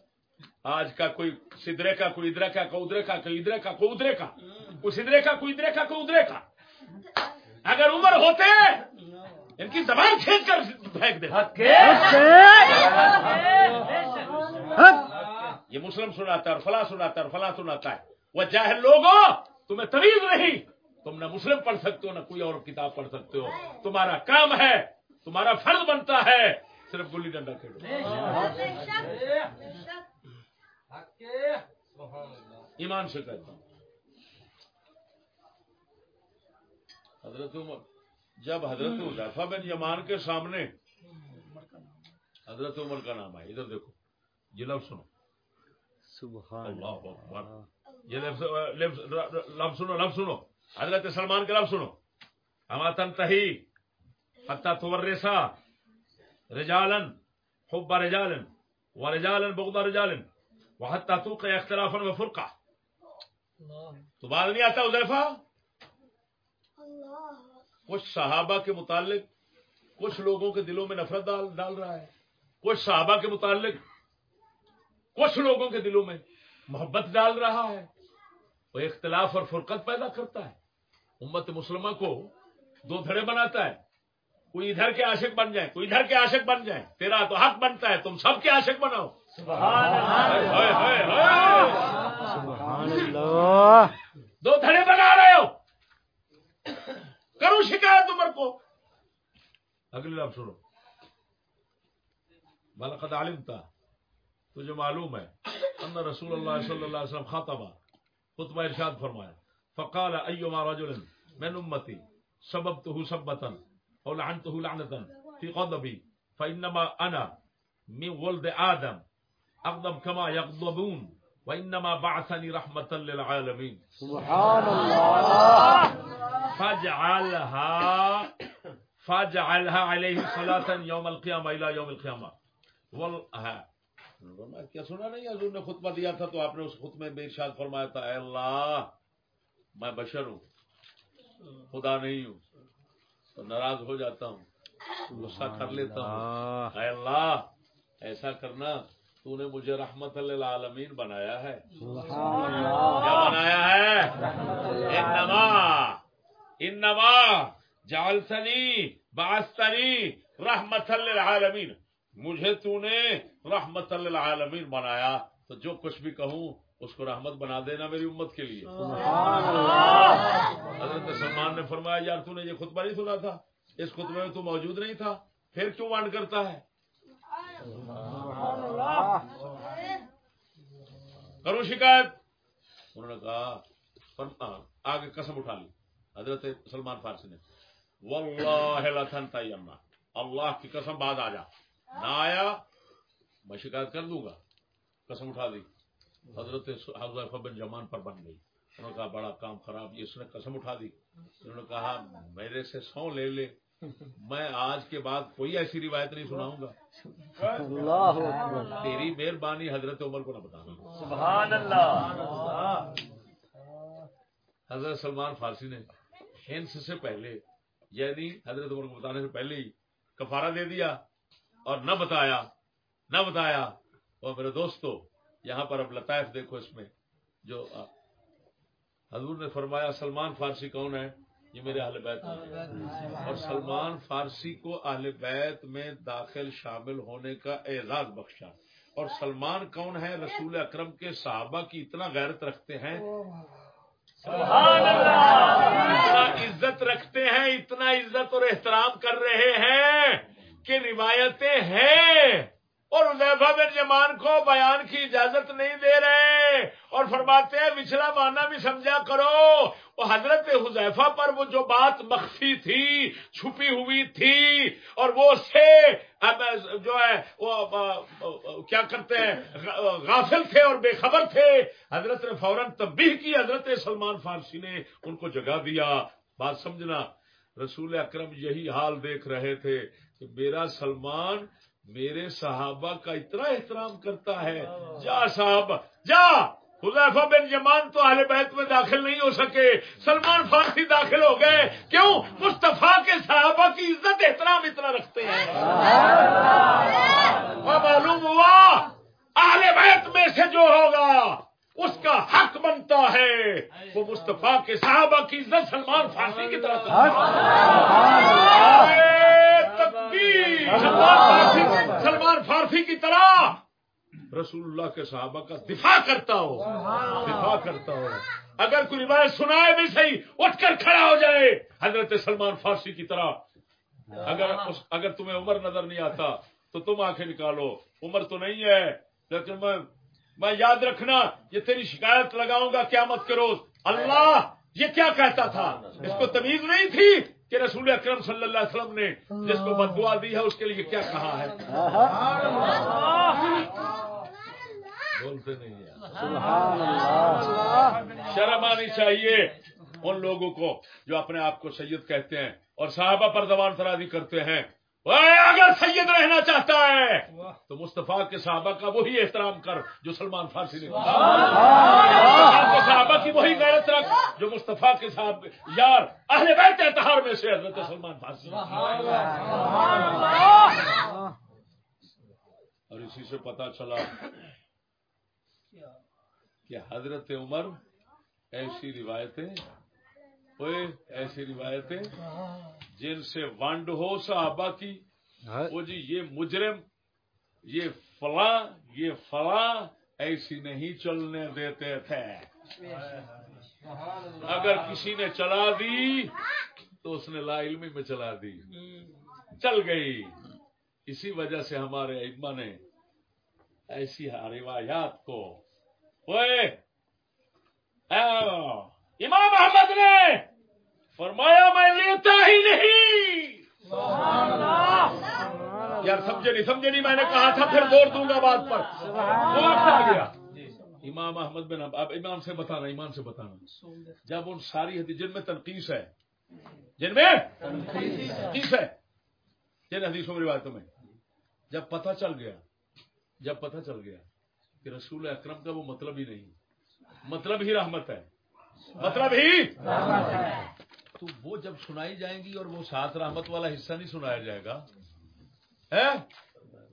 آج کا کوئی سدرے کا کوئی ادرے کا کوئی ادرے کا کوئی ادرے کا کوئی ادرے کا۔ کوئی سدرے کا کوئی ادرے کا کوئی ادرے کا۔ اگر عمر ہوتے ان کی زبان کھینچ کر پھینک دے یہ مسلم سناتا ہے اور فلاں سناتا ہے اور فلاں سناتا ہے۔ وہ جاہل لوگوں تمہیں طویل نہیں۔ تم نہ مسلم پڑھ سکتے ہو نہ کوئی اور کتاب پڑھ سکتے ہو۔ تمہارا کام ہے تمہارا فرض بنتا ہے۔ صرف گلی ڈنڈا کھیلو۔ ایمان سے کہتا ہوں۔ حضرت عمر۔ جب حضرت حذیفہ بن یمان کے سامنے حضرت عمر کا نام ہے ادھر دیکھو۔ یہ لفظ سنو۔ سبحان اللہ اکبر۔ یہ لفظ سنو لفظ سنو۔ حضرت سلمان کا لفظ سنو۔ ہما تنتہی حتی تورسا رجالن حب رجالن ورجالن بغض رجالن وحتی توقع اختلافا وفرقا تو بعد نہیں آتا حذیفہ؟ کچھ صحابہ کے متعلق کچھ لوگوں کے دلوں میں نفرت ڈال ڈال رہا ہے کچھ صحابہ کے متعلق کچھ لوگوں کے دلوں میں محبت ڈال رہا ہے وہ اختلاف اور فرقت پیدا کرتا ہے۔ امت مسلمہ کو دو دھڑے بناتا ہے کوئی ادھر کے عاشق بن جائے کوئی ادھر کے عاشق بن جائے تیرا تو حق بنتا ہے تم سب کے عاشق بناؤ۔ دو دھڑے بنا رہے ہو۔ کرو شکایت عمر کو۔ اگلی لفظ سنو۔ بلقد علمتا تجھے معلوم ہے ان رسول اللہ صلی اللہ علیہ وسلم خاطبہ خطبہ ارشاد فرمایا فقال ایما رجل من امتی سببته سبتا او لعنته لعنتا في غضبي فانما انا من ولد ادم اغضب كما يغضبون وانما بعثني رحمة للعالمين۔ سبحان اللہ! فاجعلها فاجعلها عليه صلاة يوم القيامة إلى يوم القيامة. وال ها فرمایا، کیا سنا نہیں حضور نے خطبہ دیا تھا تو آپ نے اس خطبے میں ارشاد فرمایا تھا اے اللہ میں بشر ہوں خدا نہیں ہوں تو ناراض ہو جاتا ہوں غصہ کر لیتا ہوں۔ اے اللہ ایسا کرنا تو نے مجھے رحمت للعالمین بنایا ہے۔ سبحان اللہ۔ کیا بنایا ہے؟ انما جعلتنی بعثتنی رحمت للعالمین۔ مجھے تو نے رحمت للعالمین بنایا تو جو کچھ بھی کہوں اس کو رحمت بنا دینا میری امت کے لیے۔ حضرت سلمان نے فرمایا یار تو نے یہ خطبہ نہیں سنا تھا؟ اس خطبے میں تو موجود نہیں تھا پھر کیوں وانڈ کرتا ہے؟ کروں شکایت۔ انہوں نے کہا آگے قسم اٹھا لی۔ حضرت سلمان فارسی نے واللہ اللہ کی قسم بعد آ جا نہ آیا میں شکایت کر دوں گا قسم اٹھا دی حضرت حضرت بن جمان پر بن گئی انہوں نے کہا بڑا کام خراب یہ اس نے قسم اٹھا دی انہوں نے کہا میرے سے سو لے لے میں آج کے بعد کوئی ایسی روایت نہیں سناؤں گا تیری مہربانی حضرت عمر کو نہ بتانا سبحان اللہ حضرت سلمان فارسی نے ہنس سے پہلے یعنی حضرت عمر کو بتانے سے پہلے ہی کفارہ دے دیا اور نہ بتایا نہ بتایا۔ اور میرے دوستو یہاں پر اب لطائف دیکھو اس میں جو حضور نے فرمایا سلمان فارسی کون ہے؟ یہ میرے اہل بیت۔ اور سلمان فارسی کو اہل بیت میں داخل شامل ہونے کا اعزاز بخشا۔ اور سلمان کون ہے؟ رسول اکرم کے صحابہ کی اتنا غیرت رکھتے ہیں۔ اتنا عزت رکھتے ہیں اتنا عزت اور احترام کر رہے ہیں کہ روایتیں ہیں۔ اور حذیفہ بن جمان کو بیان کی اجازت نہیں دے رہے اور فرماتے ہیں، پچھلا معنی بھی سمجھا کرو۔ وہ حضرت حذیفہ پر وہ جو بات مخفی تھی، چھپی ہوئی تھی، اور وہ سے جو ہے، وہ کیا کرتے ہیں، غافل تھے اور بے خبر تھے۔ حضرت نے فوراً تبدیل کی، حضرت سلمان فارسی نے ان کو جگہ دیا۔ بات سمجھنا، رسول اکرم یہی حال دیکھ رہے تھے کہ میرا سلمان میرے صحابہ کا اتنا احترام کرتا ہے۔ جا صاحب جا۔ حذیفہ بن یمان تو اہل بیت میں داخل نہیں ہو سکے۔ سلمان فارسی داخل ہو گئے۔ کیوں؟ مصطفیٰ کے صحابہ کی عزت احترام اتنا رکھتے ہیں۔ معلوم ہوا؟ اہل بیت میں سے جو ہوگا اس کا حق بنتا ہے۔ وہ مصطفیٰ کے صحابہ کی عزت سلمان فارسی کی طرف۔ تکبیر سلمان فارسی سلمان فارسی کی طرح رسول اللہ کے صحابہ کا دفاع کرتا ہو دفاع کرتا ہو اگر کوئی روایت سنائے بھی صحیح اٹھ کر کھڑا ہو جائے، حضرت سلمان فارسی کی طرح اگر اگر تمہیں عمر نظر نہیں آتا تو تم آنکھیں نکالو، عمر تو نہیں ہے، لیکن میں میں یاد رکھنا، یہ تیری شکایت لگاؤں گا قیامت کے روز، اللہ یہ کیا کہتا تھا؟ اس کو تمیز نہیں تھی؟ کہ رسول اکرم صلی اللہ علیہ وسلم نے جس کو بدعا دی ہے، اس کے لیے کیا کہا ہے؟ بولتے نہیں شرم آنی چاہیے ان لوگوں کو جو اپنے آپ کو سید کہتے ہیں اور صحابہ پر زبان فرادی کرتے ہیں۔ اگر سید رہنا چاہتا ہے تو مصطفیٰ کے صحابہ کا وہی احترام کر جو سلمان فارسی نے صحابہ کی وہی غیرت رکھ جو مصطفیٰ کے صاحب یار اہل بیت اتحار میں سے حضرت سلمان فارسی نے اور اسی سے پتا چلا کہ حضرت عمر ایسی روایتیں اوئے ایسی روایتیں جن سے ونڈ ہو صحابہ کی وہ جی یہ مجرم یہ فلاں یہ فلاں ایسی نہیں چلنے دیتے تھے۔ اگر کسی نے چلا دی تو اس نے لا علمی میں چلا دی۔ چل گئی۔ اسی وجہ سے ہمارے ائمہ نے ایسی روایات کو امام احمد نے فرمایا میں لیتا ہی نہیں. یار سمجھے نہیں سمجھے نہیں میں نے کہا تھا پھر زور دوں گا بات پر۔ گیا امام احمد بن اب امام سے بتانا ایمان سے بتانا۔ جب ان ساری حدیث جن میں تنقیس ہے جن میں تنقیس ہے جن حدیثوں میں روایتوں میں جب پتہ چل گیا جب پتہ چل گیا کہ رسول اکرم کا وہ مطلب ہی نہیں۔ مطلب ہی رحمت ہے۔ مطلب ہی؟ تو وہ جب سنائی جائیں گی اور وہ ساتھ رحمت والا حصہ نہیں سنایا جائے گا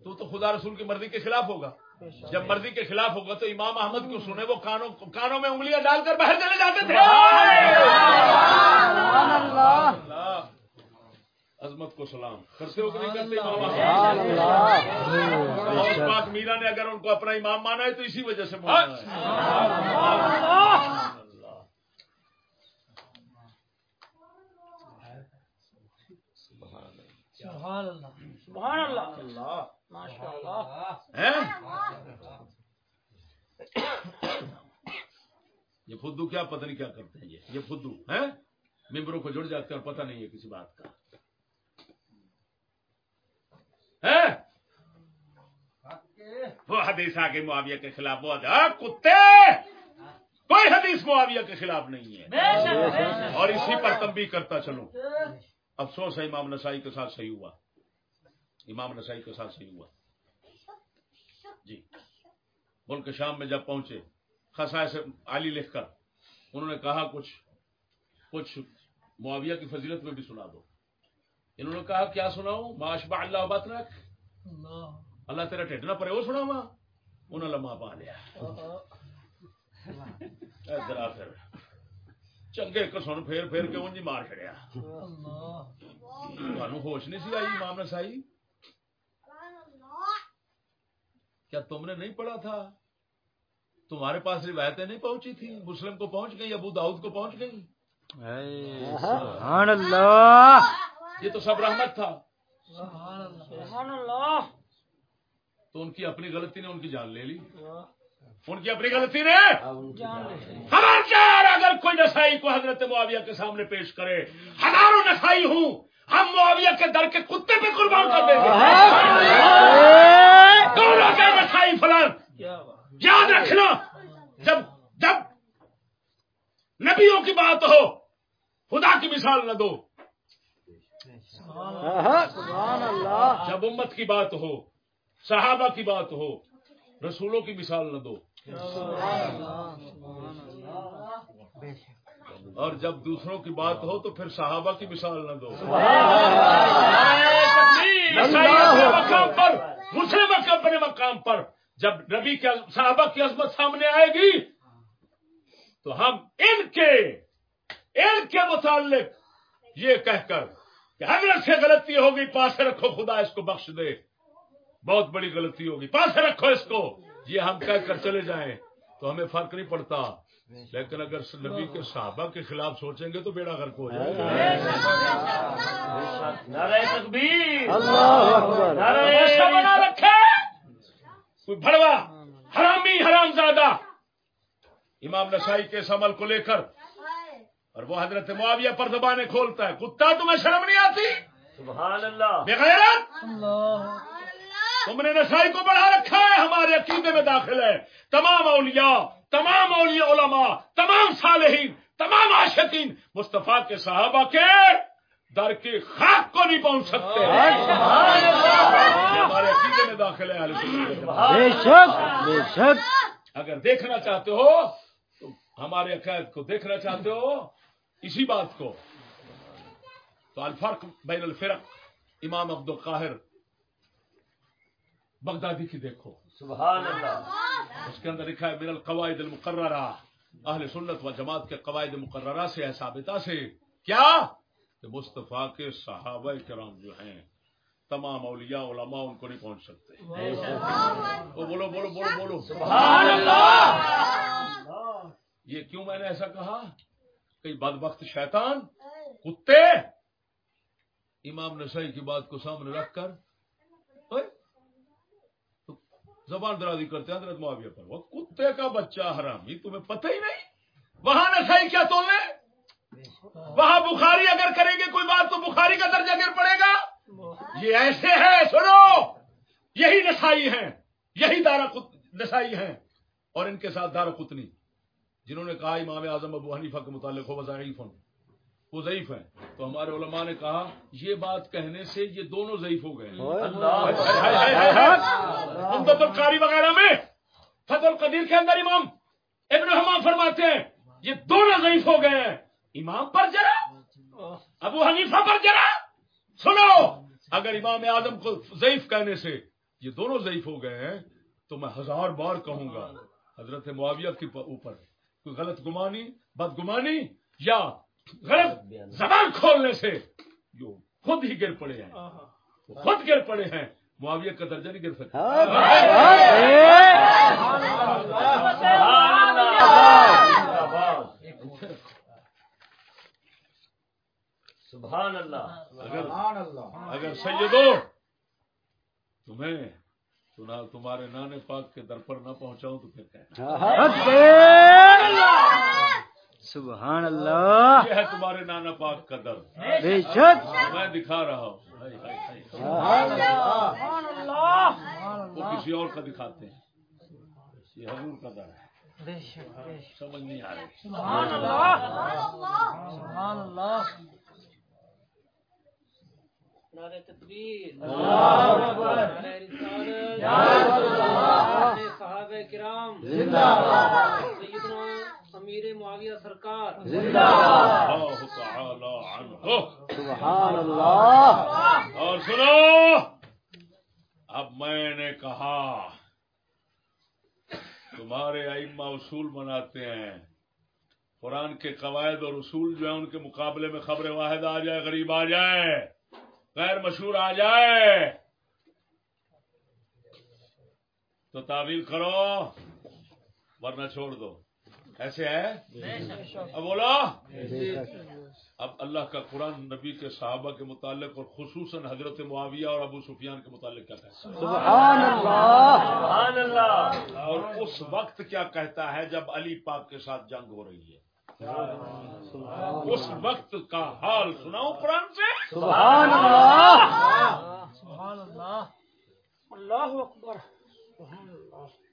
تو تو خدا رسول کی مرضی کے خلاف ہوگا۔ جب مرضی کے خلاف ہوگا تو امام احمد کیوں سنے وہ کانوں کانوں میں انگلیاں ڈال کر باہر چلے جاتے تھے۔ اللہ! عظمت کو سلام۔ کرتے ہو کہ نہیں کرتے امام پاک میرا نے اگر ان کو اپنا امام مانا ہے تو اسی وجہ سے سبحان اللہ. سبحان اللہ. ماشاء اللہ ہیں؟ یہ فدو کیا پتہ نہیں کیا کرتے ہیں یہ. یہ فدو ہیں ممبروں کو جڑ جاتے ہیں اور پتہ نہیں ہے کسی بات کا. ہیں؟ وہ حدیث آگے معاویہ کے خلاف وہ آ کتے! کوئی حدیث معاویہ کے خلاف نہیں ہے. اور اسی پر تنبیہ کرتا چلوں افسوس ہے امام نسائی کے ساتھ صحیح ہوا۔ امام نسائی کے ساتھ صحیح ہوا۔ جی۔ ملک شام میں جب پہنچے خسائے سے عالی لکھ کر انہوں نے کہا کچھ کچھ معاویہ کی فضیلت میں بھی سنا دو۔ انہوں نے کہا کیا سناؤں؟ معاشبہ اللہ بات رکھ اللہ تیرا ٹھڈ نہ پڑے وہ سنا وا انہیں لمحہ پا لیا۔ چنگے کسن پھیر پھیر کے انجی مار چڑیا ہوش نہیں سی آئی امام نسائی کیا تم نے نہیں پڑھا تھا تمہارے پاس روایتیں نہیں پہنچی تھی مسلم کو پہنچ گئی ابو داؤد کو پہنچ گئی سبحان اللہ یہ تو سب رحمت تھا سبحان اللہ تو ان کی اپنی غلطی نے ان کی جان لے لی ان کی اپنی غلطی نے؟ لے خبردار اگر کوئی نسائی کو حضرت معاویہ کے سامنے پیش کرے ہزاروں نسائی ہوں ہم معاویہ کے در کے کتے پہ قربان کر دیں گے۔ دونوں کے نسائی فلان۔ یاد رکھنا جب جب نبیوں کی بات ہو خدا کی مثال نہ دو۔ جب امت کی بات ہو صحابہ کی بات ہو رسولوں کی مثال نہ دو۔ اور جب دوسروں کی بات ہو تو پھر صحابہ کی مثال نہ دو۔ اپنے مقام پر مسلم اپنے مقام پر جب نبی کے صحابہ کی عظمت سامنے آئے گی تو ہم ان کے ان کے متعلق یہ کہہ کر کہ حضرت سے غلطی ہوگی پاس رکھو خدا اس کو بخش دے۔ بہت بڑی غلطی ہوگی پاس رکھو اس کو۔ یہ ہم کہہ کر چلے جائیں تو ہمیں فرق نہیں پڑتا۔ لیکن اگر نبی کے صحابہ کے خلاف سوچیں گے تو بیڑا غرق ہو جائے گا۔ نعرہ تکبیر۔ اللہ اکبر۔ ایسا بنا رکھے۔ کوئی بڑوا حرامی حرام زادہ امام نسائی کے اس عمل کو لے کر۔ اور وہ حضرت معاویہ پر زبانیں کھولتا ہے۔ کتا تمہیں شرم نہیں آتی؟ سبحان اللہ۔ بغیرت تم نے نسائی کو بڑھا رکھا ہے ہمارے عقیدے میں داخل ہے۔ تمام اولیاء تمام اولیاء علماء تمام صالحین تمام عاشقین مصطفیٰ کے صحابہ کے در کی خاک کو نہیں پہنچ سکتے۔ ہمارے عقیدے میں داخل ہے اہل سنت والجماعت۔ بے شک بے شک۔ اگر دیکھنا چاہتے ہو تو ہمارے عقائد کو دیکھنا چاہتے ہو اسی بات کو۔ تو الفرق بین الفرق امام عبد القاہر بغدادی کی دیکھو۔ سبحان اللہ۔ اس کے اندر لکھا ہے من القواعد المقررہ۔ اہل سنت و جماعت کے قواعد مقررہ سے ہے ثابتہ سے۔ کیا؟ کہ مصطفیٰ کے صحابہ کرام جو ہیں تمام اولیاء علماء ان کو نہیں پہنچ سکتے۔ وہ بولو بولو بولو بولو۔ یہ کیوں میں نے ایسا کہا؟ کہ بدبخت شیطان کتے۔ امام نسائی کی بات کو سامنے رکھ کر۔ زبان درازی کرتے ہیں، حضرت معاویہ پر۔ وہ کتے کا بچہ حرامی، تمہیں پتہ ہی نہیں؟ وہاں نسائی کیا تولنے وہاں بخاری اگر کریں گے کوئی بات تو بخاری کا درجہ گر پڑے گا۔ یہ ایسے ہے سنو! یہی نسائی ہیں، یہی دارا نسائی ہیں۔ اور ان کے ساتھ دارا قطنی، جنہوں نے کہا امام اعظم ابو حنیفہ کے متعلق ہو ضعیف وہ ضعیف ہیں۔ تو ہمارے علماء نے کہا یہ بات کہنے سے یہ دونوں ضعیف ہو گئے کاری وغیرہ میں فت القدیر کے اندر امام ابن حمام فرماتے ہیں یہ دونوں ضعیف ہو گئے ہیں۔ امام پر جرا ابو حنیفہ پر جرا۔ سنو اگر امام اعظم کو ضعیف کہنے سے یہ دونوں ضعیف ہو گئے ہیں تو میں ہزار بار کہوں گا حضرت معاویہ کے اوپر کوئی غلط گمانی بدگمانی یا غلط زبان کھولنے سے جو خود ہی گر پڑے ہیں۔ خود گر پڑے ہیں۔ معاویہ کا درجہ نہیں گر سکتا سبحان اللہ۔ سبحان اللہ۔ اگر اگر سیدو تمہیں سنا تمہارے نانے پاک کے در پر نہ پہنچاؤں تو پھر کہنا۔ سبحان اللہ۔ یہ ہے تمہارے نانا پاک کا در بے شک۔ میں دکھا رہا ہوں۔ ہائے، ہائے۔ وہ کسی اور کا دکھاتے ہیں۔ یہ حضور کا در ہے۔ سمجھ نہیں آ رہی۔ سبحان اللہ۔ سبحان اللہ۔ نعرہ تکبیر۔ نعرہ رسالت۔ نعرہ صحابہ کرام۔ امیر امیر معاویہ سرکار۔ زندہ اللہ تعالی عنہ۔ سبحان اللہ۔ اور سنو اب میں نے کہا تمہارے ائمہ اصول بناتے ہیں۔ قرآن کے قواعد اور اصول جو ہیں ان کے مقابلے میں خبر واحد آ جائے غریب آ جائے غیر مشہور آ جائے۔ تو تعویل کرو ورنہ چھوڑ دو۔ ایسے ہے اب بولا اب اللہ کا قرآن نبی کے صحابہ کے متعلق اور خصوصاً حضرت معاویہ اور ابو سفیان کے متعلق کیا کہتا سبحان اللہ. سبحان اللہ. ہے اور اس وقت کیا کہتا ہے جب علی پاک کے ساتھ جنگ ہو رہی ہے؟ اس وقت کا حال سناؤ قرآن سے۔ سبحان اللہ. سبحان اللہ. اللہ اکبر. سبحان اللہ.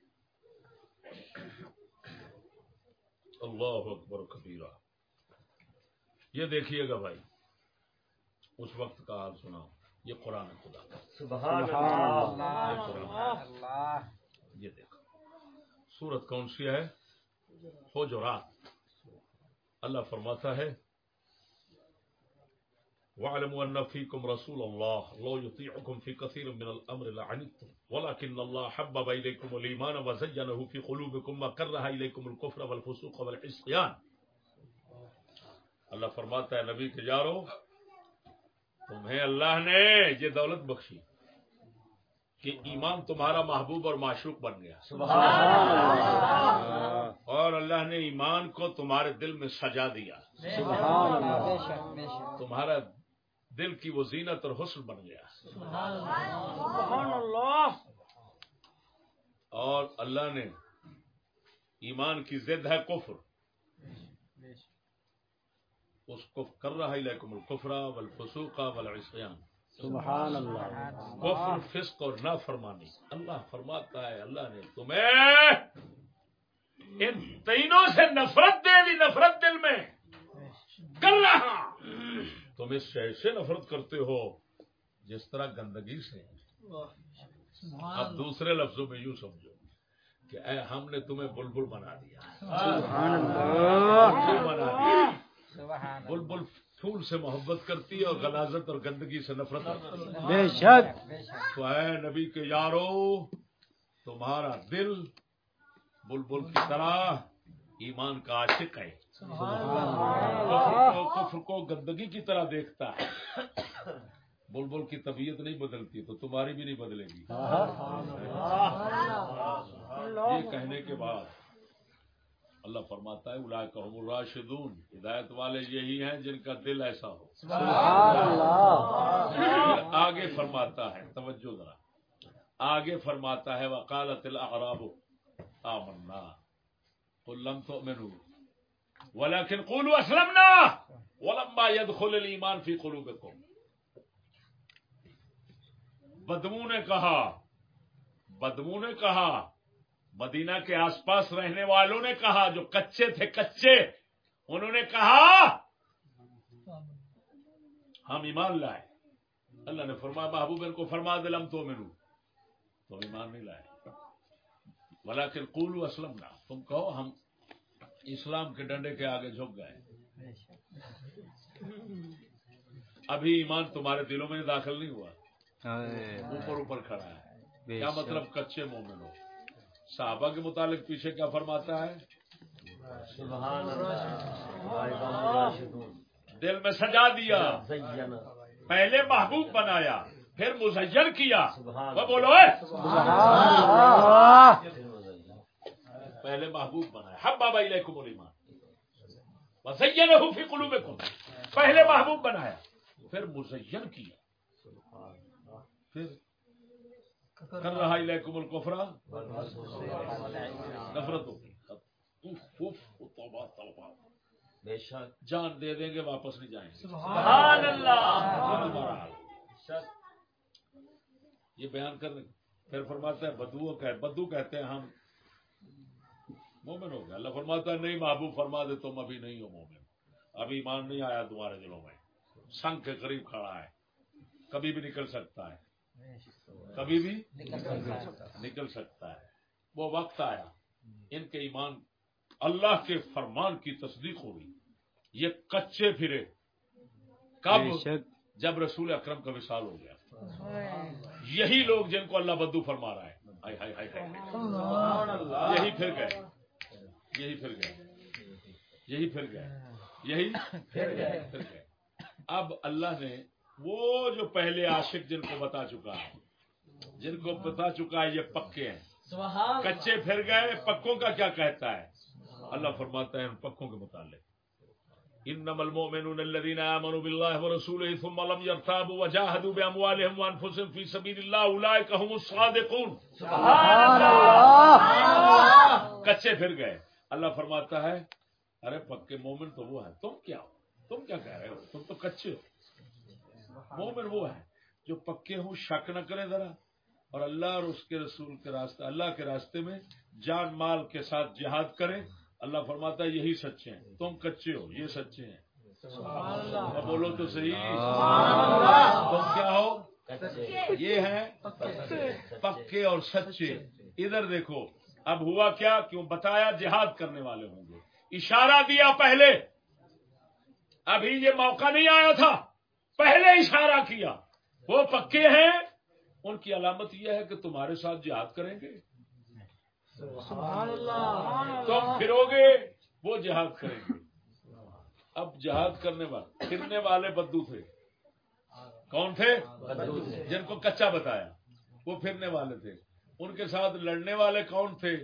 اللہ اکبر کبیرہ۔ یہ دیکھیے گا بھائی اس وقت کا حال سناؤ یہ قرآن خدا کا۔ سبحان اللہ۔ یہ دیکھو سورت کون سی ہے؟ ہو جو رات اللہ فرماتا ہے وَاعْلَمُوا أَنَّ فِيكُمْ رَسُولَ اللَّهِ. لَوْ يُطِيعُكُمْ فِي كَثِيرٍ مِّنَ الْأَمْرِ لَعَنِتُّمْ. وَلَكِنَّ اللَّهَ حَبَّبَ إِلَيْكُمُ الْإِيمَانَ وَزَيَّنَهُ فِي قُلُوبِكُمْ وَكَرَّهَ إِلَيْكُمُ الْكُفْرَ وَالْفُسُوقَ وَالْعِصْيَانَ. اللہ فرماتا ہے نبی کے یارو تمہیں اللہ نے یہ دولت بخشی کہ ایمان تمہارا محبوب اور معشوق بن گیا۔ اور اللہ نے ایمان کو تمہارے دل میں سجا دیا۔ سبحان اللہ۔ تمہارا دل کی وہ زینت اور حسن بن گیا۔ سبحان اللہ۔ اور اللہ نے ایمان کی ضد ہے کفر۔ اس کو کر رہا ہے لیکن الکفرا والفسوقا والعصیان۔ سبحان اللہ۔ کفر فسق اور نافرمانی۔ اللہ فرماتا ہے اللہ نے تمہیں ان تینوں سے نفرت دے دی نفرت دل میں۔ کر رہا۔ تم اس سے ایسے نفرت کرتے ہو جس طرح گندگی سے۔ اب دوسرے لفظوں میں یوں سمجھو کہ اے ہم نے تمہیں بلبل بنا دیا۔ سبحان اللہ۔ بلبل بنا دیا۔ بلبل پھول سے محبت کرتی ہے اور غلازت اور گندگی سے نفرت کرتی ہے۔ بے شک۔ تو اے نبی کے یارو تمہارا دل بلبل کی طرح ایمان کا عاشق ہے۔ کفر کو گندگی کی طرح دیکھتا ہے۔ بلبل کی طبیعت نہیں بدلتی تو تمہاری بھی نہیں بدلے گی۔ یہ کہنے کے بعد اللہ فرماتا ہے الا کہ راشدون ہدایت والے یہی ہیں جن کا دل ایسا ہو۔ آگے فرماتا ہے توجہ ذرا۔ آگے فرماتا ہے وقالت الاعراب آمنا۔ قل لم تؤمنوا۔ ولكن قولوا اسلمنا ولما يدخل الايمان في قلوبكم بدمو نے کہا بدمو نے کہا، مدینہ کے آس پاس رہنے والوں نے کہا، جو کچے تھے کچے، انہوں نے کہا، ہم ایمان لائے۔ اللہ نے فرمایا، محبوب ان کو فرما دلم تو مینو تم ایمان نہیں لائے۔ بلا کہ قولو اسلم نہ تم کہو، ہم اسلام کے ڈنڈے کے آگے جھک گئے۔ ابھی ایمان تمہارے دلوں میں داخل نہیں ہوا۔ اوپر اوپر کھڑا ہے۔ کیا مطلب کچے مومن ہو؟ صحابہ کے متعلق پیچھے کیا فرماتا ہے؟ سبحان اللہ۔ دل میں سجا دیا۔ پہلے محبوب بنایا پھر مزین کیا۔ وہ بولو اے۔ اللہ۔ پہلے محبوب بنایا حب بابا علیکم الایمان. وزینہ فی قلوبکم. پہلے محبوب بنایا پھر مزین کیا. پھر کر رہا علیکم الکفرا نفرت ہوگی بے شک. جان دے دیں گے واپس نہیں جائیں گے. سبحان اللہ. یہ بیان کر پھر فرماتا ہے بدو کہ بدو کہتے ہیں ہم مومن ہو گئے۔ اللہ فرماتا ہے نہیں محبوب فرما دے تم ابھی نہیں ہو مومن۔ ابھی ایمان نہیں آیا تمہارے دلوں میں۔ سنگ کے قریب کھڑا ہے۔ کبھی بھی نکل سکتا ہے۔ کبھی بھی نکل سکتا ہے۔ وہ وقت آیا۔ ان کے ایمان اللہ کے فرمان کی تصدیق ہوگی یہ کچے پھرے۔ کب؟ جب رسول اکرم کا وصال ہو گیا۔ یہی لوگ جن کو اللہ بدو فرما رہا ہے۔ ہائے ہائے ہائے یہی پھر گئے یہی پھر گئے یہی پھر گئے پھر گئے اب اللہ نے وہ جو پہلے عاشق جن کو بتا چکا ہے جن کو بتا چکا ہے یہ پکے ہیں۔ کچے پھر گئے پکوں کا کیا کہتا ہے؟ اللہ فرماتا ہے ان پکوں کے متعلق۔ انما المؤمنون الذين امنوا بالله ورسوله ثم لم يرتابوا وجاهدوا باموالهم وانفسهم في سبيل الله اولئك هم الصادقون کچے پھر گئے۔ اللہ فرماتا ہے ارے پکے مومن تو وہ ہے تم کیا ہو؟ تم کیا کہہ رہے ہو؟ تم تو کچے ہو۔ مومن وہ ہے جو پکے ہوں شک نہ کرے ذرا۔ اور اللہ اور اس کے رسول کے راستے اللہ کے راستے میں جان مال کے ساتھ جہاد کریں۔ اللہ فرماتا ہے یہی سچے ہیں۔ تم کچے ہو یہ سچے ہیں۔ اب بولو تو صحیح۔ تم کیا ہو؟ یہ ہیں۔ پکے اور سچے۔ ادھر دیکھو اب ہوا کیا کیوں بتایا جہاد کرنے والے ہوں گے؟ اشارہ دیا پہلے۔ ابھی یہ موقع نہیں آیا تھا۔ پہلے اشارہ کیا۔ وہ پکے ہیں۔ ان کی علامت یہ ہے کہ تمہارے ساتھ جہاد کریں گے۔ تم پھرو گے وہ جہاد کریں گے۔ اب جہاد کرنے والے پھرنے والے بدو تھے۔ کون تھے۔ جن کو کچا بتایا۔ وہ پھرنے والے تھے۔ ان کے ساتھ لڑنے والے کون تھے؟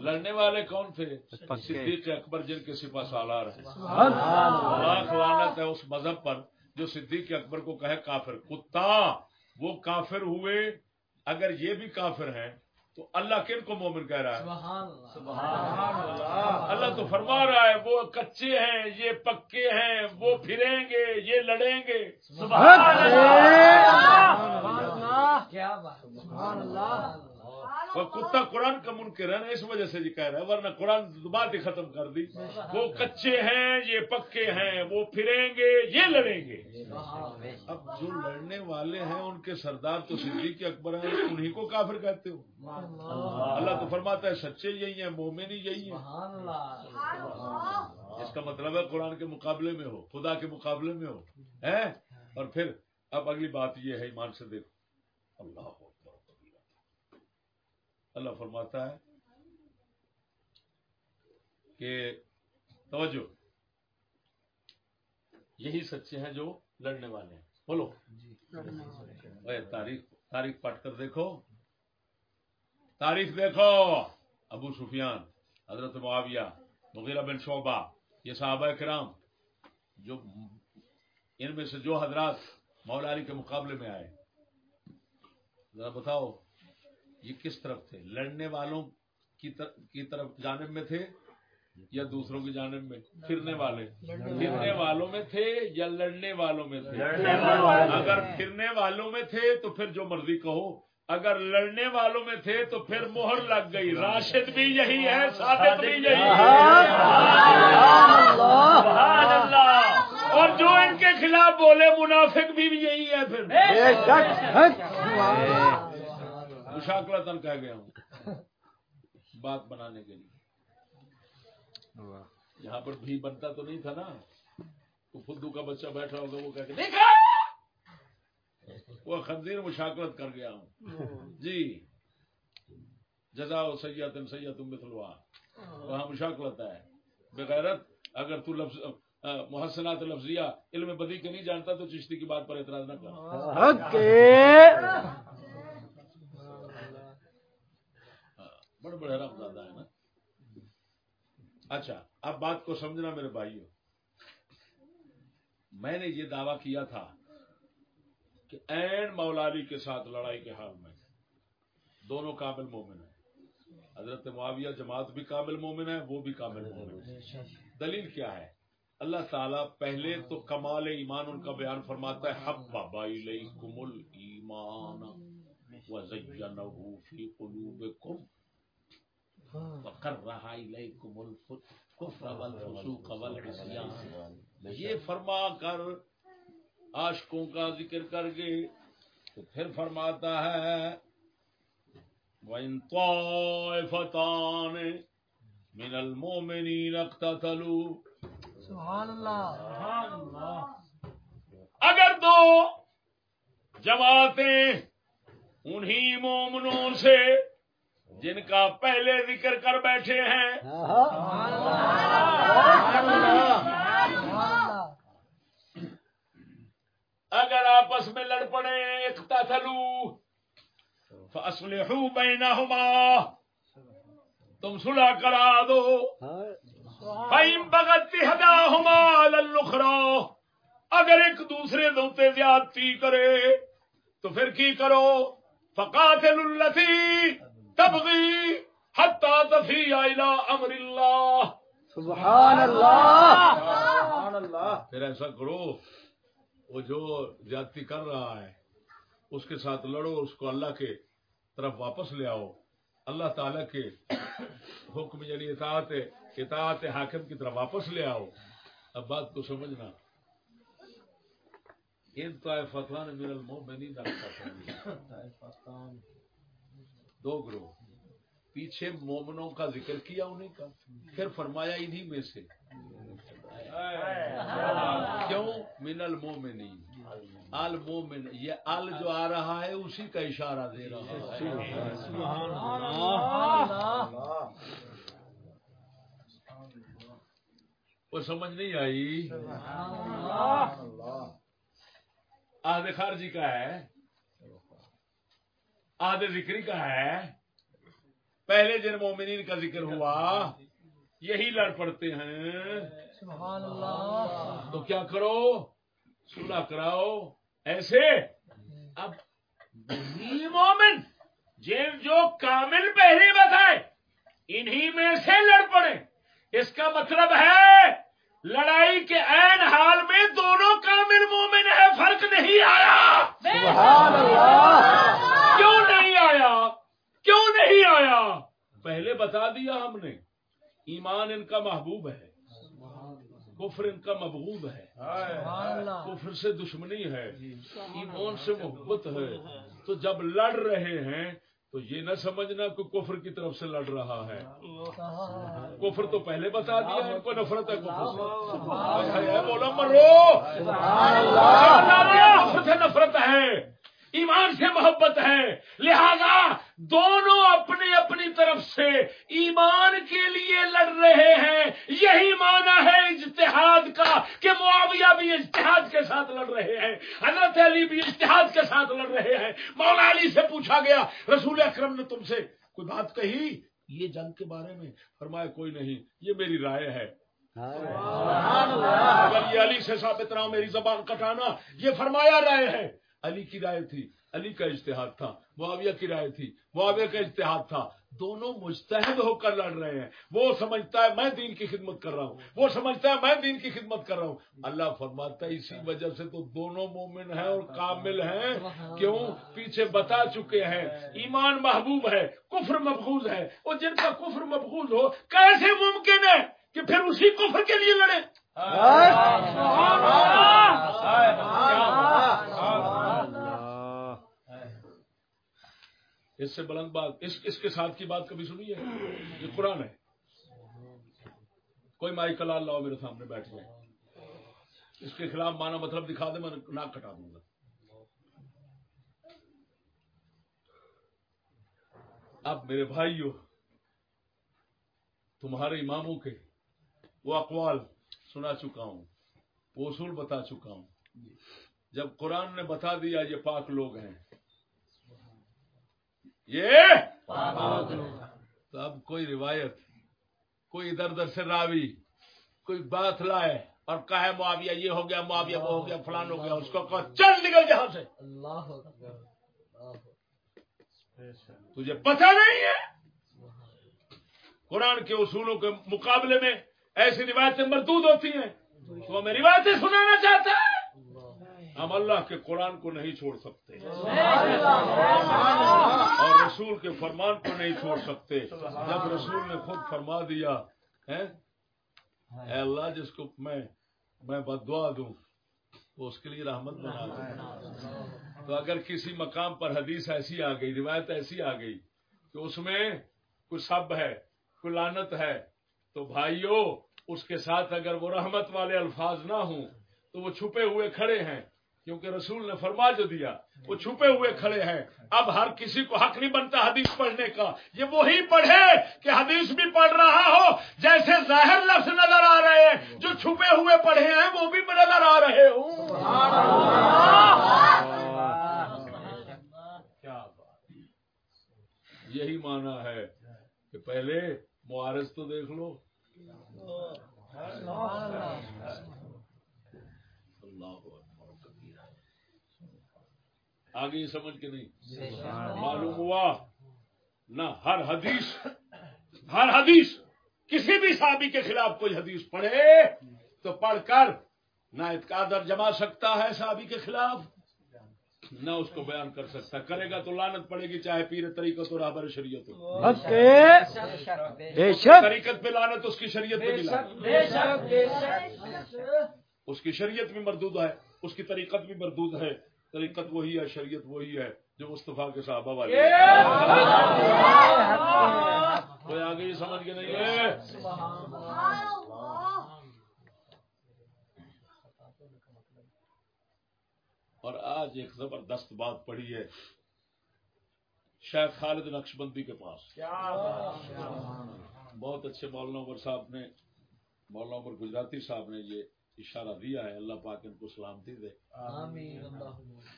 لڑنے والے کون تھے؟ صدیق اکبر جن کے سپا سالار ہیں۔ ہے اس مذہب پر جو صدیق اکبر کو کہے کافر۔ کتا، وہ کافر ہوئے۔ اگر یہ بھی کافر ہیں تو اللہ کن کو مومن کہہ رہا ہے؟ اللہ. تو فرما رہا ہے وہ کچے ہیں یہ پکے ہیں وہ پھریں گے یہ لڑیں گے۔ وہ کتا قرآن کا منکر ہے نا اس وجہ سے یہ کہہ رہا ہے ورنہ قرآن بات ہی ختم کر دی۔ وہ کچے ہیں یہ پکے ہیں وہ پھریں گے یہ لڑیں گے۔ اب جو لڑنے والے ہیں ان کے سردار تو صدیق اکبر ہیں انہیں کو کافر کہتے ہو۔ اللہ تو فرماتا ہے سچے یہی ہیں مومن ہی یہی ہیں۔ اس کا مطلب ہے قرآن کے مقابلے میں ہو خدا کے مقابلے میں ہو۔ اور پھر اب اگلی بات یہ ہے ایمان سے دیکھو۔ اللہ اللہ فرماتا ہے کہ توجہ یہی سچے ہیں جو لڑنے والے ہیں۔ بولو۔ اے تاریخ تاریخ پڑھ کر دیکھو۔ تاریخ دیکھو۔ ابو سفیان حضرت معاویہ مغیرہ بن شعبہ یہ صحابہ کرام جو ان میں سے جو حضرات مولا علی کے مقابلے میں آئے۔ ذرا بتاؤ۔ یہ کس طرف تھے؟ لڑنے والوں کی طرف کی طرف جانب میں تھے یا دوسروں کی جانب میں؟ پھرنے والے۔ پھرنے والوں میں تھے یا لڑنے والوں میں تھے؟ اگر پھرنے والوں میں تھے تو پھر جو مرضی کہو۔ اگر لڑنے والوں میں تھے تو پھر مہر لگ گئی۔ راشد بھی یہی ہے صادق بھی یہی ہے۔ اور جو ان کے خلاف بولے منافق بھی یہی ہے پھر۔ مشاکلتن کہہ گیا ہوں۔ بات بنانے کے لیے۔ یہاں پر بھی بنتا تو نہیں تھا نا۔ تو فدو کا بچہ بیٹھا ہوگا وہ کہہ کے وہ خنزیر مشاکلت کر گیا ہوں۔ جی۔ جزا سید سید مثلوا وہاں مشاکلت ہے۔ بغیرت اگر تو لفظ محسنات لفظیہ علم بدی کے نہیں جانتا تو چشتی کی بات پر اعتراض نہ کر۔ بڑے بڑے حرام زیادہ ہے نا۔ اچھا اب بات کو سمجھنا میرے بھائیوں میں نے یہ دعویٰ کیا تھا کہ این مولا علی کے ساتھ لڑائی کے حال میں دونوں کامل مومن ہیں۔ حضرت معاویہ جماعت بھی کامل مومن ہے وہ بھی کامل مومن ہے دلیل کیا ہے؟ اللہ تعالیٰ پہلے تو کمال ایمان ان کا بیان فرماتا ہے، حب بابا کمل ایمان فی قلوبکم رہا الکفر والفسوق والعصیان یہ فرما کر عاشقوں کا ذکر کر کے تو پھر فرماتا ہے وَإِن طَائِفَتَانِ مِنَ الْمُؤْمِنِينَ اقْتَتَلُوا۔ سبحان اللہ۔ اگر دو جماعتیں انہی مومنوں سے جن کا پہلے ذکر کر بیٹھے ہیں۔ اگر آپس میں لڑ پڑے اقتتلوا فاصلحوا بینہما تم صلح کرا دو۔ بَغَتْ الْأُخْرَى۔ اگر ایک دوسرے دوتے زیادتی کرے تو پھر کی کرو؟ فقاتل التي تبغي حتى تفيء الى امر اللہ. سبحان اللہ. پھر ایسا کرو وہ جو زیادتی کر رہا ہے اس کے ساتھ لڑو اس کو اللہ کے طرف واپس لے آؤ۔ اللہ تعالی کے حکم یعنی اطاعت اطاعت حاکم کی طرف واپس لے آؤ۔ اب بات کو سمجھنا۔ ان طائفتان من المؤمنین. دو گروہ پیچھے مومنوں کا ذکر کیا انہیں کا پھر فرمایا انہی میں سے۔ کیوں؟ من المومنین۔ المومن، یہ ال جو آ رہا ہے، اسی کا اشارہ دے رہا ہے۔ وہ سمجھ نہیں آئی؟ آدھے خارجی کا ہے۔ آدھے ذکری کا ہے۔ پہلے جن مومنین کا ذکر ہوا یہی لڑ پڑتے ہیں۔ سبحان اللہ۔ تو کیا کرو؟ صلح کراؤ۔ ایسے؟ اب مومن جن جو کامل پہلے بتائے انہی میں سے لڑ پڑے۔ اس کا مطلب ہے لڑائی کے عین حال میں دونوں کامل مومن ہے فرق نہیں آیا۔ سبحان اللہ۔ آیا؟ کیوں نہیں آیا؟ پہلے بتا دیا ہم نے ایمان ان کا محبوب ہے کفر ان کا مبغوب ہے سبحان اللہ۔ کفر سے دشمنی ہے ایمان سے محبت ہے۔ تو جب لڑ رہے ہیں تو یہ نہ سمجھنا کہ کفر کی طرف سے لڑ رہا ہے۔ کفر تو پہلے بتا دیا ان کو نفرت ہے کفر سے۔ بولا مرو۔ کفر سے نفرت ہے۔ ایمان سے محبت ہے۔ لہذا دونوں اپنی اپنی طرف سے ایمان کے لیے لڑ رہے ہیں۔ یہی مانا ہے اجتہاد کا کہ معاویہ بھی اجتہاد کے ساتھ لڑ رہے ہیں۔ حضرت علی بھی اجتہاد کے ساتھ لڑ رہے ہیں۔ مولا علی سے پوچھا گیا رسول اکرم نے تم سے کوئی بات کہی؟ یہ جنگ کے بارے میں فرمایا کوئی نہیں یہ میری رائے ہے۔ اگر یہ علی سے ثابت رہا میری زبان کٹانا یہ فرمایا رائے ہے۔ علی کی رائے تھی علی کا اجتہاد تھا معاویہ کی رائے تھی معاویہ کا اجتہاد تھا۔ دونوں مجتہد ہو کر لڑ رہے ہیں۔ وہ سمجھتا ہے میں دین کی خدمت کر رہا ہوں۔ وہ سمجھتا ہے میں دین کی خدمت کر رہا ہوں۔ اللہ فرماتا ہے اسی وجہ سے تو دونوں مومن ہیں اور کامل ہیں۔ کیوں؟ پیچھے بتا چکے ہیں۔ ایمان محبوب ہے کفر مبغوض ہے۔ اور جن کا کفر مبغوض ہو کیسے ممکن ہے کہ پھر اسی کفر کے لیے لڑے؟ اس سے بلند بات، اس اس کے ساتھ کی بات کبھی سنی ہے؟ یہ قرآن ہے۔ کوئی مائی کلال لاؤ میرے سامنے بیٹھ جائے۔ اس کے خلاف مانا مطلب دکھا دے، میں ناک کٹا دوں گا۔ اب میرے بھائیو، تمہارے اماموں کے وہ اقوال سنا چکا ہوں، وہ اصول بتا چکا ہوں۔ جب قرآن نے بتا دیا یہ پاک لوگ ہیں یہ تو اب کوئی روایت کوئی ادھر ادھر سے راوی کوئی بات لائے اور کہے معاویہ یہ ہو گیا معاویہ وہ ہو گیا فلان ہو گیا اس کو کہا چل نکل جہاں سے۔ اللہ تجھے پتہ نہیں ہے؟ قرآن کے اصولوں کے مقابلے میں ایسی روایتیں مردود ہوتی ہیں۔ تو ہمیں روایتیں سنانا چاہتا ہے ہم اللہ کے قرآن کو نہیں چھوڑ سکتے۔ اور رسول کے فرمان کو نہیں چھوڑ سکتے۔ جب رسول نے خود فرما دیا ہے اے اللہ جس کو میں میں بد دعا دوں تو اس کے لیے رحمت بنا دوں تو اگر کسی مقام پر حدیث ایسی آ گئی روایت ایسی آ گئی کہ اس میں کوئی سب ہے کوئی لانت ہے تو بھائیوں اس کے ساتھ اگر وہ رحمت والے الفاظ نہ ہوں تو وہ چھپے ہوئے کھڑے ہیں۔ کیونکہ رسول نے فرما جو دیا، وہ چھپے ہوئے کھڑے ہیں۔ اب ہر کسی کو حق نہیں بنتا حدیث پڑھنے کا۔ یہ وہی پڑھے کہ حدیث بھی پڑھ رہا ہو، جیسے ظاہر لفظ نظر آ رہے ہیں۔ جو چھپے ہوئے پڑھے ہیں، وہ بھی نظر آ رہے ہوں۔ کیا بات۔ یہی مانا ہے کہ پہلے معارض تو دیکھ لو اللہ اکبر کبیرہ۔ آگے سمجھ کے نہیں۔ معلوم ہوا؟ نہ ہر حدیث ہر حدیث کسی بھی صحابی کے خلاف کوئی حدیث پڑھے تو پڑھ کر نہ اتقادر جما سکتا ہے صحابی کے خلاف نہ اس کو بیان کر سکتا۔ کرے گا تو لانت پڑے گی چاہے پیر طریقت اور رابر شریعت ہو۔ حق بے شک طریقت پہ لانت اس کی شریعت پہ بھی لانت بے شک بے شک۔ اس کی شریعت بھی مردود ہے اس کی طریقت بھی مردود ہے۔ طریقت وہی ہے شریعت وہی ہے جو مصطفیٰ کے صحابہ والی ہے۔ کوئی آگے یہ سمجھ کے نہیں ہے؟ اور آج ایک زبردست بات پڑھی ہے شیخ خالد نقشبندی کے پاس۔ بہت اچھے مولانا عمر صاحب نے مولانا عمر گجراتی صاحب نے یہ اشارہ دیا ہے اللہ پاک ان کو سلامتی دے۔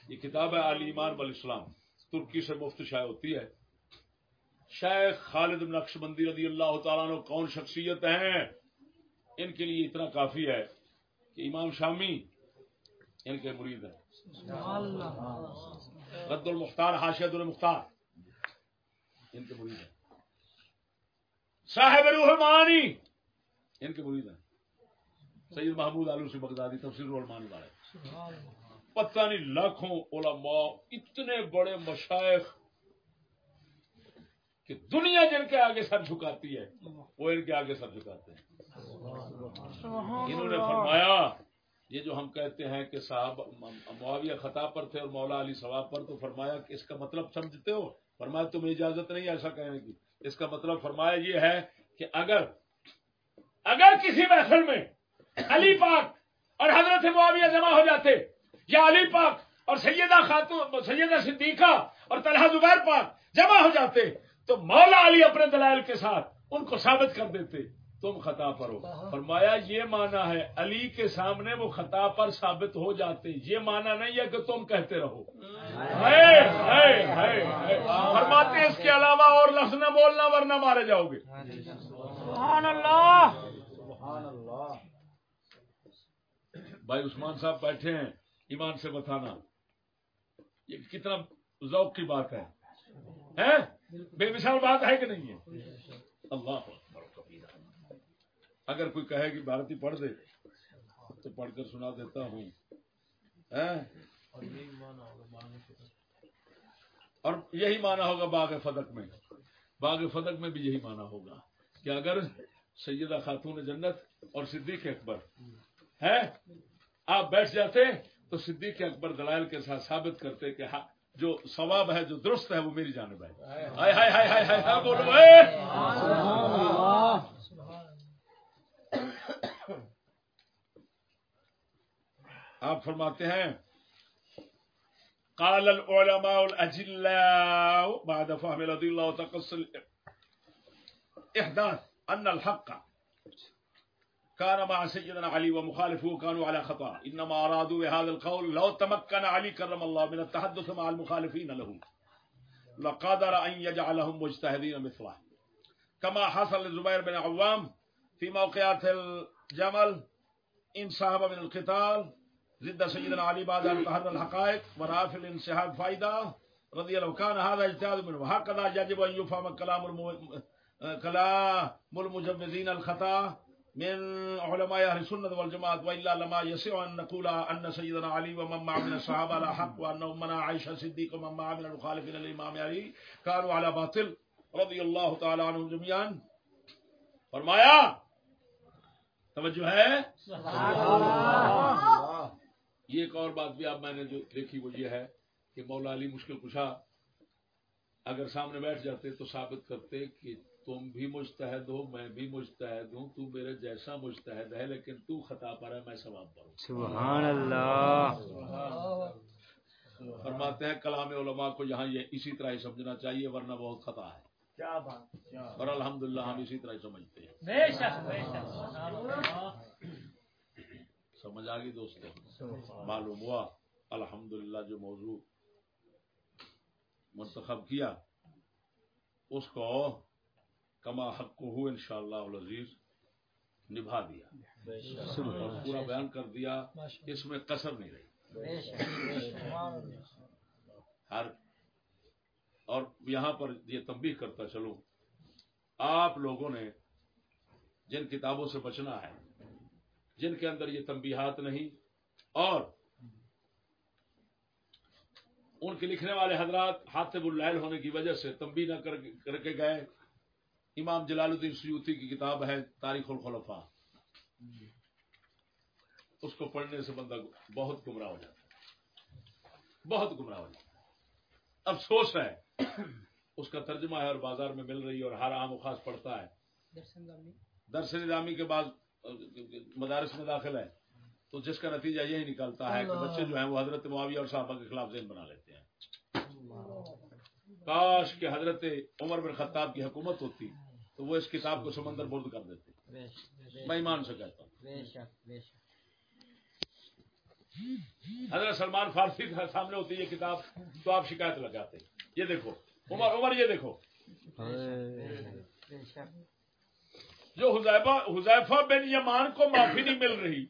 یہ کتاب ہے علی ایمان بل اسلام ترکی سے مفت شائع ہوتی ہے۔ شیخ خالد نقش بندی رضی اللہ تعالیٰ نے کون شخصیت ہیں؟ ان کے لیے اتنا کافی ہے کہ امام شامی ان کے مرید ہیں۔ رد المختار حاشد المختار ان کے مرید ہیں۔ صاحب روح المعانی ان کے مرید ہیں۔ سید محمود آلوسی بغدادی تفسیر المعانی والے۔ پتہ نہیں لاکھوں علماء اتنے بڑے مشائق کہ دنیا جن کے آگے سر جھکاتی ہے وہ ان کے آگے سر جھکاتے ہیں۔ انہوں نے فرمایا یہ جو ہم کہتے ہیں کہ صاحب معاویہ خطا پر تھے اور مولا علی ثواب پر تو فرمایا کہ اس کا مطلب سمجھتے ہو؟ فرمایا تمہیں اجازت نہیں ایسا کہنے کی۔ اس کا مطلب فرمایا یہ ہے کہ اگر اگر کسی محفل میں علی پاک اور حضرت معاویہ جمع ہو جاتے۔ یا علی پاک اور سیدہ خاتون سیدہ صدیقہ اور طلحہ زبیر پاک جمع ہو جاتے۔ تو مولا علی اپنے دلائل کے ساتھ ان کو ثابت کر دیتے تم خطا پر ہو۔ فرمایا یہ مانا ہے علی کے سامنے وہ خطا پر ثابت ہو جاتے۔ یہ مانا نہیں ہے کہ تم کہتے رہو۔ فرماتے اس کے علاوہ اور لفظ نہ بولنا ورنہ مارے جاؤ گے۔ اللہ۔ بھائی عثمان صاحب بیٹھے ہیں، ایمان سے بتانا۔ یہ کتنا ذوق کی بات ہے۔ بے مثال بات ہے کہ نہیں ہے؟ اللہ اگر کوئی کہے کہ بھارتی پڑھ دے، تو پڑھ کر سنا دیتا ہوں۔ اور یہی مانا ہوگا باغ فدق میں۔ باغ فدق میں بھی یہی مانا ہوگا کہ اگر سیدہ خاتون جنت اور صدیق اکبر۔ ہے آپ بیٹھ جاتے تو صدیق اکبر دلائل کے ساتھ ثابت کرتے کہ ہاں، جو ثواب ہے، جو درست ہے، وہ میری جانب ہے۔ آپ فرماتے ہیں، قال العلماء الاجلاء بعد فهم رضي الله تقص الاحداث ان الحق كان مع سيدنا علي ومخالفه كانوا على خطا. انما ارادوا بهذا القول لو تمكن علي كرم الله من التحدث مع المخالفين له. لقدر ان يجعلهم مجتهدين مثله. كما حصل لزبير بن عوام في موقعات الجمل انسحب من القتال ضد سيدنا علي بعد ان تحرى الحقائق ورافع الانسحاب فائده رضي الله كان هذا اجتهاد منه. وهكذا يجب ان يفهم كلام الم... كلام الخطا من علماء اهل السنه والجماعه والا لما يسع ان نقول ان سيدنا علي ومن معه من الصحابه على حق وان امنا عائشه الصديق ومن معه من المخالفين للامام علي كانوا على باطل رضي الله تعالى عنهم جميعا. فرمایا، توجہ ہے؟ یہ ایک اور بات بھی اب میں نے جو دیکھی، وہ یہ ہے کہ مولا علی مشکل کشا اگر سامنے بیٹھ جاتے تو ثابت کرتے کہ تم بھی مجتہد ہو میں بھی مجتہد ہوں تو میرے جیسا مجتہد ہے لیکن تو خطا پر ہے میں ثواب پر ہوں۔ سبحان اللہ۔ فرماتے ہیں کلام علماء کو یہاں یہ اسی طرح ہی سمجھنا چاہیے ورنہ بہت خطا ہے۔ کیا بات اور الحمدللہ ہم اسی طرح ہی سمجھتے ہیں۔ بے شک بے شک۔ سمجھ آ گئی دوستو؟ معلوم ہوا۔ الحمدللہ جو موضوع منتخب کیا اس کو کما حق کو ہو انشاءاللہ العزیز نبھا دیا۔ اور پورا بیان کر دیا اس میں کسر نہیں رہی۔ ہر اور یہاں پر یہ تنبیہ کرتا چلو آپ لوگوں نے جن کتابوں سے بچنا ہے جن کے اندر یہ تنبیہات نہیں اور ان کے لکھنے والے حضرات حاطب اللیل ہونے کی وجہ سے تنبیہ نہ کر کے گئے امام جلال الدین سیوتی کی کتاب ہے تاریخ الخلفاء۔ اس کو پڑھنے سے بندہ بہت گمراہ ہو جاتا ہے۔ بہت گمراہ ہو جاتا ہے۔ افسوس ہے۔ اس کا ترجمہ ہے اور بازار میں مل رہی ہے اور ہر عام و خاص پڑھتا ہے۔ درس نظامی کے بعد مدارس میں داخل ہے۔ تو جس کا نتیجہ یہی نکلتا ہے کہ بچے جو ہیں وہ حضرت معاویہ اور صحابہ کے خلاف ذہن بنا لیتے ہیں۔ کاش کہ حضرت عمر بن خطاب کی حکومت ہوتی تو وہ اس کتاب کو سمندر برد کر دیتے۔ میں ایمان سے کہتا ہوں۔ حضرت سلمان فارسی کے سامنے ہوتی یہ کتاب تو آپ شکایت لگاتے یہ دیکھو عمر عمر یہ دیکھو۔ جو حذیفہ حذیفہ بن یمان کو معافی نہیں مل رہی۔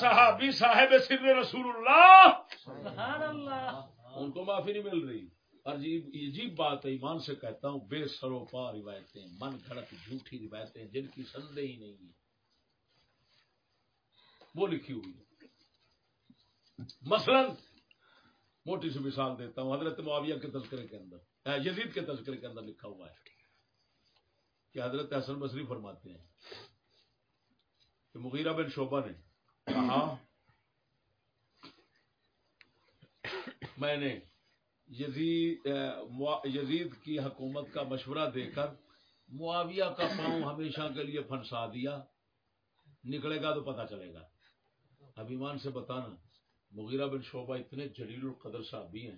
صحابی صاحب سر رسول اللہ۔ سبحان اللہ۔ ان کو معافی نہیں مل رہی۔ عجیب عجیب بات ہے، ایمان سے کہتا ہوں، بے سرو پا روایتیں، من گھڑت جھوٹی روایتیں، جن کی سندے ہی نہیں ہے وہ لکھی ہوئی ہے مثلا، موٹی سی مثال دیتا ہوں، حضرت معاویہ کے تذکرے کے اندر یزید کے تذکرے کے اندر لکھا ہوا ہے کہ حضرت حسن بصری فرماتے ہیں کہ مغیرہ بن شعبہ نے کہا، میں نے یزید کی حکومت کا مشورہ دے کر معاویہ کا پاؤں ہمیشہ کے لیے پھنسا دیا۔ نکلے گا تو پتہ چلے گا۔ اب ایمان سے بتانا مغیرہ بن شعبہ اتنے جلیل القدر صحابی ہیں۔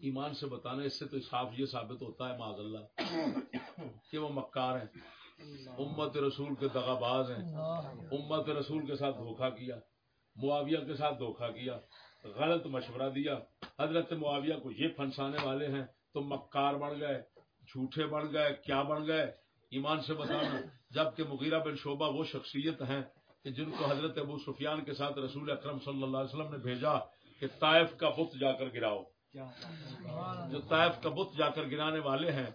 ایمان سے بتانا اس سے تو صاف یہ ثابت ہوتا ہے معاذ اللہ کہ وہ مکار ہیں۔ امت رسول کے دغاباز ہیں۔ امت رسول کے ساتھ دھوکہ کیا معاویہ کے ساتھ دھوکہ کیا۔ غلط مشورہ دیا۔ حضرت معاویہ کو یہ پھنسانے والے ہیں تو مکار بن گئے جھوٹے بن گئے کیا بن گئے؟ ایمان سے بتانا جبکہ مغیرہ بن شعبہ وہ شخصیت ہیں کہ جن کو حضرت ابو سفیان کے ساتھ رسول اکرم صلی اللہ علیہ وسلم نے بھیجا کہ طائف کا بت جا کر گراؤ۔ جو طائف کا بت جا کر گرانے والے ہیں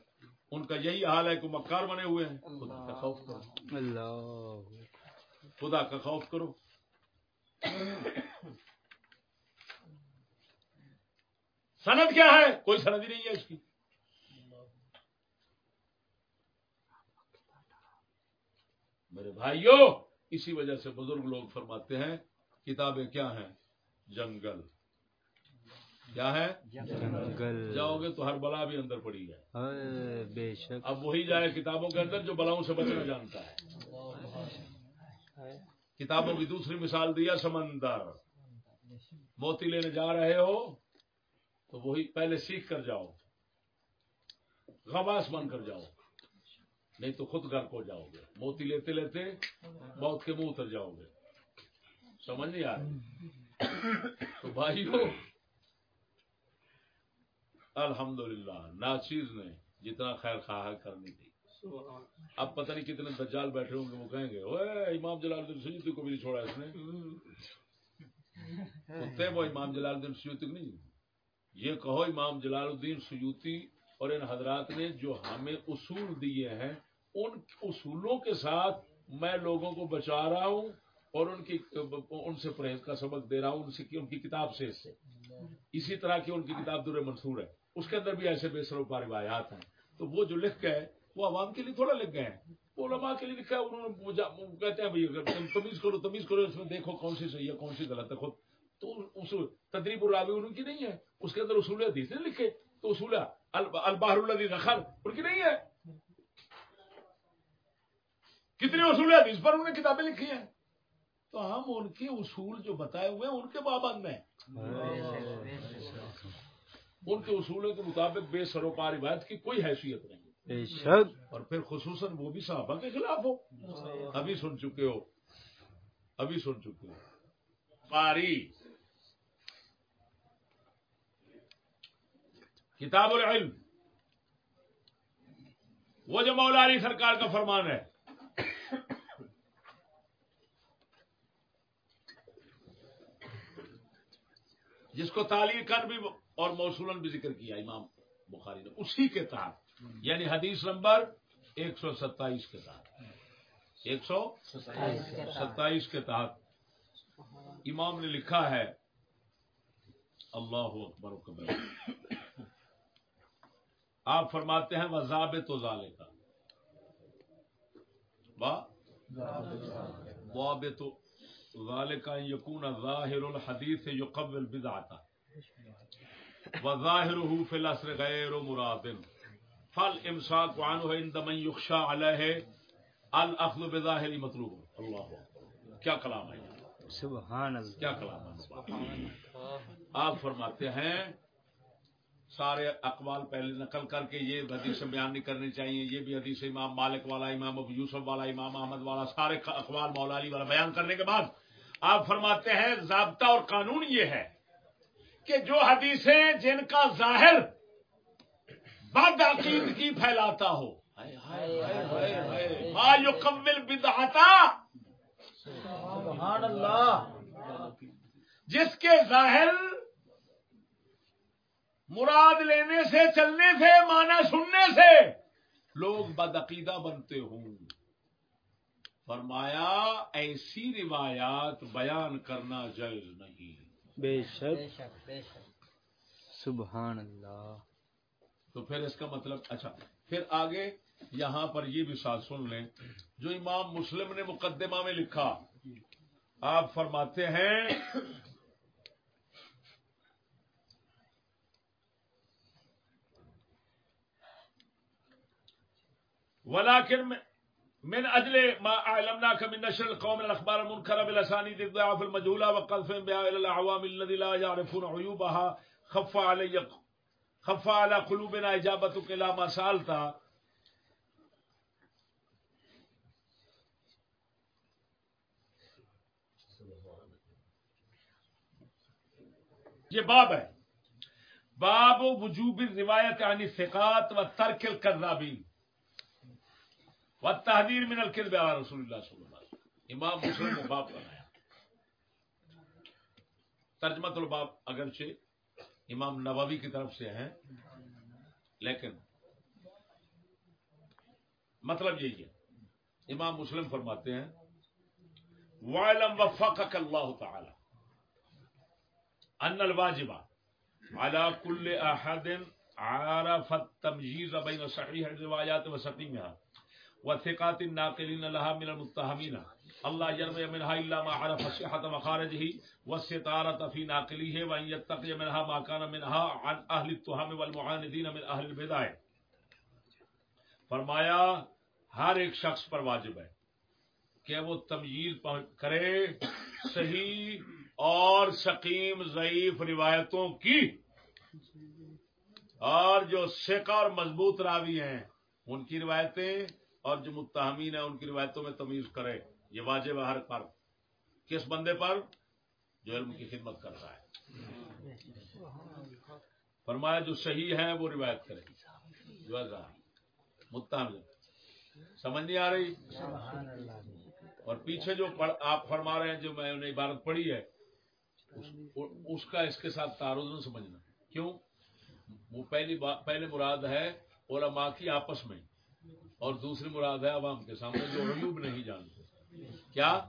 ان کا یہی حال ہے کہ مکار بنے ہوئے ہیں۔ خدا کا خوف کرو۔ اللہ۔ خدا کا خوف کرو۔ سند کیا ہے؟ کوئی سند ہی نہیں ہے اس کی۔ میرے بھائیوں اسی وجہ سے بزرگ لوگ فرماتے ہیں کتابیں کیا ہیں؟ جنگل۔ کیا ہے؟ جنگل۔ جاؤ گے تو ہر بلا بھی اندر پڑی ہے۔ اے، بے شک۔ اب وہی جائے کتابوں کے اندر جو بلاؤں سے بچنا جانتا ہے۔ کتابوں کی دوسری مثال دیا سمندر۔ موتی لینے جا رہے ہو تو وہی پہلے سیکھ کر جاؤ غواس بن کر جاؤ، نہیں تو خود گھر کو جاؤ گے۔ موتی لیتے لیتے موت کے منہ اتر جاؤ گے۔ سمجھ نہیں آ رہی؟ تو بھائیو، الحمدللہ ناچیز نے جتنا خیر خواہ کرنی تھی۔ اب پتہ نہیں کتنے دجال بیٹھے ہوں گے، وہ کہیں گے، اوے، امام جلال الدین سیوتی کو بھی نہیں چھوڑا اس نے۔ کتے وہ امام جلال الدین سیوتی کو نہیں یہ کہو امام جلال الدین سیوتی اور ان حضرات نے جو ہمیں اصول دیے ہیں، ان اصولوں کے ساتھ میں لوگوں کو بچا رہا ہوں اور ان کی، ان سے پرہیز کا سبق دے رہا ہوں، ان سے، ان کی کتاب سے اس سے۔ اسی طرح کی ان کی کتاب در منصور ہے۔ اس کے اندر بھی ایسے بے سروپا روایات ہیں۔ تو وہ جو لکھ گئے، وہ عوام کے لیے تھوڑا لکھ گئے ہیں۔ وہ علماء کے لیے لکھا ہے، انہوں نے کہتے ہیں، بھائی اگر تمیز کرو تمیز کرو، اس میں دیکھو کون سی صحیح ہے، کون سی غلط ہے۔ خود تو اس تدریب الراوی ان کی نہیں ہے اس کے اندر اصول حدیث نے لکھے تو اصول الب- البحر الذی رخل ان کی نہیں ہے۔ کتنے اصول حدیث پر انہوں نے کتابیں لکھی ہیں؟ تو ہم ان کے اصول جو بتائے ہوئے ہیں ان کے پابند ہیں۔ ان کے اصولوں کے مطابق بے سروپا روایت کی کوئی حیثیت نہیں بے شک۔ اور پھر خصوصاً وہ بھی صحابہ کے خلاف ہو۔ ابھی سن چکے ہو۔ ابھی سن چکے ہو۔ قاری۔ کتاب العلم۔ وہ جو مولا علی سرکار کا فرمان ہے۔ جس کو تعلیقن بھی اور موصولن بھی ذکر کیا امام بخاری نے، اسی کے تحت۔ یعنی حدیث نمبر ایک سو ستائیس کے تحت۔ ایک سو ستائیس کے تحت۔ امام نے لکھا ہے، اللہ اکبر و کبیر۔ آپ فرماتے ہیں وزاب تو ظالے کا واب تو کا یقون ظاہر الحدیث یقبل بدعتا فی الاسر غیر فل امساک عنہ عند من یخشى علیہ الاخذ بظاہر مطلوب. اللہ کیا کلام ہے؟ سبحان اللہ. کیا کلام ہے؟ آپ فرماتے ہیں سارے اقوال پہلے نقل کر کے یہ حدیث بیان نہیں کرنی چاہیے یہ بھی حدیث امام مالک والا امام ابو یوسف والا امام احمد والا سارے اقوال مولا علی والا بیان کرنے کے بعد آپ فرماتے ہیں ضابطہ اور قانون یہ ہے کہ جو حدیثیں جن کا ظاہر بد عقیدگی پھیلاتا ہو۔ ما یقبل بدعتا سبحان اللہ۔ جس کے ظاہر مراد لینے سے چلنے سے مانا سننے سے لوگ بدعقیدہ بنتے ہوں۔ فرمایا ایسی روایات بیان کرنا جائز نہیں۔ بے بے شک شک بے شک۔ سبحان اللہ۔ تو پھر اس کا مطلب اچھا پھر آگے یہاں پر یہ بھی ساتھ سن لیں۔ جو امام مسلم نے مقدمہ میں لکھا آپ فرماتے ہیں ولكن من اجل ما علمناك من نشر القوم الاخبار المنكره بالاسانيد الضعاف المجهوله وقذف بها الى الاعوام الذي لا يعرفون عيوبها خف علي خف على قلوبنا اجابتك الى ما سالت یہ باب ہے. باب وجوب روایت عن الثقات و ترک الكذابین و تحدیر من الکذب علی رسول اللہ صلی اللہ علیہ وسلم. امام مسلم نے باب بنایا۔ ترجمت الباب اگرچہ امام نووی کی طرف سے ہیں، لیکن مطلب یہی ہے۔ امام مسلم فرماتے ہیں وَعْلَمْ وَفَّقَكَ اللَّهُ تعالی ان الواجب على كل احد عرف التمييز بين صحيح الروايات وسقيمها۔ وثقات الناقلين لها من المتهمين الله يرمي منها الا ما عرف صحه مخارجه والستاره في ناقليه وان يتقي منها ما كان منها عن اهل التهم والمعاندين من اهل البدع. فرمایا، ہر ایک شخص پر واجب ہے کہ وہ تمییز کرے صحیح اور سقیم ضعیف روایتوں کی۔ اور جو سکا اور مضبوط راوی ہیں، ان کی روایتیں اور جو متہمین ہیں ان کی روایتوں میں تمیز کرے یہ واجب ہر پر کس بندے پر؟ جو علم کی خدمت کرتا ہے۔ فرمایا جو صحیح ہے وہ روایت کرے جو ہے متہم سمجھ نہیں آ رہی؟ اور پیچھے جو آپ فرما رہے ہیں جو میں نے عبارت پڑھی ہے، اس- اس کا اس کے ساتھ تعارض نہ سمجھنا۔ کیوں؟ وہ پہلی پہلے مراد ہے علماء کی آپس میں۔ اور دوسری مراد ہے عوام کے سامنے جو عیوب نہیں جانتے۔ کیا؟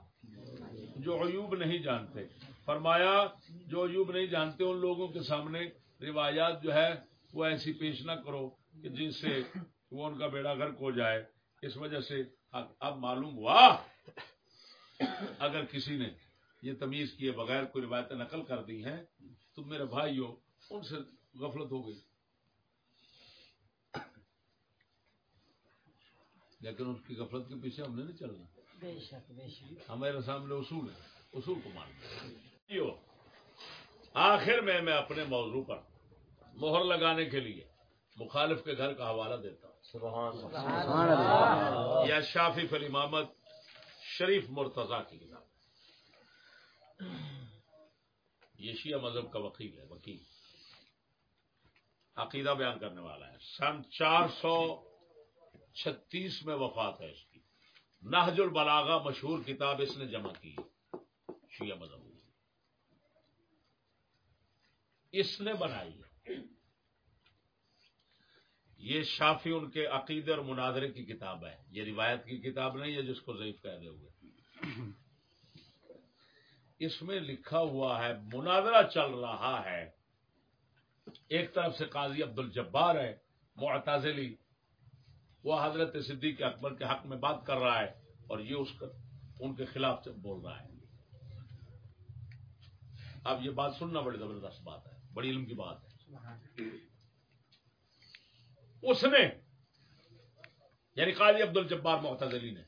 جو عیوب نہیں جانتے۔ فرمایا، جو عیوب نہیں جانتے، ان لوگوں کے سامنے روایات جو ہے، وہ ایسی پیش نہ کرو کہ جس سے وہ ان کا بیڑا غرق ہو جائے۔ اس وجہ سے اب معلوم ہوا، اگر کسی نے یہ تمیز کیے بغیر کوئی روایتیں نقل کر دی ہیں، تو میرے بھائیو ان سے غفلت ہو گئی۔ لیکن اس کی غفلت کے پیچھے ہم نے نہیں چلنا۔ بے شک بے شک۔ ہمارے سامنے اصول ہے اصول کو ماننا آخر میں میں اپنے موضوع پر مہر لگانے کے لیے مخالف کے گھر کا حوالہ دیتا ہوں۔ سبحان اللہ۔ یا شافی فل امامت شریف مرتضی کی کتاب۔ یہ شیعہ مذہب کا وکیل ہے وکیل۔ عقیدہ بیان کرنے والا ہے۔ سن چار سو چھتیس میں وفات ہے اس کی۔ نہج البلاغہ مشہور کتاب اس نے جمع کی شیعہ مذہب اس نے بنائی ہے۔ یہ شافی ان کے عقیدے اور مناظرے کی کتاب ہے۔ یہ روایت کی کتاب نہیں ہے جس کو ضعیف کہہ دے ہوئے۔ اس میں لکھا ہوا ہے، مناظرہ چل رہا ہے۔ ایک طرف سے قاضی عبد الجبار ہے، معتزلی وہ حضرت صدیق اکبر کے حق میں بات کر رہا ہے اور یہ اس کا ان کے خلاف بول رہا ہے۔ اب یہ بات سننا بڑی زبردست بات ہے، بڑی علم کی بات ہے۔ اس نے یعنی قاضی عبد الجبار معتزلی نے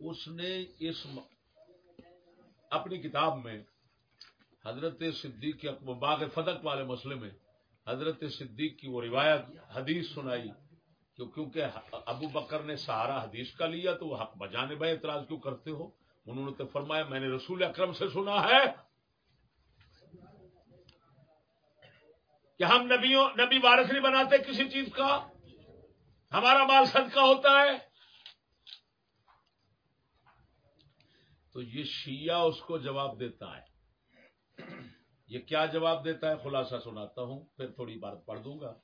اس نے اس اپنی کتاب میں حضرت صدیق کے اکبر باغ فدق والے مسئلے میں حضرت صدیق کی وہ روایت حدیث سنائی کہ کیونکہ ابو بکر نے سہارا حدیث کا لیا تو وہ حق بجانے بھائی اعتراض کیوں کرتے ہو؟ انہوں نے تو فرمایا، میں نے رسول اکرم سے سنا ہے کہ ہم نبیوں نبی وارث نہیں بناتے کسی چیز کا۔ ہمارا مال صدقہ ہوتا ہے۔ تو یہ شیعہ اس کو جواب دیتا ہے۔ یہ کیا جواب دیتا ہے؟ خلاصہ سناتا ہوں، پھر تھوڑی بات پڑھ دوں گا۔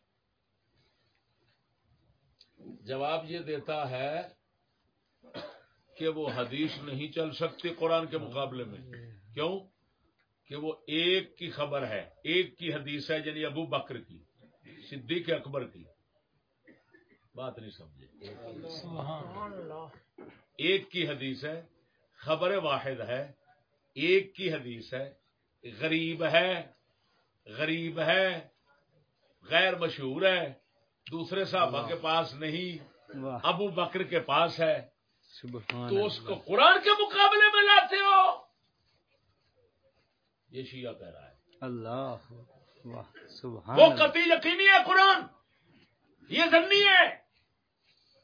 جواب یہ دیتا ہے کہ وہ حدیث نہیں چل سکتی قرآن کے مقابلے میں۔ کیوں؟ کہ وہ ایک کی خبر ہے، ایک کی حدیث ہے یعنی ابو بکر کی، صدیق اکبر کی۔ بات نہیں سمجھے۔ ایک کی حدیث ہے، خبر واحد ہے، ایک کی حدیث ہے غریب ہے غریب ہے غیر مشہور ہے دوسرے صحابہ کے پاس نہیں ابو بکر کے پاس ہے۔ سبحان تو اس کو قرآن کے مقابلے میں لاتے ہو۔ یہ شیعہ کہہ رہا ہے۔ اللہ سبحان وہ قطعی یقینی ہے قرآن؟ یہ ضمنی ہے۔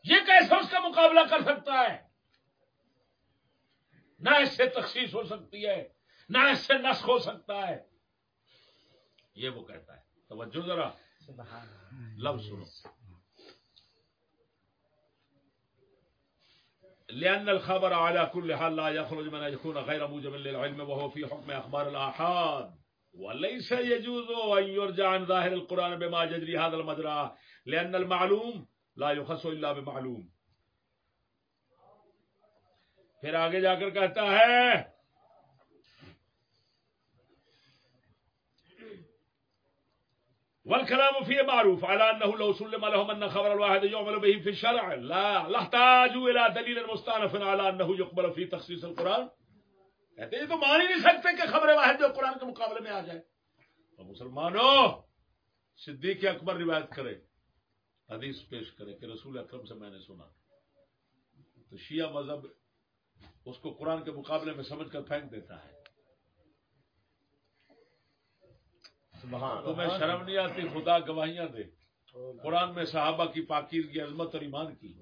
یہ کیسے اس کا مقابلہ کر سکتا ہے؟ نہ اس سے تخصیص ہو سکتی ہے۔ نہ اس سے نسخ ہو سکتا ہے۔ یہ وہ کہتا ہے۔ توجہ ذرا۔ لفظ سنو۔ لأن الخبر على كل حال لا يخرج من يكون غير موجب للعلم وهو في حكم أخبار الآحاد۔ وليس يجوز أن يرجع عن ظاهر القرآن بما يجري هذا المجرى لأن المعلوم لا يخص إلا بمعلوم۔ پھر آگے جا کر کہتا ہے والكلام فيه معروف على انه لو سلم لهم ان خبر الواحد يعمل به في الشرع. لا لاحتاجوا الى دليل مستانف على انه يقبل في تخصيص القران کہتے ہیں یہ تو مان ہی نہیں سکتے کہ خبر واحد جو قرآن کے مقابلے میں آ جائے. تو مسلمانوں، صدیق اکبر روایت کرے، حدیث پیش کرے کہ رسول اکرم سے میں نے سنا۔ تو شیعہ مذہب اس کو قرآن کے مقابلے میں سمجھ کر پھینک دیتا ہے۔ تمہیں شرم نہیں آتی خدا گواہیاں دے۔ قرآن میں صحابہ کی پاکیر کی عظمت اور ایمان کی۔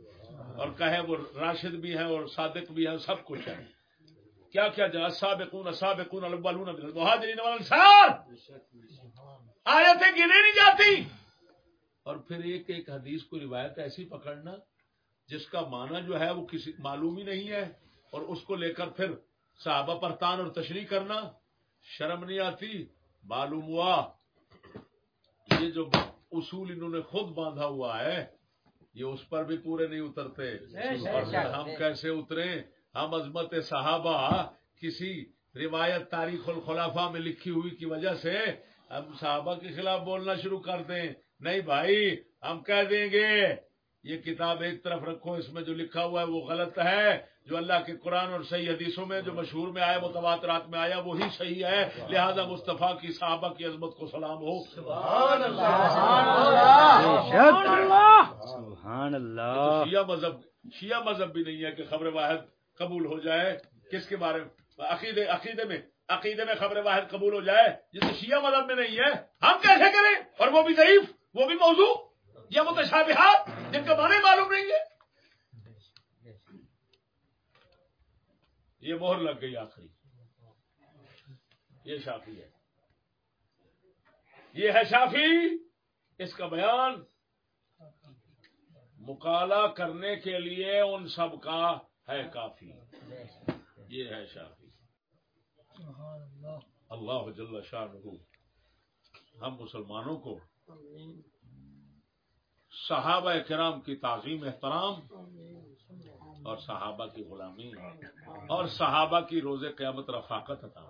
اور کہے وہ راشد بھی ہیں اور صادق بھی ہیں سب کچھ ہے کیا کیا جا سابقون سابقون الاولون المہاجرین والانصار۔ آیتیں گنے نہیں جاتی۔ اور پھر ایک ایک حدیث کو روایت ایسی پکڑنا جس کا معنی جو ہے وہ کسی معلوم ہی نہیں ہے اور اس کو لے کر پھر صحابہ پر تان اور تشریح کرنا شرم نہیں آتی۔ معلوم ہوا یہ جو اصول انہوں نے خود باندھا ہوا ہے یہ اس پر بھی پورے نہیں اترتے۔ اور ہم کیسے اترے ہم عظمت صحابہ کسی روایت تاریخ الخلافہ میں لکھی ہوئی کی وجہ سے ہم صحابہ کے خلاف بولنا شروع کر دیں۔ نہیں بھائی ہم کہہ دیں گے یہ کتاب ایک طرف رکھو اس میں جو لکھا ہوا ہے وہ غلط ہے۔ جو اللہ کے قرآن اور صحیح حدیثوں میں جو مشہور میں آیا متواترات میں آیا وہی صحیح ہے۔ لہذا مصطفیٰ کی صحابہ کی عظمت کو سلام ہو۔ بے شک سبحان اللہ۔ مذہب شیعہ مذہب بھی نہیں ہے کہ خبر واحد قبول ہو جائے۔ کس کے بارے میں؟ عقیدے عقیدے میں عقیدے میں خبر واحد قبول ہو جائے۔ یہ تو شیعہ مذہب میں نہیں ہے۔ ہم کیسے کریں؟ اور وہ بھی ضعیف وہ بھی موضوع یا متشابہات جن کا معنی معلوم نہیں ہے۔ یہ مہر لگ گئی آخری۔ یہ شافی ہے۔ یہ ہے شافی۔ اس کا بیان مکالا کرنے کے لیے ان سب کا ہے کافی۔ یہ ہے شافی۔ اللہ جل شاہ ہم مسلمانوں کو صحابہ کرام کی تعظیم احترام اور صحابہ کی غلامی اور صحابہ کی روز قیامت رفاقت عطا